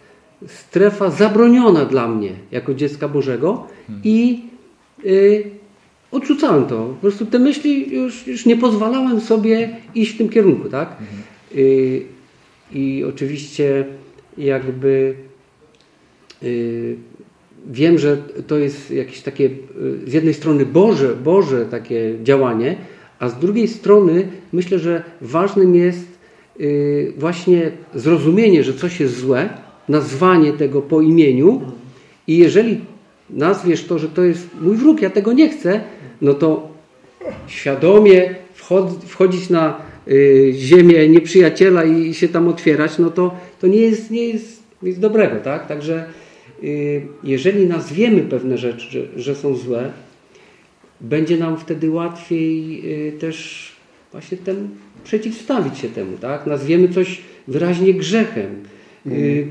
strefa zabroniona dla mnie jako dziecka Bożego i y, odrzucałem to. Po prostu te myśli już, już nie pozwalałem sobie iść w tym kierunku, tak? Y, I oczywiście jakby y, wiem, że to jest jakieś takie y, z jednej strony Boże, Boże takie działanie, a z drugiej strony myślę, że ważnym jest y, właśnie zrozumienie, że coś jest złe, nazwanie tego po imieniu i jeżeli nazwiesz to, że to jest mój wróg, ja tego nie chcę, no to świadomie wchod, wchodzić na y, ziemię nieprzyjaciela i się tam otwierać, no to, to nie jest, nie jest nic dobrego, tak? Także y, jeżeli nazwiemy pewne rzeczy, że, że są złe, będzie nam wtedy łatwiej y, też właśnie tem, przeciwstawić się temu, tak? Nazwiemy coś wyraźnie grzechem. Y,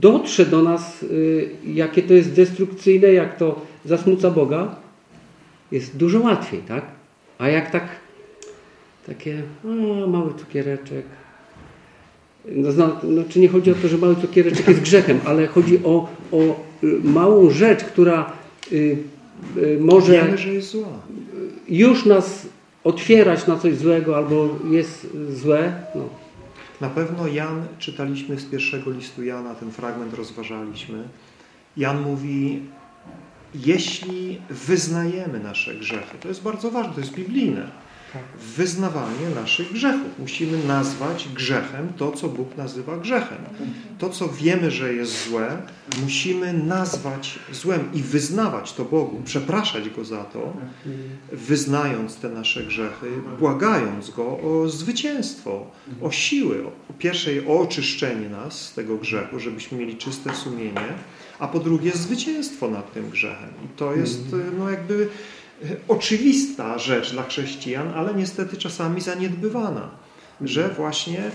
dotrze do nas, y, jakie to jest destrukcyjne, jak to zasmuca Boga, jest dużo łatwiej, tak? A jak tak takie o, mały cukiereczek. No, zna- no, czy nie chodzi o to, że mały cukiereczek jest grzechem, ale chodzi o, o małą rzecz, która może Wiemy, że jest zła. już nas otwierać na coś złego albo jest złe. No. Na pewno Jan, czytaliśmy z pierwszego listu Jana, ten fragment rozważaliśmy. Jan mówi, jeśli wyznajemy nasze grzechy, to jest bardzo ważne, to jest biblijne. Wyznawanie naszych grzechów. Musimy nazwać grzechem to, co Bóg nazywa grzechem. To, co wiemy, że jest złe, musimy nazwać złem i wyznawać to Bogu, przepraszać Go za to, wyznając te nasze grzechy, błagając Go o zwycięstwo, o siły. Po pierwszej o oczyszczenie nas z tego grzechu, żebyśmy mieli czyste sumienie, a po drugie zwycięstwo nad tym grzechem. I to jest no jakby oczywista rzecz dla chrześcijan, ale niestety czasami zaniedbywana, że właśnie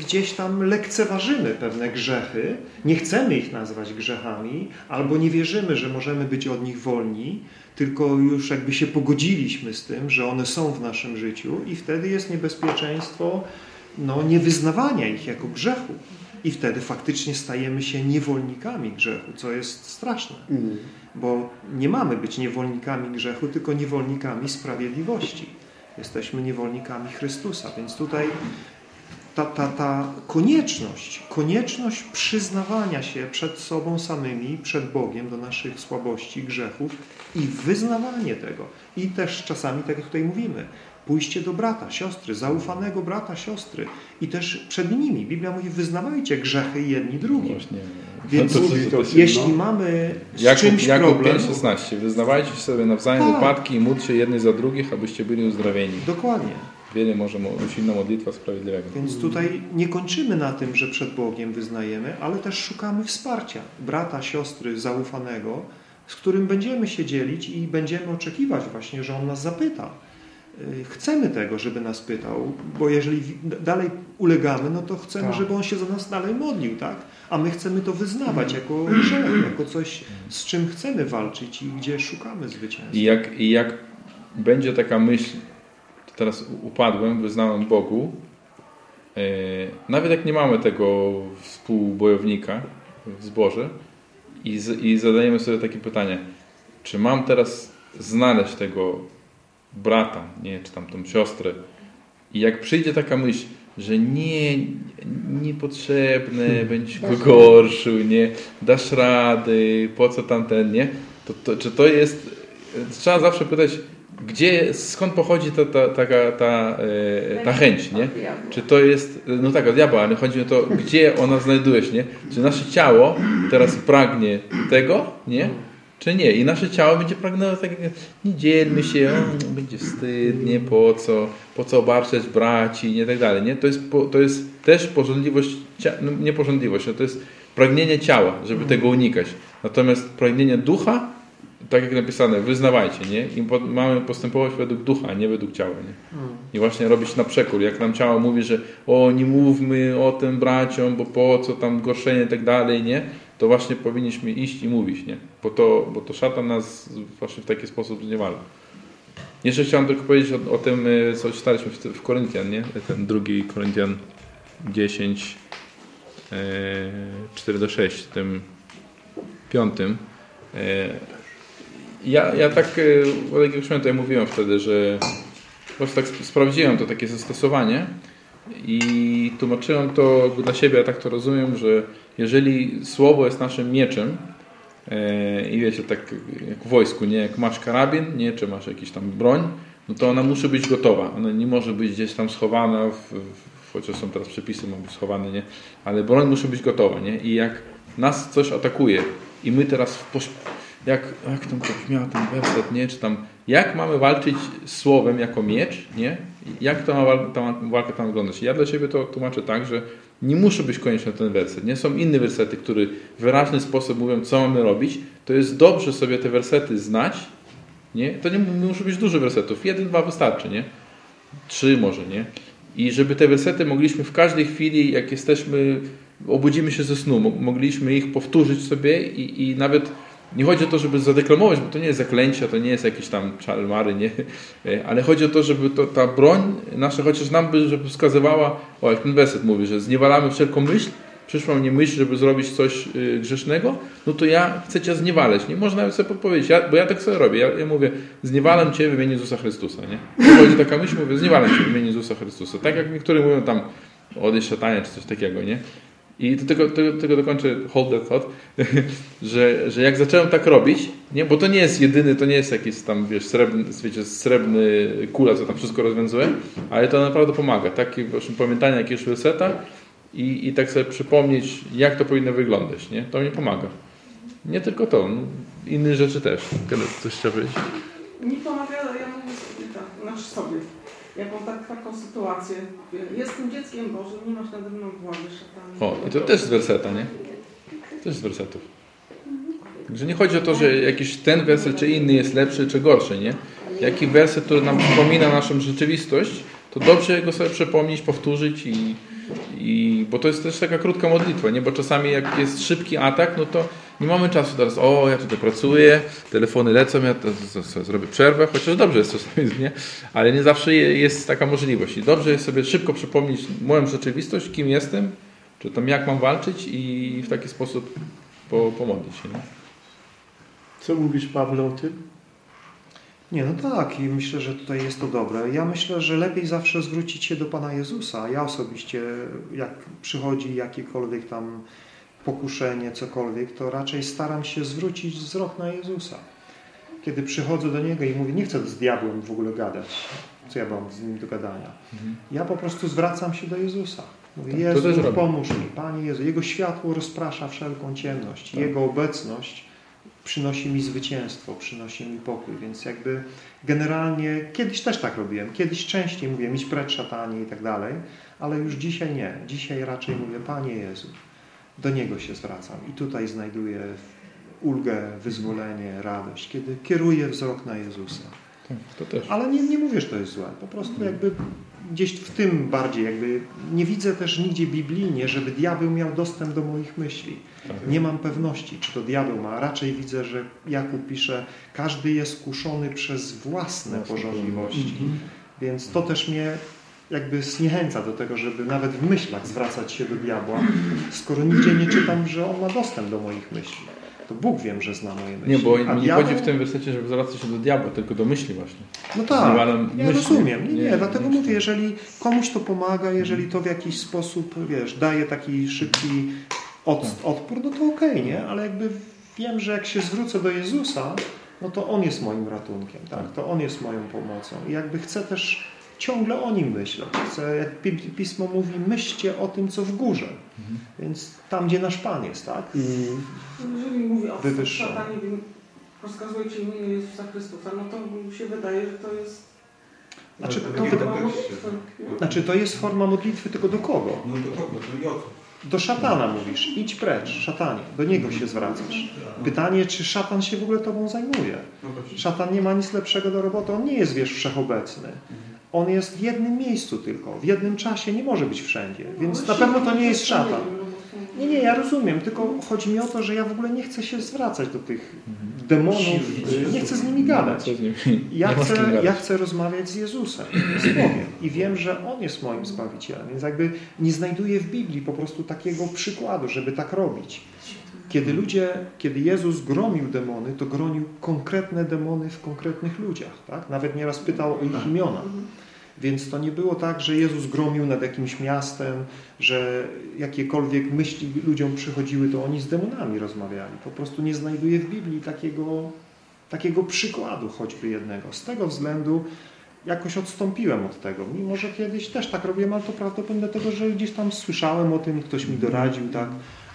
gdzieś tam lekceważymy pewne grzechy, nie chcemy ich nazwać grzechami, albo nie wierzymy, że możemy być od nich wolni, tylko już jakby się pogodziliśmy z tym, że one są w naszym życiu i wtedy jest niebezpieczeństwo no, niewyznawania ich jako grzechu. I wtedy faktycznie stajemy się niewolnikami grzechu, co jest straszne. Bo nie mamy być niewolnikami grzechu, tylko niewolnikami sprawiedliwości. Jesteśmy niewolnikami Chrystusa. Więc tutaj ta, ta, ta konieczność, konieczność przyznawania się przed sobą samymi, przed Bogiem do naszych słabości, grzechów i wyznawanie tego. I też czasami, tak jak tutaj mówimy, pójście do brata, siostry, zaufanego brata, siostry i też przed nimi. Biblia mówi, wyznawajcie grzechy jedni drugim. Właśnie. Więc No to- to- to- jeśli no. mamy z Jakub, czymś Jakub problem... 5,16. Wyznawajcie sobie nawzajem Tak. wypadki i módlcie jednych za drugich, abyście byli uzdrowieni. Dokładnie. Wiele może mo- silna modlitwa sprawiedliwego. Więc tutaj nie kończymy na tym, że przed Bogiem wyznajemy, ale też szukamy wsparcia brata, siostry zaufanego, z którym będziemy się dzielić i będziemy oczekiwać właśnie, że on nas zapyta. Y, Chcemy tego, żeby nas pytał, bo jeżeli dalej ulegamy, no to chcemy, Tak. żeby on się za nas dalej modlił, tak? A my chcemy to wyznawać jako grzech, jako coś, z czym chcemy walczyć i gdzie szukamy zwycięstwa. I jak, I jak będzie taka myśl, teraz upadłem, wyznałem Bogu, e, nawet jak nie mamy tego współbojownika w zborze i, z, i zadajemy sobie takie pytanie, czy mam teraz znaleźć tego brata, nie, czy tam tą siostrę i jak przyjdzie taka myśl, że nie, niepotrzebne, będziesz go gorszył, nie, dasz rady, po co tamten, nie, to, to, czy to jest, trzeba zawsze pytać, gdzie, skąd pochodzi ta, ta, taka, ta, e, ta chęć, nie? Czy to jest, no tak, od diabła, ale chodzi o to, gdzie ona znajduje się, nie? Czy nasze ciało teraz pragnie tego, nie? Czy nie? I nasze ciało będzie pragnęło tak, nie dzielmy się, o, będzie wstyd, nie po co, po co obarczać braci, nie tak dalej, nie? To jest, to jest też porządliwość, no nie porządliwość, no to jest pragnienie ciała, żeby tego unikać. Natomiast pragnienie ducha, tak jak napisane, wyznawajcie, nie? I mamy postępować według ducha, a nie według ciała, nie? I właśnie robić na przekór. Jak nam ciało mówi, że o, nie mówmy o tym braciom, bo po co tam gorszenie i tak dalej, nie? To właśnie powinniśmy iść i mówić, nie? Bo to, bo to szatan nas właśnie w taki sposób zniewala. Jeszcze chciałem tylko powiedzieć o, o tym, y, co czytaliśmy w, w Koryntian, nie? Ten drugi Koryntian 10, e, 4 do 6, tym piątym. E, ja, ja tak, e, od jakiegoś momentu ja mówiłem wtedy, że po prostu tak sp- sprawdziłem to takie zastosowanie i tłumaczyłem to dla siebie, ja tak to rozumiem, że jeżeli słowo jest naszym mieczem e, i wiecie, tak jak w wojsku, nie, jak masz karabin, nie, czy masz jakiś tam broń, no to ona musi być gotowa. Ona nie może być gdzieś tam schowana, w, w, chociaż są teraz przepisy, ma być schowane, nie, ale broń musi być gotowa, nie, i jak nas coś atakuje i my teraz jak, jak tam to brzmiał ten werset, nie? Czy tam, jak mamy walczyć z słowem jako miecz, nie? Jak ta, ta walka tam wyglądać? Ja dla siebie to tłumaczę tak, że nie musi być koniecznie ten werset, nie? Są inne wersety, które w wyraźny sposób mówią, co mamy robić. To jest dobrze sobie te wersety znać, nie? To nie mu- musi być dużo wersetów. Jeden, dwa wystarczy, nie? Trzy może, nie? I żeby te wersety mogliśmy w każdej chwili, jak jesteśmy, obudzimy się ze snu, mo- mogliśmy ich powtórzyć sobie i, i nawet nie chodzi o to, żeby zadeklamować, bo to nie jest zaklęcie, to nie jest jakieś tam czarmary, nie? E, Ale chodzi o to, żeby to, ta broń nasza, chociaż nam by, żeby wskazywała, o jak ten werset mówi, że zniewalamy wszelką myśl, przyszła mnie myśl, żeby zrobić coś y, grzesznego, no to ja chcę Cię zniewalać. Nie można sobie podpowiedzieć, ja, bo ja tak sobie robię. Ja, ja mówię, zniewalam Cię w imieniu Jezusa Chrystusa. Nie? Przychodzi taka myśl, mówię, zniewalam Cię w imieniu Jezusa Chrystusa. Tak jak niektórzy mówią tam, odejdź szatanie, czy coś takiego, nie? I do tego, tego, tego dokończę hold that thought, że, że jak zacząłem tak robić, nie, bo to nie jest jedyny, to nie jest jakiś tam, wiesz, srebrny, wiecie, srebrny kula, co tam wszystko rozwiązuje, ale to naprawdę pomaga. Takie właśnie pamiętanie jakiegoś werseta i, i tak sobie przypomnieć, jak to powinno wyglądać, nie? To mi pomaga. Nie tylko to, no, inne rzeczy też. Kiedy coś chciał powiedzieć? Mi pomaga, ja mówię sobie tak, znaczy sobie, jaką tak, taką sytuację. Jestem dzieckiem Bożym, nie masz nade mną władzy szatana. O, i to też z werseta, nie? Też z wersetów. Także nie chodzi o to, że jakiś ten werset czy inny jest lepszy czy gorszy, nie? Jaki werset, który nam przypomina naszą rzeczywistość, to dobrze go sobie przypomnieć, powtórzyć i, i bo to jest też taka krótka modlitwa, nie? Bo czasami jak jest szybki atak, no to nie mamy czasu teraz, o ja tutaj pracuję, telefony lecą, ja to, to, to zrobię przerwę, chociaż dobrze jest czasami, nie? Ale nie zawsze jest taka możliwość. I dobrze jest sobie szybko przypomnieć moją rzeczywistość, kim jestem, czy tam jak mam walczyć i w taki sposób po, pomodlić się. Nie? Co mówisz, Paweł, o tym? Nie, no tak i myślę, że tutaj jest to dobre. Ja myślę, że lepiej zawsze zwrócić się do Pana Jezusa. Ja osobiście, jak przychodzi jakiekolwiek tam pokuszenie, cokolwiek, to raczej staram się zwrócić wzrok na Jezusa. Kiedy przychodzę do Niego i mówię, nie chcę z diabłem w ogóle gadać, co ja mam z nim do gadania. Mhm. Ja po prostu zwracam się do Jezusa. Mówię, Tak, Jezu, pomóż mi, Panie Jezu. Jego światło rozprasza wszelką ciemność. Tak. Jego obecność przynosi mi zwycięstwo, przynosi mi pokój. Więc jakby generalnie, kiedyś też tak robiłem, kiedyś częściej mówiłem, idź precz szatanie i tak dalej, ale już dzisiaj nie. Dzisiaj raczej mówię, Panie Jezu, do Niego się zwracam i tutaj znajduję ulgę, wyzwolenie, radość, kiedy kieruję wzrok na Jezusa. Tak. Ale nie, nie mówię, że to jest złe. Po prostu jakby gdzieś w tym bardziej jakby nie widzę też nigdzie biblijnie, żeby diabeł miał dostęp do moich myśli. Nie mam pewności, czy to diabeł ma. Raczej widzę, że Jakub pisze, każdy jest kuszony przez własne pożądliwości. Więc to też mnie jakby zniechęca do tego, żeby nawet w myślach zwracać się do diabła, skoro nigdzie nie czytam, że on ma dostęp do moich myśli. To Bóg wiem, że zna moje myśli. Nie, bo A nie diabeł- chodzi w tym wersecie, żeby zwracać się do diabła, tylko do myśli właśnie. No tak, ja myśli. rozumiem. Nie, nie, Nie, dlatego mówię, jeżeli komuś to pomaga, jeżeli to w jakiś sposób, wiesz, daje taki szybki od, Tak. odpór, no to okej, nie? Ale jakby wiem, że jak się zwrócę do Jezusa, no to On jest moim ratunkiem, tak? To On jest moją pomocą. I jakby chcę też ciągle o Nim myśleć. Chcę, jak Pi- Pismo mówi, myślcie o tym, co w górze. Mhm. Więc tam, gdzie nasz Pan jest, tak? Jeżeli mówi o szatanie, rozkazuje Ci imieniu Jezusa Chrystusa, no to mi się wydaje, że to jest... Znaczy, to, modlitwy, nie? znaczy, to jest forma modlitwy tylko do kogo? No do kogo? To i o co? Do szatana mówisz, idź precz, szatanie, do niego się zwracasz. Pytanie, czy szatan się w ogóle tobą zajmuje? No. Szatan nie ma nic lepszego do roboty, on nie jest, wiesz, wszechobecny. On jest w jednym miejscu tylko, w jednym czasie, nie może być wszędzie, więc na pewno to nie jest szatan. Nie, nie, ja rozumiem, tylko chodzi mi o to, że ja w ogóle nie chcę się zwracać do tych demonów, nie chcę z nimi gadać. Ja chcę, gadać. ja chcę rozmawiać z Jezusem, z Bogiem i wiem, że On jest moim Zbawicielem, więc jakby nie znajduję w Biblii po prostu takiego przykładu, żeby tak robić. Kiedy ludzie, kiedy Jezus gromił demony, to gronił konkretne demony w konkretnych ludziach, tak? Nawet nieraz pytał o ich imiona. Więc to nie było tak, że Jezus gromił nad jakimś miastem, że jakiekolwiek myśli ludziom przychodziły, to oni z demonami rozmawiali. Po prostu nie znajduję w Biblii takiego, takiego przykładu choćby jednego. Z tego względu jakoś odstąpiłem od tego. Mimo, że kiedyś też tak robiłem, ale to prawdopodobnie dlatego, że gdzieś tam słyszałem o tym, ktoś mi doradził, tak.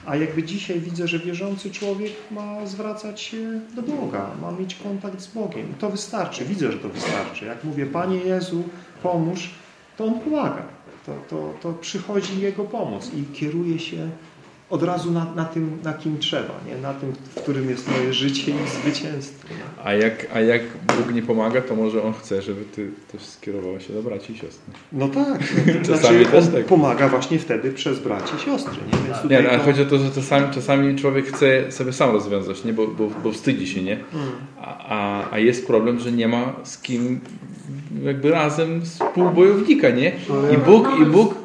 A jakby dzisiaj widzę, że wierzący człowiek ma zwracać się do Boga, ma mieć kontakt z Bogiem. I to wystarczy. Widzę, że to wystarczy. Jak mówię, Panie Jezu, pomóż, to On pomaga. To, to, to przychodzi Jego pomoc i kieruje się od razu na, na tym, na kim trzeba, nie? na tym, w którym jest moje życie i zwycięstwo. nie? A jak, a jak Bóg nie pomaga, to może On chce, żeby Ty też skierowała się do braci i siostry. No tak. Czasami Znaczy, on tak. pomaga właśnie wtedy przez braci i siostry. Nie? Więc Nie, no, ale to- chodzi o to, że czasami, czasami człowiek chce sobie sam rozwiązać, nie? Bo, bo, bo wstydzi się, nie? Mm. A, a, a jest problem, że nie ma z kim jakby razem współbojownika, nie? I Bóg, i Bóg...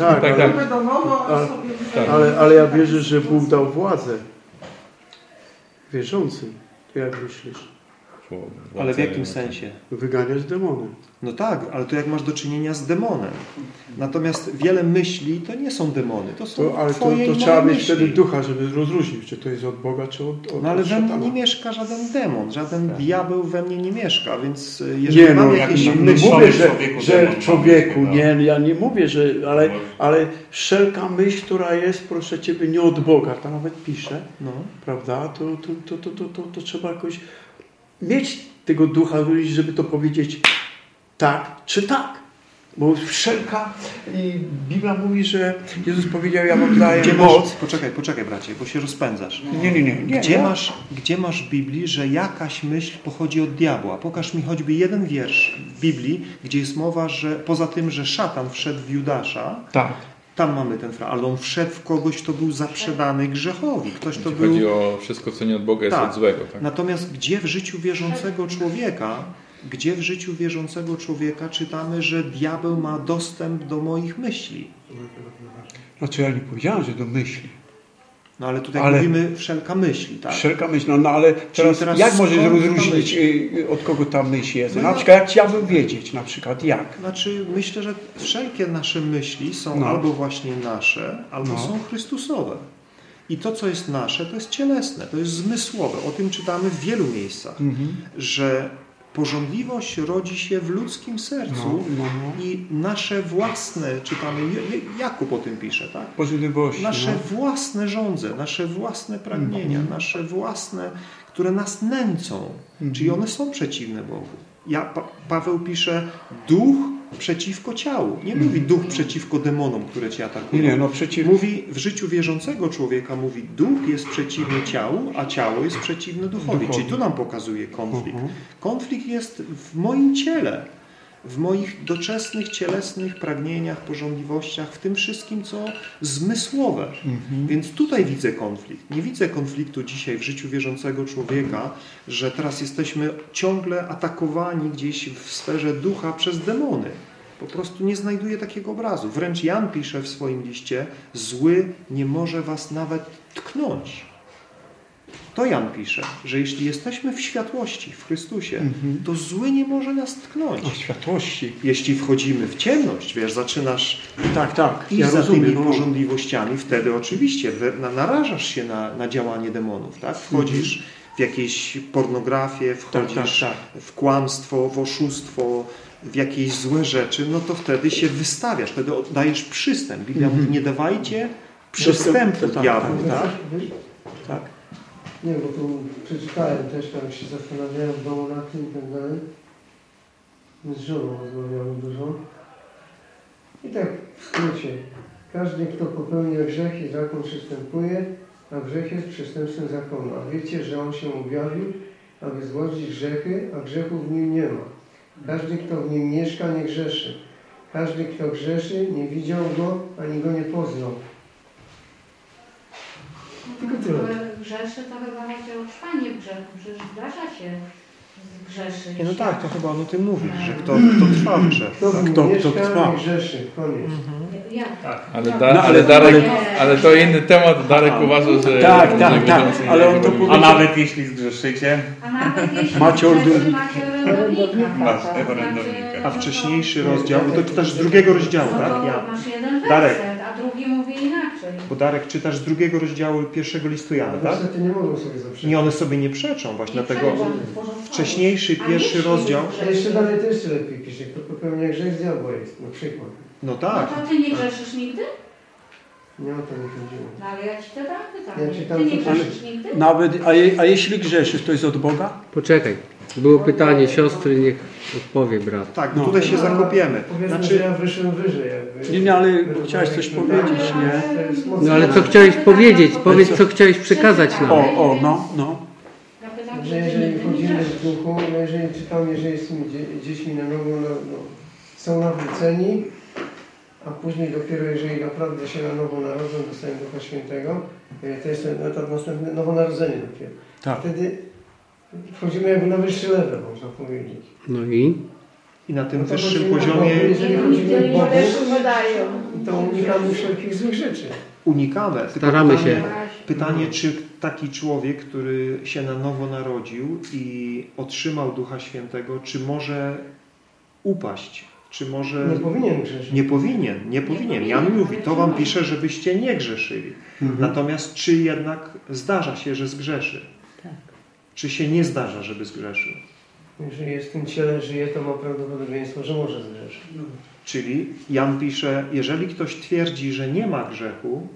Tak, Tak, ale, tak. Ale- ale sobie tak. ale, ale ja wierzę, że Bóg dał władzę wierzącym. To jak myślisz? Ale w jakim sensie? Wyganiać demony. No tak, ale to jak masz do czynienia z demonem. Natomiast wiele myśli to nie są demony, to są To, ale to, to trzeba mieć myśli. wtedy ducha, żeby rozróżnić, czy to jest od Boga, czy od, od, No ale od we mnie nie mieszka żaden demon, żaden diabeł we mnie nie mieszka, więc y, jeżeli Nie, mam no, jakieś nie, nie myśli... mówię, że, człowieku że demon w człowieku, nie, ja nie mówię, że, ale, ale wszelka myśl, która jest, proszę Ciebie, nie od Boga, to nawet pisze, No. prawda, to, to, to, to, to, to, to trzeba jakoś mieć tego ducha, żeby to powiedzieć tak czy tak. Bo wszelka, i Biblia mówi, że Jezus powiedział, ja wam daję Gdzie moc. masz, poczekaj, poczekaj bracie, bo się rozpędzasz. Nie, nie, nie. nie Gdzie ja- masz, gdzie masz w Biblii, że jakaś myśl pochodzi od diabła? Pokaż mi choćby jeden wiersz w Biblii, gdzie jest mowa, że poza tym, że szatan wszedł w Judasza, Tak. Tam mamy ten fragment, ale on wszedł w kogoś, kto był zaprzedany grzechowi. Ktoś, kto Jeśli chodzi był... o wszystko, co nie od Boga, jest Tak. od złego. Tak? Natomiast gdzie w życiu wierzącego człowieka, gdzie w życiu wierzącego człowieka czytamy, że diabeł ma dostęp do moich myśli? Znaczy ja nie powiedziałem, że do myśli. No ale tutaj Ale- mówimy wszelka myśl, tak? Wszelka myśl, no, no ale teraz, teraz jak możesz rozróżnić, y, od kogo ta myśl jest? No na ja- przykład jak chciałbym wiedzieć, na przykład jak? Znaczy, myślę, że wszelkie nasze myśli są No. albo właśnie nasze, albo No. są Chrystusowe. I to, co jest nasze, to jest cielesne, to jest zmysłowe. O tym czytamy w wielu miejscach, Mhm. że porządliwość rodzi się w ludzkim sercu No, no, no. i nasze własne, czytamy, Jakub o tym pisze, tak? Pożyczliwości. Nasze no. własne żądze, nasze własne pragnienia, Mhm. nasze własne, które nas nęcą, Mhm. czyli one są przeciwne Bogu. Ja, pa, Paweł pisze duch przeciwko ciału. Nie mówi duch przeciwko demonom, które cię atakują. Nie, no przeciw... Mówi w życiu wierzącego człowieka, mówi duch jest przeciwny ciału, a ciało jest przeciwne duchowi. Duchowi. Czyli tu nam pokazuje konflikt. Mhm. Konflikt jest w moim ciele, w moich doczesnych, cielesnych pragnieniach, porządliwościach, w tym wszystkim, co zmysłowe. Mhm. Więc tutaj widzę konflikt. Nie widzę konfliktu dzisiaj w życiu wierzącego człowieka, że teraz jesteśmy ciągle atakowani gdzieś w sferze ducha przez demony. Po prostu nie znajduję takiego obrazu. Wręcz Jan pisze w swoim liście, zły nie może was nawet tknąć. To Jan pisze, że jeśli jesteśmy w światłości, w Chrystusie, Mhm. to zły nie może nas tknąć. O światłości. Jeśli wchodzimy w ciemność, wiesz, zaczynasz Tak, tak. iść Ja za tymi porządliwościami, wtedy oczywiście narażasz się na, na działanie demonów, tak? Wchodzisz w jakieś pornografię, wchodzisz tak, w kłamstwo, w oszustwo, w jakieś złe rzeczy, no to wtedy się wystawiasz, wtedy dajesz przystęp. Biblia Mhm. mówi, nie dawajcie przystępu tak, diabłu, tak. tak? Nie, bo tu przeczytałem też, tam się zastanawiałem w domu nad tym i tak dalej. Z żoną rozmawiałem dużo. I tak w skrócie. Każdy, kto popełnia grzech i zakon przystępuje, a grzech jest przestępstwem zakonu. A wiecie, że on się objawił, aby zgładzić grzechy, a grzechu w nim nie ma. Każdy, kto w nim mieszka, nie grzeszy. Każdy, kto grzeszy, nie widział go, ani go nie poznał. Tylko tyle. Ale grzeszy to chyba chodzi o trwanie w grzechu, przecież zdarza się zgrzeszyć. Nie, no tak, to chyba on o tym mówi, że kto, kto trwa w grzechu. Kto nim Kto- kto trwa. nie grzeszy. Koniec. Jak? Ale, No, da, No, ale, ale- Darek, ale- ale to inny temat. Darek uważa, że... Tak, tak, tak, ale on to powiedział- A nawet jeśli zgrzeszycie, A nawet jeśli Macie macie To znaczy, A wcześniejszy rozdział, to czytasz z drugiego rozdziału, no tak? to Ja. masz jeden Darek. werset, a drugi mówi inaczej. Bo Darek, czytasz z drugiego rozdziału pierwszego listu Jana, tak? Niestety nie mogą sobie zaprzeczać. Nie, one sobie nie przeczą, właśnie Nie dlatego wcześniejszy, pierwszy rozdział, A jeszcze dalej to jeszcze lepiej pisze. Kto popełnia grzech, z diabła jest. Na przykład. no No tak, to ty nie grzeszysz nigdy? Nie o to mi chodziło. No ale ja ci to dam Ja pytanie. czytam Ty nie grzeszysz nigdy? Nawet, a, je, a jeśli grzeszysz, to jest od Boga? Poczekaj. Było pytanie siostry, niech odpowie brat. tak, No. tutaj się zakopiemy. Powiedzmy, Znaczy, że ja wyszłem wyżej jakby. Nie, nie, ale chciałeś coś powiedzieć, nie? To jest mocno- No ale co chciałeś powiedzieć? Powiedz, co chciałeś przekazać nam. O, o, no, no. Że jeżeli chodzimy w duchu, no jeżeli czytamy, że jesteśmy dzie- dziećmi na nowo, no, no, są nawróceni, a później dopiero jeżeli naprawdę się na nowo narodzą, dostają Ducha Świętego, e, to jest ten etap następny, nowonarodzenie dopiero. Tak. Wtedy wchodzimy jakby na wyższy level, można powiedzieć. No i? I na tym No wyższym poziomie Bogu, jeżeli chodzimy Jeżeli w Bogu, też wydają. to unikamy wszelkich złych rzeczy. unikamy. Staramy pytanie, się. Pytanie, czy taki człowiek, który się na nowo narodził i otrzymał Ducha Świętego, czy może upaść? Czy może... Nie powinien grzeszyć. Nie powinien, nie powinien. Jan mówi, to wam pisze, żebyście nie grzeszyli. Mhm. Natomiast czy jednak zdarza się, że zgrzeszy? Czy się nie zdarza, żeby zgrzeszył? Jeżeli jest w tym ciele, żyje, to ma prawdopodobieństwo, że może zgrzeszyć. Czyli Jan pisze, jeżeli ktoś twierdzi, że nie ma grzechu,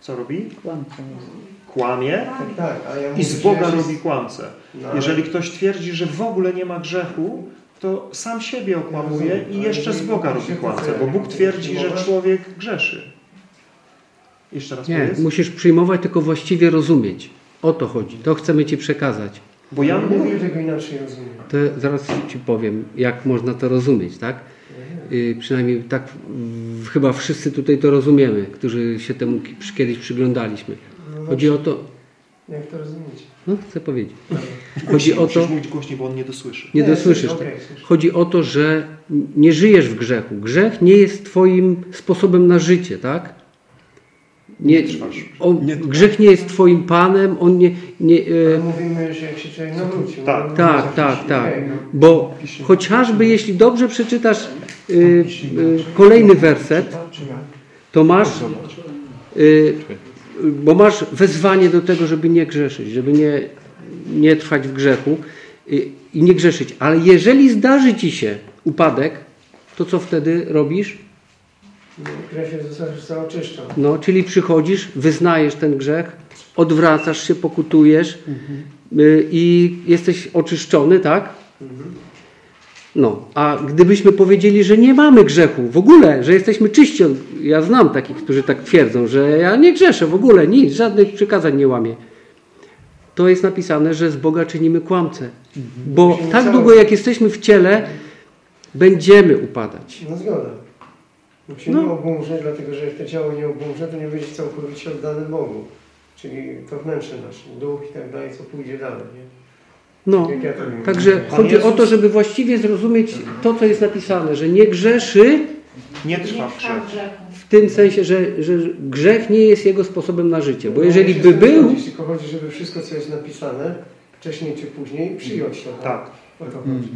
co robi? Kłamca jest. Kłamie Tak, tak. A ja i mówię, z że Boga jest- robi kłamcę. No, ale- Jeżeli ktoś twierdzi, że w ogóle nie ma grzechu, to sam siebie okłamuje rozumiem, i jeszcze z Boga robi kłamcę, bo Bóg twierdzi, że człowiek grzeszy. Jeszcze raz Nie, powiedz. musisz przyjmować, tylko właściwie rozumieć. O to chodzi. To chcemy Ci przekazać. Bo Jan nie mówi, mówię tego inaczej rozumiem. To zaraz Ci powiem, jak można to rozumieć, tak? Y, przynajmniej tak w, chyba wszyscy tutaj to rozumiemy, którzy się temu ki- kiedyś przyglądaliśmy. No Chodzi o to, Jak to rozumiecie? no chcę powiedzieć. Chodzi o to, musisz mówić głośniej, bo on nie dosłyszy. nie Nie, dosłyszysz. tak? Chodzi o to, że nie żyjesz w grzechu. Grzech nie jest Twoim sposobem na życie, tak? Nie, trwasz. on, Nie- grzech nie jest Twoim panem, on nie. nie e, mówimy, że jak się człowiek nawrócił. Tak, no, tak, tak, tak. okej, no. Bo chociażby jeśli dobrze przeczytasz y, y, kolejny werset, to masz, y, bo masz wezwanie do tego, żeby nie grzeszyć, żeby nie, nie trwać w grzechu y, i nie grzeszyć. Ale jeżeli zdarzy ci się upadek, to co wtedy robisz? No. No, czyli przychodzisz, wyznajesz ten grzech, odwracasz się, pokutujesz y, i jesteś oczyszczony, tak? No, a gdybyśmy powiedzieli, że nie mamy grzechu w ogóle, że jesteśmy czyści, ja znam takich, którzy tak twierdzą, że ja nie grzeszę w ogóle, nic, żadnych przykazań nie łamię. To jest napisane, że z Boga czynimy kłamcę. Bo Musimy tak długo jak jesteśmy w ciele, będziemy upadać. No zgoda. Jak się No. nie obumrze, dlatego że jak to ciało nie obumrze, to nie będzie całkowicie oddane Bogu. Czyli to wnętrze nasze, duch i tak dalej, co pójdzie dalej. Nie? No. Ja. Także Pan chodzi o Jezus- to, żeby właściwie zrozumieć to, co jest napisane, że nie grzeszy Nie trwa w grzechu. w tym sensie, że, że grzech nie jest jego sposobem na życie. Bo No, jeżeli by był, Tylko chodzi, żeby wszystko, co jest napisane, wcześniej czy później, przyjąć to. Tak. To chodzi.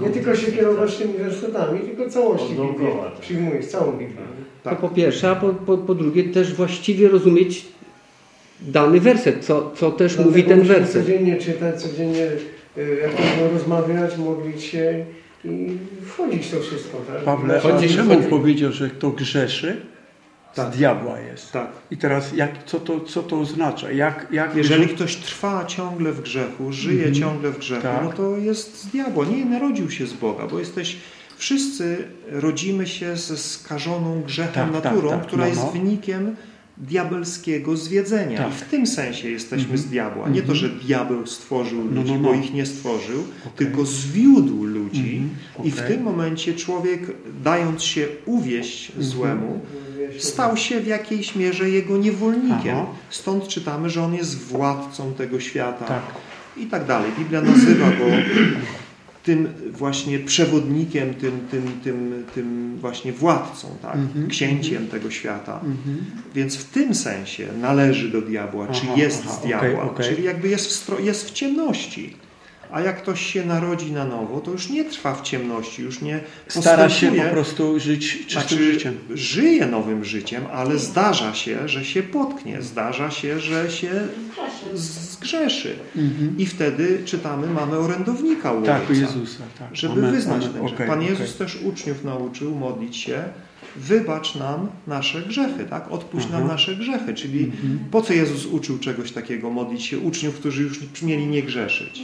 Nie tylko się kierować tymi wersetami, tylko całości tak. Przyjmujesz całą Biblię. to Tak. po pierwsze, a po, po, po drugie też właściwie rozumieć dany werset, co, co też Dlatego mówi ten werset. Codziennie czytać, codziennie y, jak można rozmawiać, modlić się i wchodzić to wszystko. Tak? Pawle, a czemu powiedział, że kto grzeszy, Tak. z diabła jest? Tak. I teraz jak, co, to, co to oznacza? Jak, jak Jeżeli ktoś trwa ciągle w grzechu, żyje Mhm. ciągle w grzechu, Tak. no to jest z diabła. Nie narodził się z Boga, bo jesteś... Wszyscy rodzimy się ze skażoną grzechem Tak, tak, naturą, tak. która No, jest no. wynikiem diabelskiego zwiedzenia. Tak. I w tym sensie jesteśmy Mhm. z diabła. Nie to, że diabeł stworzył No, ludzi, no, bo no. ich nie stworzył, Okej. tylko zwiódł ludzi. Mhm. I w tym momencie człowiek, dając się uwieść Mhm. złemu, stał się w jakiejś mierze jego niewolnikiem. Aha. Stąd czytamy, że on jest władcą tego świata Tak. i tak dalej. Biblia nazywa go tym właśnie przewodnikiem, tym, tym, tym, tym właśnie władcą, tak? Mhm. księciem tego świata. Mhm. Więc w tym sensie należy do diabła, czy Aha, jest aha, z diabła, okej, okej. czyli jakby jest w, jest w ciemności. A jak ktoś się narodzi na nowo, to już nie trwa w ciemności, już nie Stara się po prostu żyć czystym znaczy, życiem. żyje nowym życiem, ale zdarza się, że się potknie, zdarza się, że się zgrzeszy. Mhm. I wtedy czytamy, mamy orędownika u Tak, Jezusa. Tak. żeby Amen, wyznać amen. ten grzech. Okej, Pan. Jezus też uczniów nauczył modlić się, wybacz nam nasze grzechy, tak? Odpuść nam Aha. nasze grzechy. Czyli Mhm. po co Jezus uczył czegoś takiego, modlić się uczniów, którzy już mieli nie grzeszyć?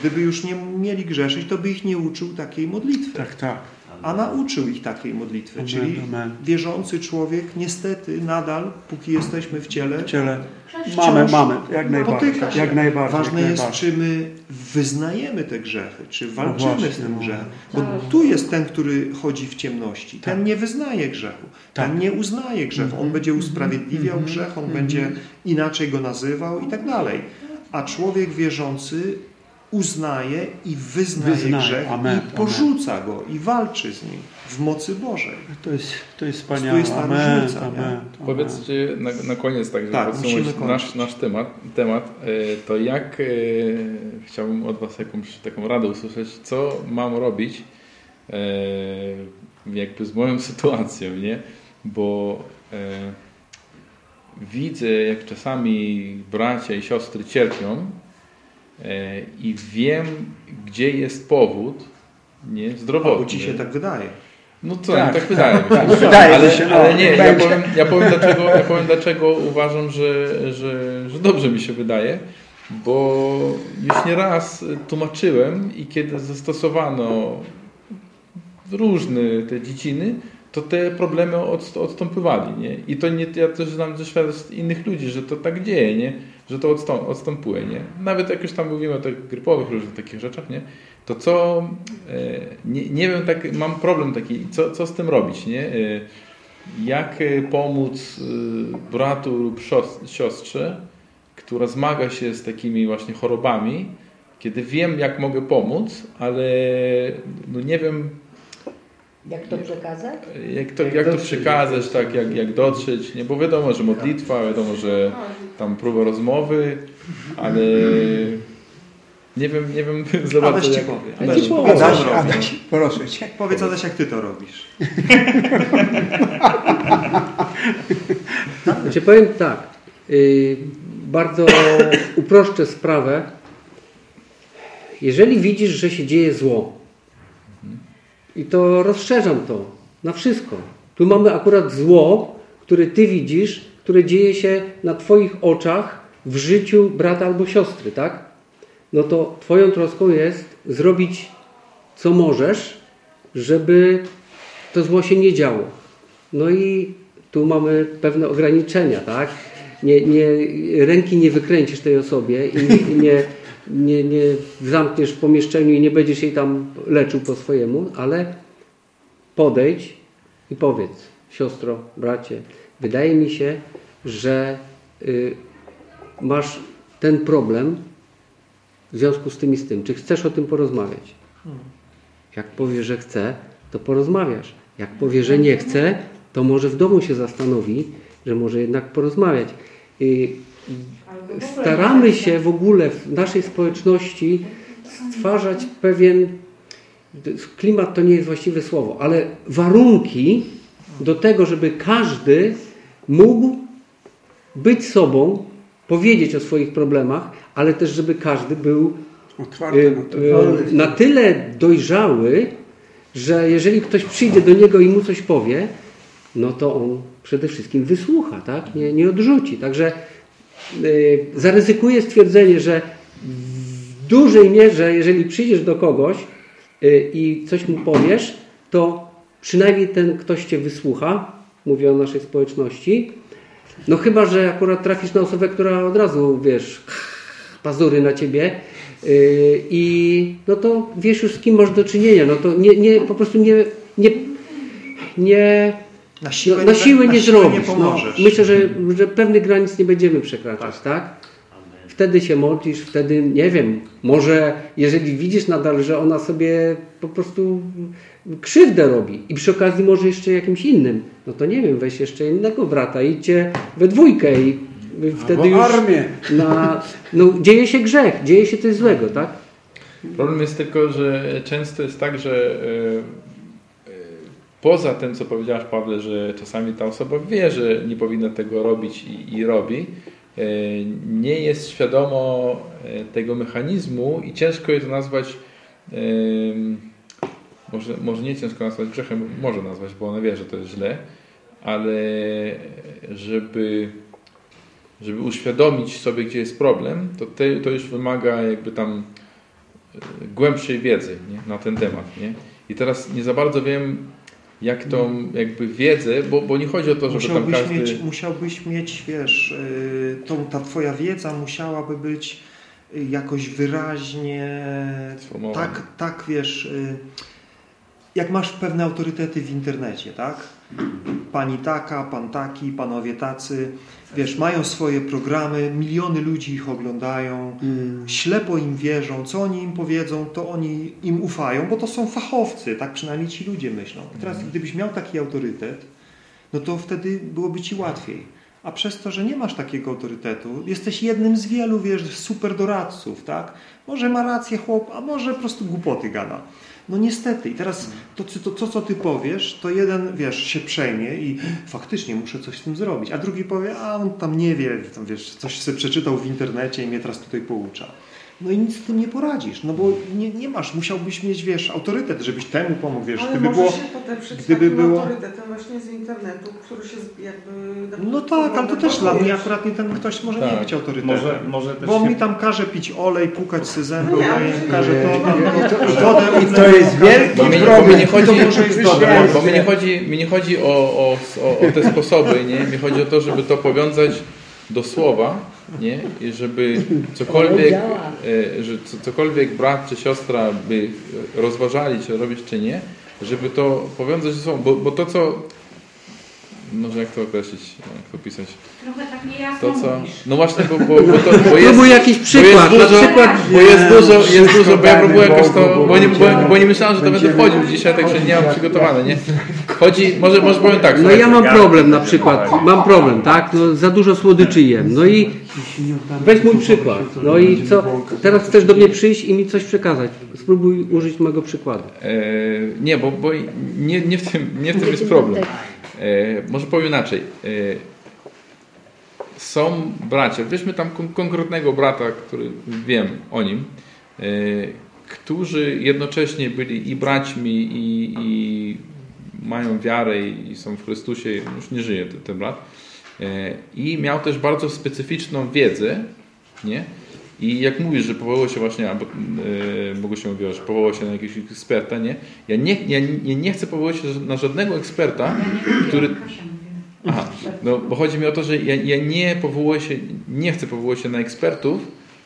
Gdyby już nie mieli grzeszyć, to by ich nie uczył takiej modlitwy. Tak, tak. A nauczył ich takiej modlitwy, Amen, czyli amen. wierzący człowiek niestety nadal, póki jesteśmy w ciele, W ciele mamy, mamy, jak najbardziej. potyka się. Jak najbardziej. Ważne jak jest, najbardziej. czy my wyznajemy te grzechy, czy walczymy właśnie, z tym no. grzechem. Bo tu jest ten, który chodzi w ciemności. Ten Tak. nie wyznaje grzechu. Ten Tak. nie uznaje grzechu. On będzie usprawiedliwiał Mhm. grzech, on Mhm. będzie inaczej go nazywał i tak dalej. A człowiek wierzący uznaje i wyznaje, Wyznaje. grzech Amen, i porzuca go i walczy z nim w mocy Bożej. To jest, to jest To wspaniałe. jest ta Amen, różnica, amen, amen. Powiedzcie na, na koniec, tak, żeby Tak, podsumować nasz, nasz temat, temat, e, to jak e, chciałbym od Was jakąś taką radę usłyszeć, co mam robić e, jakby z moją sytuacją, nie? Bo e, widzę, jak czasami bracia i siostry cierpią i wiem, gdzie jest powód, nie? Zdrowotny. Bo ci się tak wydaje. No co, Tak, tak, tak wydaje mi się. tak, wydaje ale, się, no, ale nie, ja powiem, ja, powiem dlaczego, ja powiem dlaczego uważam, że, że, że dobrze mi się wydaje, bo już nie raz tłumaczyłem i kiedy zastosowano różne te dziedziny, to te problemy od, odstępowali, nie? I to nie, ja też znam ze świadectw innych ludzi, że to tak dzieje, nie? Że to odstąp, odstępuje, nie? Nawet jak już tam mówimy o tych grypowych różnych takich rzeczach, nie? To co, e, nie, nie wiem, tak, mam problem taki, co, co z tym robić, nie? E, jak e, pomóc bratu lub sios- siostrze, która zmaga się z takimi właśnie chorobami, kiedy wiem, jak mogę pomóc, ale no nie wiem, Jak to przekazać? jak to, jak to przekazać, tak, jak, jak dotrzeć, nie? bo wiadomo, że modlitwa, wiadomo, że tam próba rozmowy, ale nie wiem, nie wiem za bardzo Adaś ci jak... powie. Adaś, Adaś. Adaś, Adaś, proszę Cię. Powiedz Adaś, jak ty to robisz. Znaczy powiem tak, yy, bardzo uproszczę sprawę. Jeżeli widzisz, że się dzieje zło i to rozszerzam to na wszystko. Tu mamy akurat zło, które ty widzisz, które dzieje się na twoich oczach w życiu brata albo siostry, tak? No to twoją troską jest zrobić co możesz, żeby to zło się nie działo. No i tu mamy pewne ograniczenia, tak? Nie, nie, ręki nie wykręcisz tej osobie i nie, nie, nie, nie zamkniesz w pomieszczeniu i nie będziesz jej tam leczył po swojemu, ale podejdź i powiedz, siostro, bracie, wydaje mi się, że y, masz ten problem w związku z tym i z tym. Czy chcesz o tym porozmawiać? Jak powie, że chce, to porozmawiasz. Jak powie, że nie chce, to może w domu się zastanowi, że może jednak porozmawiać. Y, Staramy się w ogóle w naszej społeczności stwarzać pewien klimat to nie jest właściwe słowo, ale warunki do tego, żeby każdy mógł być sobą, powiedzieć o swoich problemach, ale też żeby każdy był Otwarte na y, y, tyle dojrzały, że jeżeli ktoś przyjdzie do niego i mu coś powie, no to on przede wszystkim wysłucha, tak? nie, nie odrzuci. Także zaryzykuję stwierdzenie, że w dużej mierze, jeżeli przyjdziesz do kogoś y, i coś mu powiesz, to przynajmniej ten ktoś cię wysłucha, mówię o naszej społeczności, no chyba, że akurat trafisz na osobę, która od razu, wiesz, pazury na ciebie yy, i no to wiesz już z kim masz do czynienia. No to nie, nie po prostu nie, nie, nie Na siłę, no, na siłę nie, na siłę zrobisz. nie no, myślę, że, że pewnych granic nie będziemy przekraczać, tak? Wtedy się modlisz, wtedy nie wiem, może jeżeli widzisz nadal, że ona sobie po prostu krzywdę robi i przy okazji może jeszcze jakimś innym, no to nie wiem, weź jeszcze innego brata, idźcie we dwójkę i wtedy Albo już armię. na, no, dzieje się grzech, dzieje się coś złego, tak? Problem jest tylko, że często jest tak, że e, poza tym, co powiedziałaś Pawle, że czasami ta osoba wie, że nie powinna tego robić i, i robi, e, nie jest świadomo e, tego mechanizmu i ciężko jest to nazwać, może, może nie ciężko nazwać grzechem, może nazwać, bo ona wie, że to jest źle, ale żeby żeby uświadomić sobie, gdzie jest problem, to te, to już wymaga jakby tam e, głębszej wiedzy nie? na ten temat. Nie? I teraz nie za bardzo wiem, jak tą jakby wiedzę, bo, bo nie chodzi o to, żeby tam musiałbyś, każdy... mieć, musiałbyś mieć, wiesz, yy, tą, ta twoja wiedza musiałaby być y, jakoś wyraźnie, Sformułowana. tak, tak, wiesz, y, jak masz pewne autorytety w internecie, tak? pani taka, pan taki, panowie tacy, wiesz, mają swoje programy, miliony ludzi ich oglądają, Mm. ślepo im wierzą, co oni im powiedzą, to oni im ufają, bo to są fachowcy, tak przynajmniej ci ludzie myślą. I teraz gdybyś miał taki autorytet, no to wtedy byłoby ci łatwiej. A przez to, że nie masz takiego autorytetu, jesteś jednym z wielu, wiesz, super doradców, tak? Może ma rację chłop, a może po prostu głupoty gada. No niestety. I teraz to, to, to, co ty powiesz, to jeden, wiesz, się przejmie i faktycznie muszę coś z tym zrobić. A drugi powie, a on tam nie wie, tam, wiesz, coś sobie przeczytał w internecie i mnie teraz tutaj poucza. No i nic z tym nie poradzisz, no bo nie, nie masz, musiałbyś mieć, wiesz, autorytet, żebyś temu pomógł, wiesz, Ale gdyby było... się podeprzeć gdyby takim było- autorytetem właśnie z internetu, który się jakby... No tak, ale to też dla mnie akurat nie ten ktoś może nie Tak. być autorytetem. Może- może też bo się- mi tam każe pić olej, pukać No nie, ale daje- że- każe to, I to- wodę I to jest wielki mi, problem. mi nie chodzi, To może jest dobre. bo mi nie chodzi, mi nie chodzi o, o, o, o te sposoby, nie? Mi chodzi o to, żeby to powiązać do słowa, nie? I żeby cokolwiek, e, że co- cokolwiek brat czy siostra by rozważali, czy robić, czy nie, żeby to powiązać ze sobą, bo, bo to co, może jak to określić, jak to pisać, Trochę tak niejasno to co, mówisz. no właśnie, bo, bo, bo, to, bo jest, Próbuj jakiś przykład, bo jest na dużo, przykład bo jest dużo, jest dużo, bo ja próbuję jakoś to, bo nie, bo, nie myślałem, że to będę wchodził dzisiaj, także nie mam przygotowane, nie? Chodzi, może, może powiem tak, No ja mam problem na przykład, mam problem, tak? No, za dużo słodyczy jem. No i weź mój przykład. No i co? Teraz chcesz do mnie przyjść i mi coś przekazać. Spróbuj użyć mojego przykładu. E, nie, bo, bo nie, nie, w tym, nie w tym jest problem. E, może powiem inaczej. E, są bracia, weźmy tam kon- konkretnego brata, który wiem o nim, e, którzy jednocześnie byli i braćmi, i, i mają wiarę i są w Chrystusie, już nie żyje ten, ten brat. I miał też bardzo specyficzną wiedzę, nie? I jak mówisz, że powołał się właśnie, albo yy, mówiła, że powołał się na jakiegoś eksperta, nie? Ja nie, ja nie, nie chcę powołać się na żadnego eksperta, który... Kasia mówiła. Aha, no bo chodzi mi o to, że ja, ja nie powołuję się, nie chcę powołać się na ekspertów,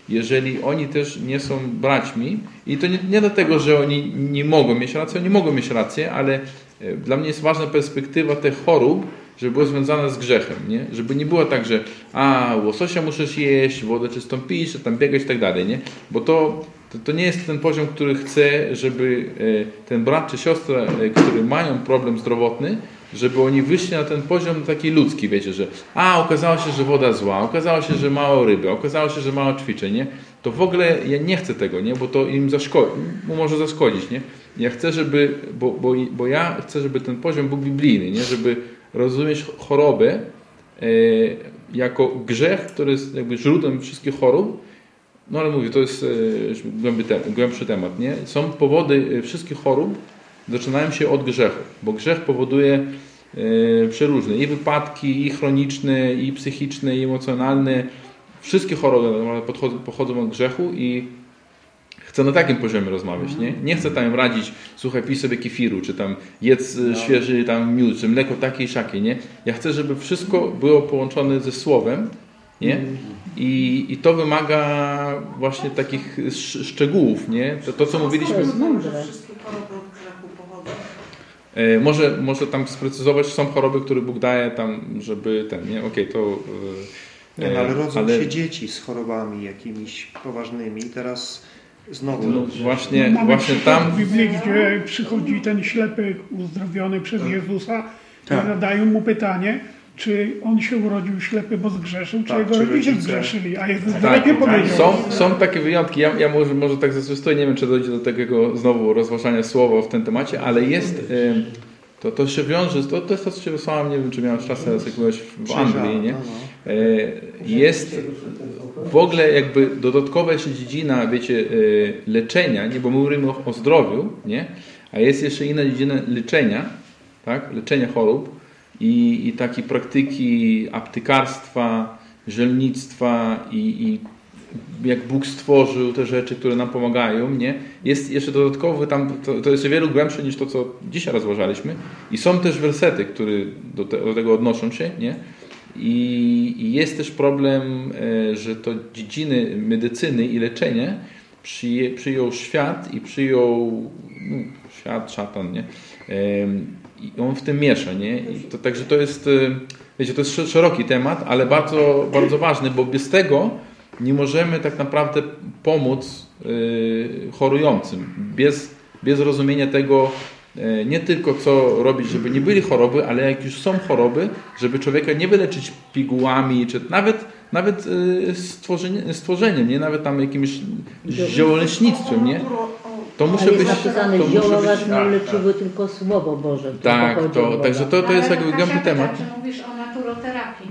jeżeli oni też nie są braćmi i to nie, nie dlatego, że oni nie mogą mieć racji, oni mogą mieć rację, ale e, dla mnie jest ważna perspektywa tych chorób, żeby była związana z grzechem, nie? Żeby nie było tak, że a, łososia musisz jeść, wodę czystą że tam biegać i tak dalej, nie? Bo to, to, to nie jest ten poziom, który chcę, żeby e, ten brat czy siostra, e, który mają problem zdrowotny, żeby oni wyszli na ten poziom taki ludzki, wiecie, że a, okazało się, że woda zła, okazało się, że mało ryby, okazało się, że mało ćwiczeń, nie? To w ogóle ja nie chcę tego, nie? Bo to im zaszkodzi, mu może zaszkodzić, nie? Ja chcę, żeby, bo, bo, bo ja chcę, żeby ten poziom był biblijny, nie? Żeby rozumieć chorobę e, jako grzech, który jest jakby źródłem wszystkich chorób, no ale mówię, to jest e, głębszy, te, głębszy temat, nie? Są powody e, wszystkich chorób, zaczynają się od grzechu, bo grzech powoduje przeróżne i wypadki, i chroniczne, i psychiczne, i emocjonalne. Wszystkie choroby pochodzą od grzechu i chcę na takim poziomie rozmawiać, nie? Nie chcę tam radzić, słuchaj, pij sobie kefiru, czy tam jedz e, świeży tam miód, czy mleko takie i szakie, nie? Ja chcę, żeby wszystko było połączone ze słowem, nie? I, I to wymaga właśnie takich sz- szczegółów, nie? To, to co mówiliśmy... że wszystkie choroby od grzechu pochodzą. E, Może, może tam sprecyzować, są choroby, które Bóg daje tam, żeby ten, nie? Okej, to... e, Nie, no, ale rodzą ale- się dzieci z chorobami jakimiś poważnymi. Teraz znowu... No, właśnie, Mamy właśnie tam... w Biblii, gdzie przychodzi ten ślepy uzdrowiony przez Jezusa Tak. i zadają mu pytanie, czy on się urodził ślepy, bo zgrzeszył, czy Tak, jego czy rodzice zgrzeszyli, a Jezus Tak, dalej powiedział. są, są takie wyjątki. Ja, ja może, może tak zacytuję, nie wiem, czy dojdzie do takiego znowu rozważania słowa w tym temacie, ale jest... To, to się wiąże, to, to jest to, co się wysłałem, nie wiem, czy miałem czas teraz, jak byłeś w Anglii, nie? E, Jest w ogóle jakby dodatkowa jeszcze dziedzina, wiecie, e, leczenia, nie? Bo my mówimy o, o zdrowiu, nie? A jest jeszcze inna dziedzina leczenia, tak? Leczenia chorób i, i takie praktyki aptekarstwa, żelnictwa i, i jak Bóg stworzył te rzeczy, które nam pomagają, nie? Jest jeszcze dodatkowy tam, to, to jest wielu głębsze niż to, co dzisiaj rozważaliśmy i są też wersety, które do, te, do tego odnoszą się, nie? I, jest też problem, e, że to dziedziny medycyny i leczenia przyję, przyjął świat i przyjął no, świat, szatan, nie? I on w tym miesza, nie? To, także to jest, y, wiecie, to jest sz- szeroki temat, ale bardzo, bardzo ważny, bo bez tego nie możemy tak naprawdę pomóc y, chorującym. Bez, bez rozumienia tego, nie tylko co robić, żeby nie byli choroby, ale jak już są choroby, żeby człowieka nie wyleczyć pigułami, czy nawet, nawet y, stworzenie, stworzeniem, nie? Nawet tam jakimś ziołoleśnictwem, nie? To jest być... napisane, to zioła być nie uleczyły, tylko Słowo Boże. Tak, to- także to- to jest jakby głębi temat. Mówisz o naturoterapii?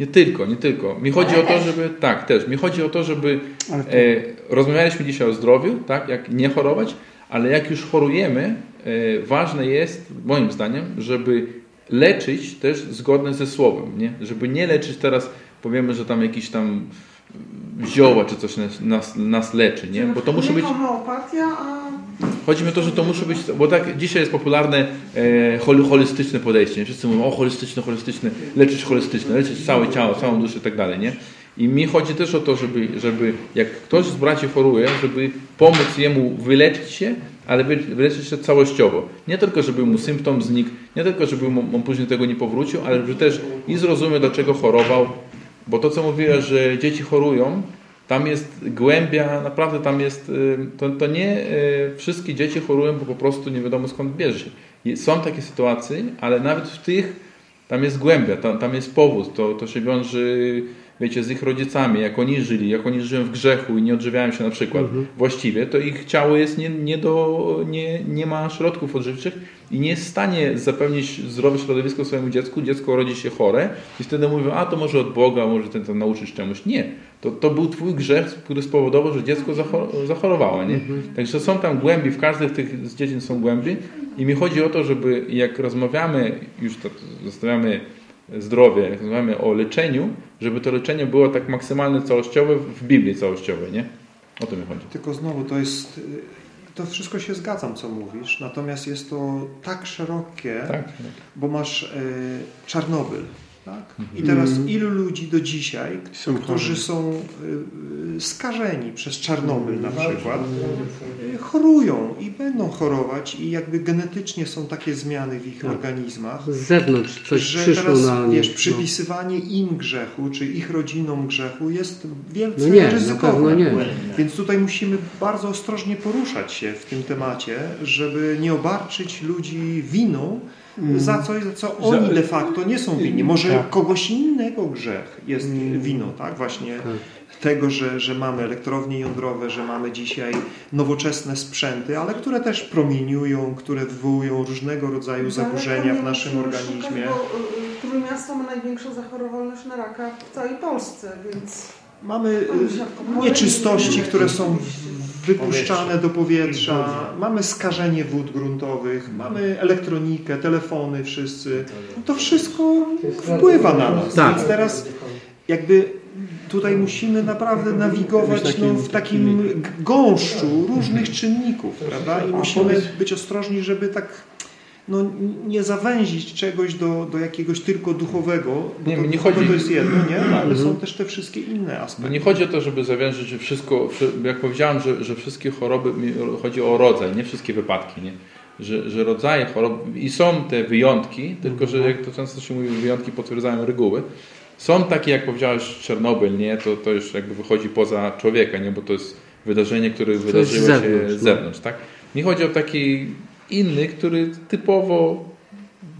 Nie tylko, nie tylko. Mi chodzi o to, żeby. Tak, też. Mi chodzi o to, żeby. E, rozmawialiśmy dzisiaj o zdrowiu, tak, jak nie chorować, ale jak już chorujemy, e, ważne jest, moim zdaniem, żeby leczyć też zgodnie ze słowem, nie? Żeby nie leczyć teraz, powiemy, że tam jakiś tam zioła czy coś nas, nas, nas leczy, nie? Bo to musi być. Chodzi mi o to, że to musi być, bo tak dzisiaj jest popularne e, hol, holistyczne podejście. Wszyscy mówią, o holistyczne, holistyczne, leczyć holistyczne, leczyć całe ciało, całą duszę i tak dalej, nie? I mi chodzi też o to, żeby, żeby jak ktoś z braci choruje, żeby pomóc jemu wyleczyć się, ale wy- wyleczyć się całościowo. Nie tylko, żeby mu symptom znikł, nie tylko, żeby on później tego nie powrócił, ale żeby też i zrozumiał, dlaczego chorował, bo to, co mówiłem, że dzieci chorują, tam jest głębia, naprawdę tam jest, to, to nie y, wszystkie dzieci chorują, bo po prostu nie wiadomo skąd bierze się. Są takie sytuacje, ale nawet w tych tam jest głębia, tam, tam jest powód, to, to się wiąże wiecie, z ich rodzicami, jak oni żyli, jak oni żyją w grzechu i nie odżywiają się na przykład właściwie, to ich ciało jest nie, nie, do, nie, nie ma środków odżywczych i nie jest w stanie zapewnić zdrowe środowisko swojemu dziecku, dziecko rodzi się chore i wtedy mówią, a to może od Boga, może ten to nauczysz czemuś. Nie. To, to był twój grzech, który spowodował, że dziecko zachor- zachorowało. Nie? Także są tam głębi, w każdych tych z dziedzin są głębi i mi chodzi o to, żeby jak rozmawiamy, już to zostawiamy zdrowie, jak rozmawiamy o leczeniu, żeby to leczenie było tak maksymalnie całościowe w Biblii całościowej, nie? O to mi chodzi. Tylko znowu to jest, y, to wszystko się zgadzam, co mówisz, natomiast jest to tak szerokie, Tak, bo masz y, Czarnobyl, tak? I Mhm. teraz Mhm. ilu ludzi do dzisiaj, Są którzy są y, y, skażeni przez Czarnobyl na przykład, y, chorują i będą chorować i jakby genetycznie są takie zmiany w ich Tak. organizmach, Z zewnątrz coś że przyszło teraz, na wiesz, przypisywanie im grzechu, czy ich rodzinom grzechu jest wielce No nie, ryzykowne. nie. Więc tutaj musimy bardzo ostrożnie poruszać się w tym temacie, żeby nie obarczyć ludzi winą. Za coś, za co oni Za- de facto nie są winni. Może Tak. kogoś innego grzech jest Mm. winą, tak? Właśnie tego, że, że mamy elektrownie jądrowe, że mamy dzisiaj nowoczesne sprzęty, ale które też promieniują, które wywołują różnego rodzaju zaburzenia w naszym organizmie. Bo, y, y, Trójmiasto ma największą zachorowalność na raka w całej Polsce, więc Mamy y, nieczystości, które są wypuszczane do powietrza, mamy skażenie wód gruntowych, mamy elektronikę, telefony wszyscy. To wszystko wpływa na nas. Tak. Więc teraz jakby tutaj musimy naprawdę nawigować no, w takim gąszczu różnych czynników, prawda? I musimy być ostrożni, żeby tak no, nie zawęzić czegoś do, do jakiegoś tylko duchowego, bo Nie, to, nie chodzi- to jest jedno, nie? Ale Mhm. są też te wszystkie inne aspekty. nie chodzi o to, żeby zawężyć że wszystko, wszy- jak powiedziałem, że, że wszystkie choroby, chodzi o rodzaj, nie wszystkie wypadki, nie? Że, że rodzaje chorób i są te wyjątki, tylko że jak to często się mówi, wyjątki potwierdzają reguły. Są takie, jak powiedziałeś, Czarnobyl, nie? To, to już jakby wychodzi poza człowieka, nie? Bo to jest wydarzenie, które jest wydarzyło się z no. zewnątrz, tak? Nie chodzi o taki inny, który typowo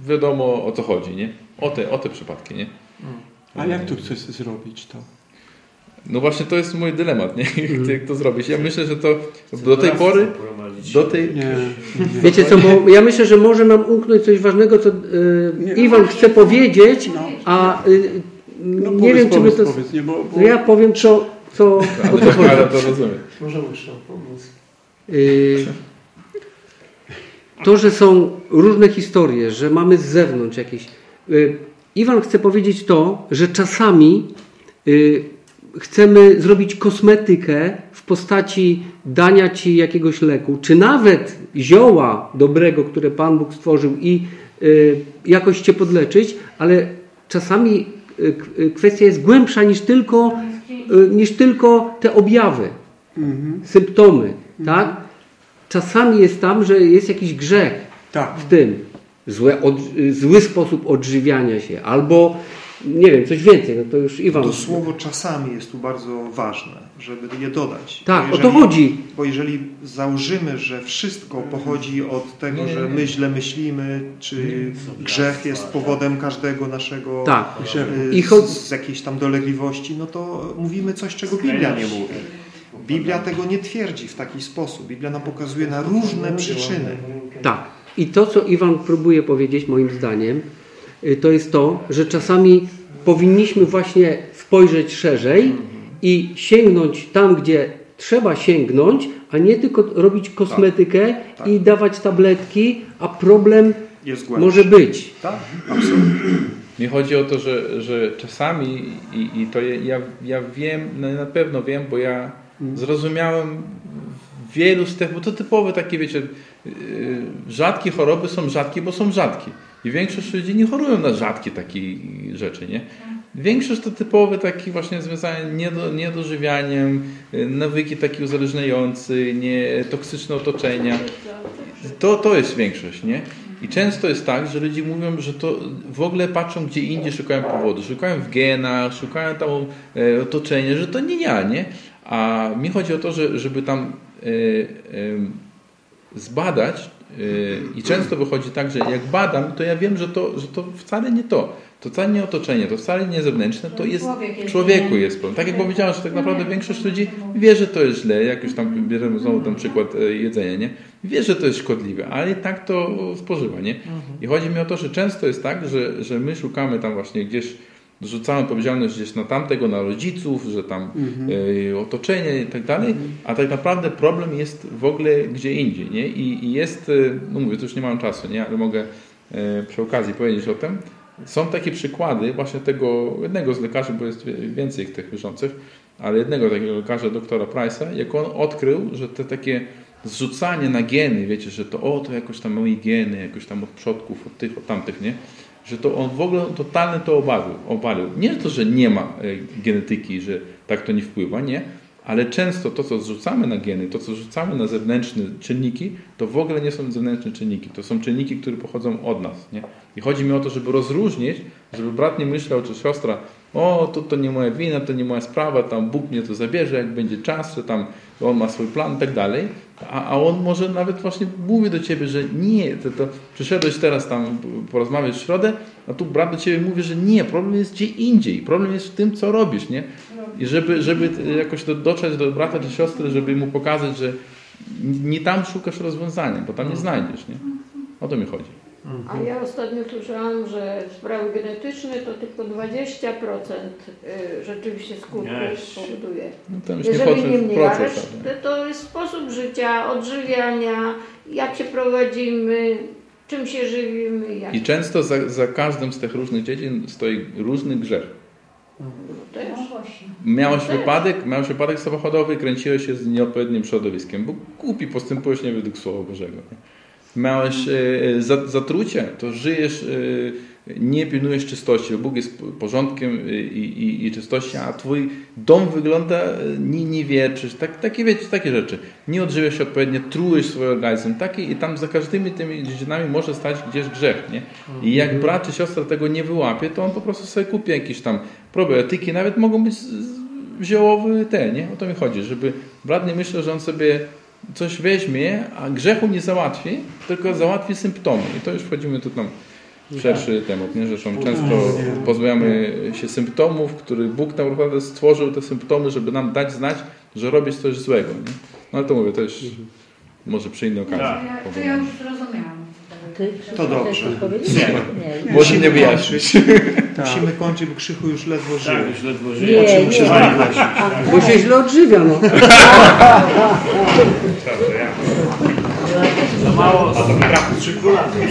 wiadomo o co chodzi, nie? O te, o te przypadki, nie? A jak tu chcesz zrobić to? No właśnie to jest mój dylemat, nie? Jak to zrobić? Ja myślę, że to do tej pory, do tej... Nie. Wiecie co, bo ja myślę, że może nam umknąć coś ważnego, co y, Iwan chce powiedzieć, a y, No, nie powiedz, wiem, czy my powiedz, to... powiedz, nie, bo, bo... No ja powiem, co, co, o co to rozumiem. Może muszę pomóc. Y, To, że są różne historie, że mamy z zewnątrz jakieś. y, Iwan chce powiedzieć to, że czasami y, chcemy zrobić kosmetykę w postaci dania ci jakiegoś leku, czy nawet zioła dobrego, które Pan Bóg stworzył i y, jakoś cię podleczyć, ale czasami kwestia jest głębsza niż tylko, niż tylko te objawy Mhm. symptomy, tak? Czasami jest tam, że jest jakiś grzech Tak. w tym, złe, od, zły sposób odżywiania się, albo nie wiem, coś więcej, no to już Iwan. To słowo czasami jest tu bardzo ważne, żeby je dodać. Tak, Bo o to chodzi. Bo jeżeli założymy, że wszystko pochodzi od tego, Nie, że my źle myślimy, czy grzech jest powodem każdego naszego Tak. z, z jakiejś tam dolegliwości, no to mówimy coś, czego Biblia nie mówi. Biblia tego nie twierdzi w taki sposób. Biblia nam pokazuje na różne przyczyny. Tak. I to, co Iwan próbuje powiedzieć, moim zdaniem, y, to jest to, że czasami powinniśmy właśnie spojrzeć szerzej i sięgnąć tam, gdzie trzeba sięgnąć, a nie tylko robić kosmetykę tak. i dawać tabletki, a problem może być. Tak, absolutnie. Mi chodzi o to, że, że czasami, i, i to ja- ja, ja wiem, no na pewno wiem, bo ja zrozumiałem wielu z tych, bo to typowe takie, wiecie, yy, rzadkie choroby są rzadkie, bo są rzadkie. I większość ludzi nie chorują na rzadkie takie rzeczy, nie? Większość to typowe takie właśnie związane nie do, niedożywianiem, yy, nawyki takie uzależniające, nie, toksyczne otoczenia. To, to jest większość, nie? I często jest tak, że ludzie mówią, że to w ogóle patrzą gdzie indziej, szukają powodu, szukają w genach, szukają tam e, otoczenia, że to nie ja, nie? A mi chodzi o to, że, żeby tam e, e, zbadać e, i często wychodzi tak, że jak badam, to ja wiem, że to, że to wcale nie to. To wcale nie otoczenie, to wcale nie zewnętrzne, to jest w człowieku jest problem. Tak jak powiedziałem, że tak naprawdę większość ludzi wie, że to jest źle, jak już tam bierzemy znowu ten przykład e, jedzenia, nie? Wie, że to jest szkodliwe, ale i tak to spożywa, nie? I chodzi mi o to, że często jest tak, że, że my szukamy tam właśnie gdzieś, rzucamy odpowiedzialność gdzieś na tamtego, na rodziców, że tam e, otoczenie i tak dalej, a tak naprawdę problem jest w ogóle gdzie indziej, nie? I, i jest, e, no mówię, to już nie mam czasu, nie? Ale mogę e, przy okazji powiedzieć o tym. Są takie przykłady właśnie tego jednego z lekarzy, bo jest więcej tych wierzących, ale jednego takiego lekarza, doktora Price'a, jak on odkrył, że te takie zrzucanie na geny, wiecie, że to o, to jakoś tam moje geny, jakoś tam od przodków, od tych, od tamtych, nie? Że to on w ogóle totalnie to obalił. obalił. Nie to, że nie ma e, genetyki, że tak to nie wpływa, nie? Ale często to, co zrzucamy na geny, to, co rzucamy na zewnętrzne czynniki, to w ogóle nie są zewnętrzne czynniki. To są czynniki, które pochodzą od nas. Nie? I chodzi mi o to, żeby rozróżnić, żeby brat nie myślał, czy siostra, o, to, to nie moja wina, to nie moja sprawa, tam Bóg mnie to zabierze, jak będzie czas, że tam on ma swój plan i tak dalej. A, on może nawet właśnie mówi do ciebie, że nie, to, to przyszedłeś teraz tam porozmawiać w środę, a tu brat do ciebie mówi, że nie, problem jest gdzie indziej, problem jest w tym, co robisz, nie? I żeby, żeby jakoś do, dotrzeć do brata czy siostry, żeby mu pokazać, że nie tam szukasz rozwiązania, bo tam nie znajdziesz, nie? O to mi chodzi. A ja ostatnio słyszałam, że sprawy genetyczne to tylko 20% y, rzeczywiście skutków Yes. powoduje. No Jeżeli nie mniej, ale to, to jest sposób życia, odżywiania, jak się prowadzimy, czym się żywimy, jak I często za, za każdym z tych różnych dziedzin stoi różny grzech. No właśnie. Miałeś Też. wypadek, miałeś wypadek samochodowy, kręciłeś się z nieodpowiednim środowiskiem, bo głupi postępujesz nie według Słowa Bożego. Nie? Miałeś e, za, zatrucie, to żyjesz, e, nie pilnujesz czystości. Bóg jest porządkiem e, i, i, i czystości, a twój dom wygląda e, nie, nie wierczysz, tak, takie, wiecie, takie rzeczy. Nie odżywiasz się odpowiednio, trujesz swój organizm, takie, i tam za każdymi tymi dziedzinami może stać gdzieś grzech. Nie? I jak brat czy siostra tego nie wyłapie, to on po prostu sobie kupi jakieś tam probiotyki, nawet mogą być ziołowe te, nie? O to mi chodzi, żeby brat nie myślał, że on sobie coś weźmie, a grzechu nie załatwi, tylko załatwi symptomy. I to już wchodzimy tu tam w szerszy temat, nie? Zresztą często pozbawiamy się symptomów, które Bóg tak naprawdę stworzył te symptomy, żeby nam dać znać, że robisz coś złego, nie? No ale to mówię, to już może przy innej okazji. Tak. To ja, to ja już zrozumiałam. Ty, To dobrze. Nie. Nie. Nie wyjaśnić. Musimy kończyć, bo Krzychu już ledwo żyje. Tak, już ledwo Nie, żyje. nie. Musimy się. Bo się źle odżywia, no. Za mało, a to brak.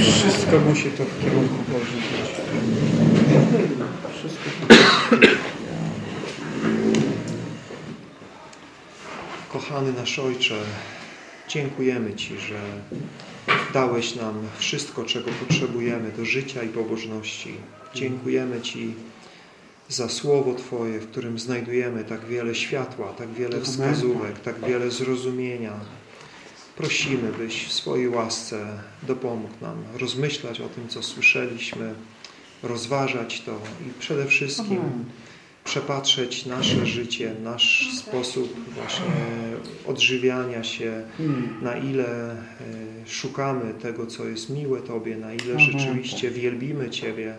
Wszystko musi to w kierunku Bożym. Wszystko. Kochany nasz Ojcze, dziękujemy Ci, że dałeś nam wszystko, czego potrzebujemy do życia i pobożności. Dziękujemy Ci za Słowo Twoje, w którym znajdujemy tak wiele światła, tak wiele wskazówek, tak wiele zrozumienia. Prosimy, byś w swojej łasce dopomógł nam rozmyślać o tym, co słyszeliśmy, rozważać to i przede wszystkim przepatrzeć nasze życie, nasz sposób właśnie odżywiania się, na ile e, szukamy tego, co jest miłe Tobie, na ile rzeczywiście wielbimy Ciebie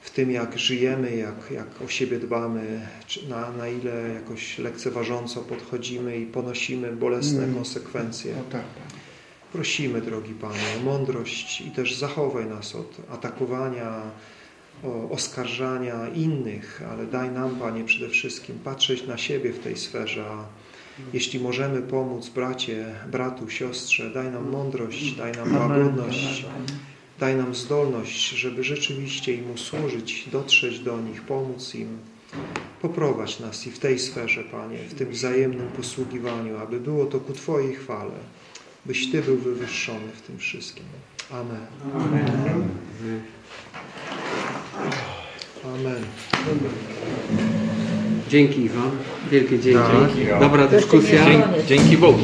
w tym, jak żyjemy, jak, jak o siebie dbamy, na, na ile jakoś lekceważąco podchodzimy i ponosimy bolesne konsekwencje. Tak, Panie. Prosimy, drogi Panie, o mądrość i też zachowaj nas od atakowania, oskarżania innych, ale daj nam, Panie, przede wszystkim patrzeć na siebie w tej sferze, a jeśli możemy pomóc bracie, bratu, siostrze, daj nam mądrość, daj nam łagodność, daj nam zdolność, żeby rzeczywiście im usłużyć, dotrzeć do nich, pomóc im, poprowadź nas i w tej sferze, Panie, w tym wzajemnym posługiwaniu, aby było to ku Twojej chwale, byś Ty był wywyższony w tym wszystkim. Amen. Amen. Dzięki Wam. Wielkie dzięki. Tak. Dobra dyskusja. koniec. Dzięki Bogu.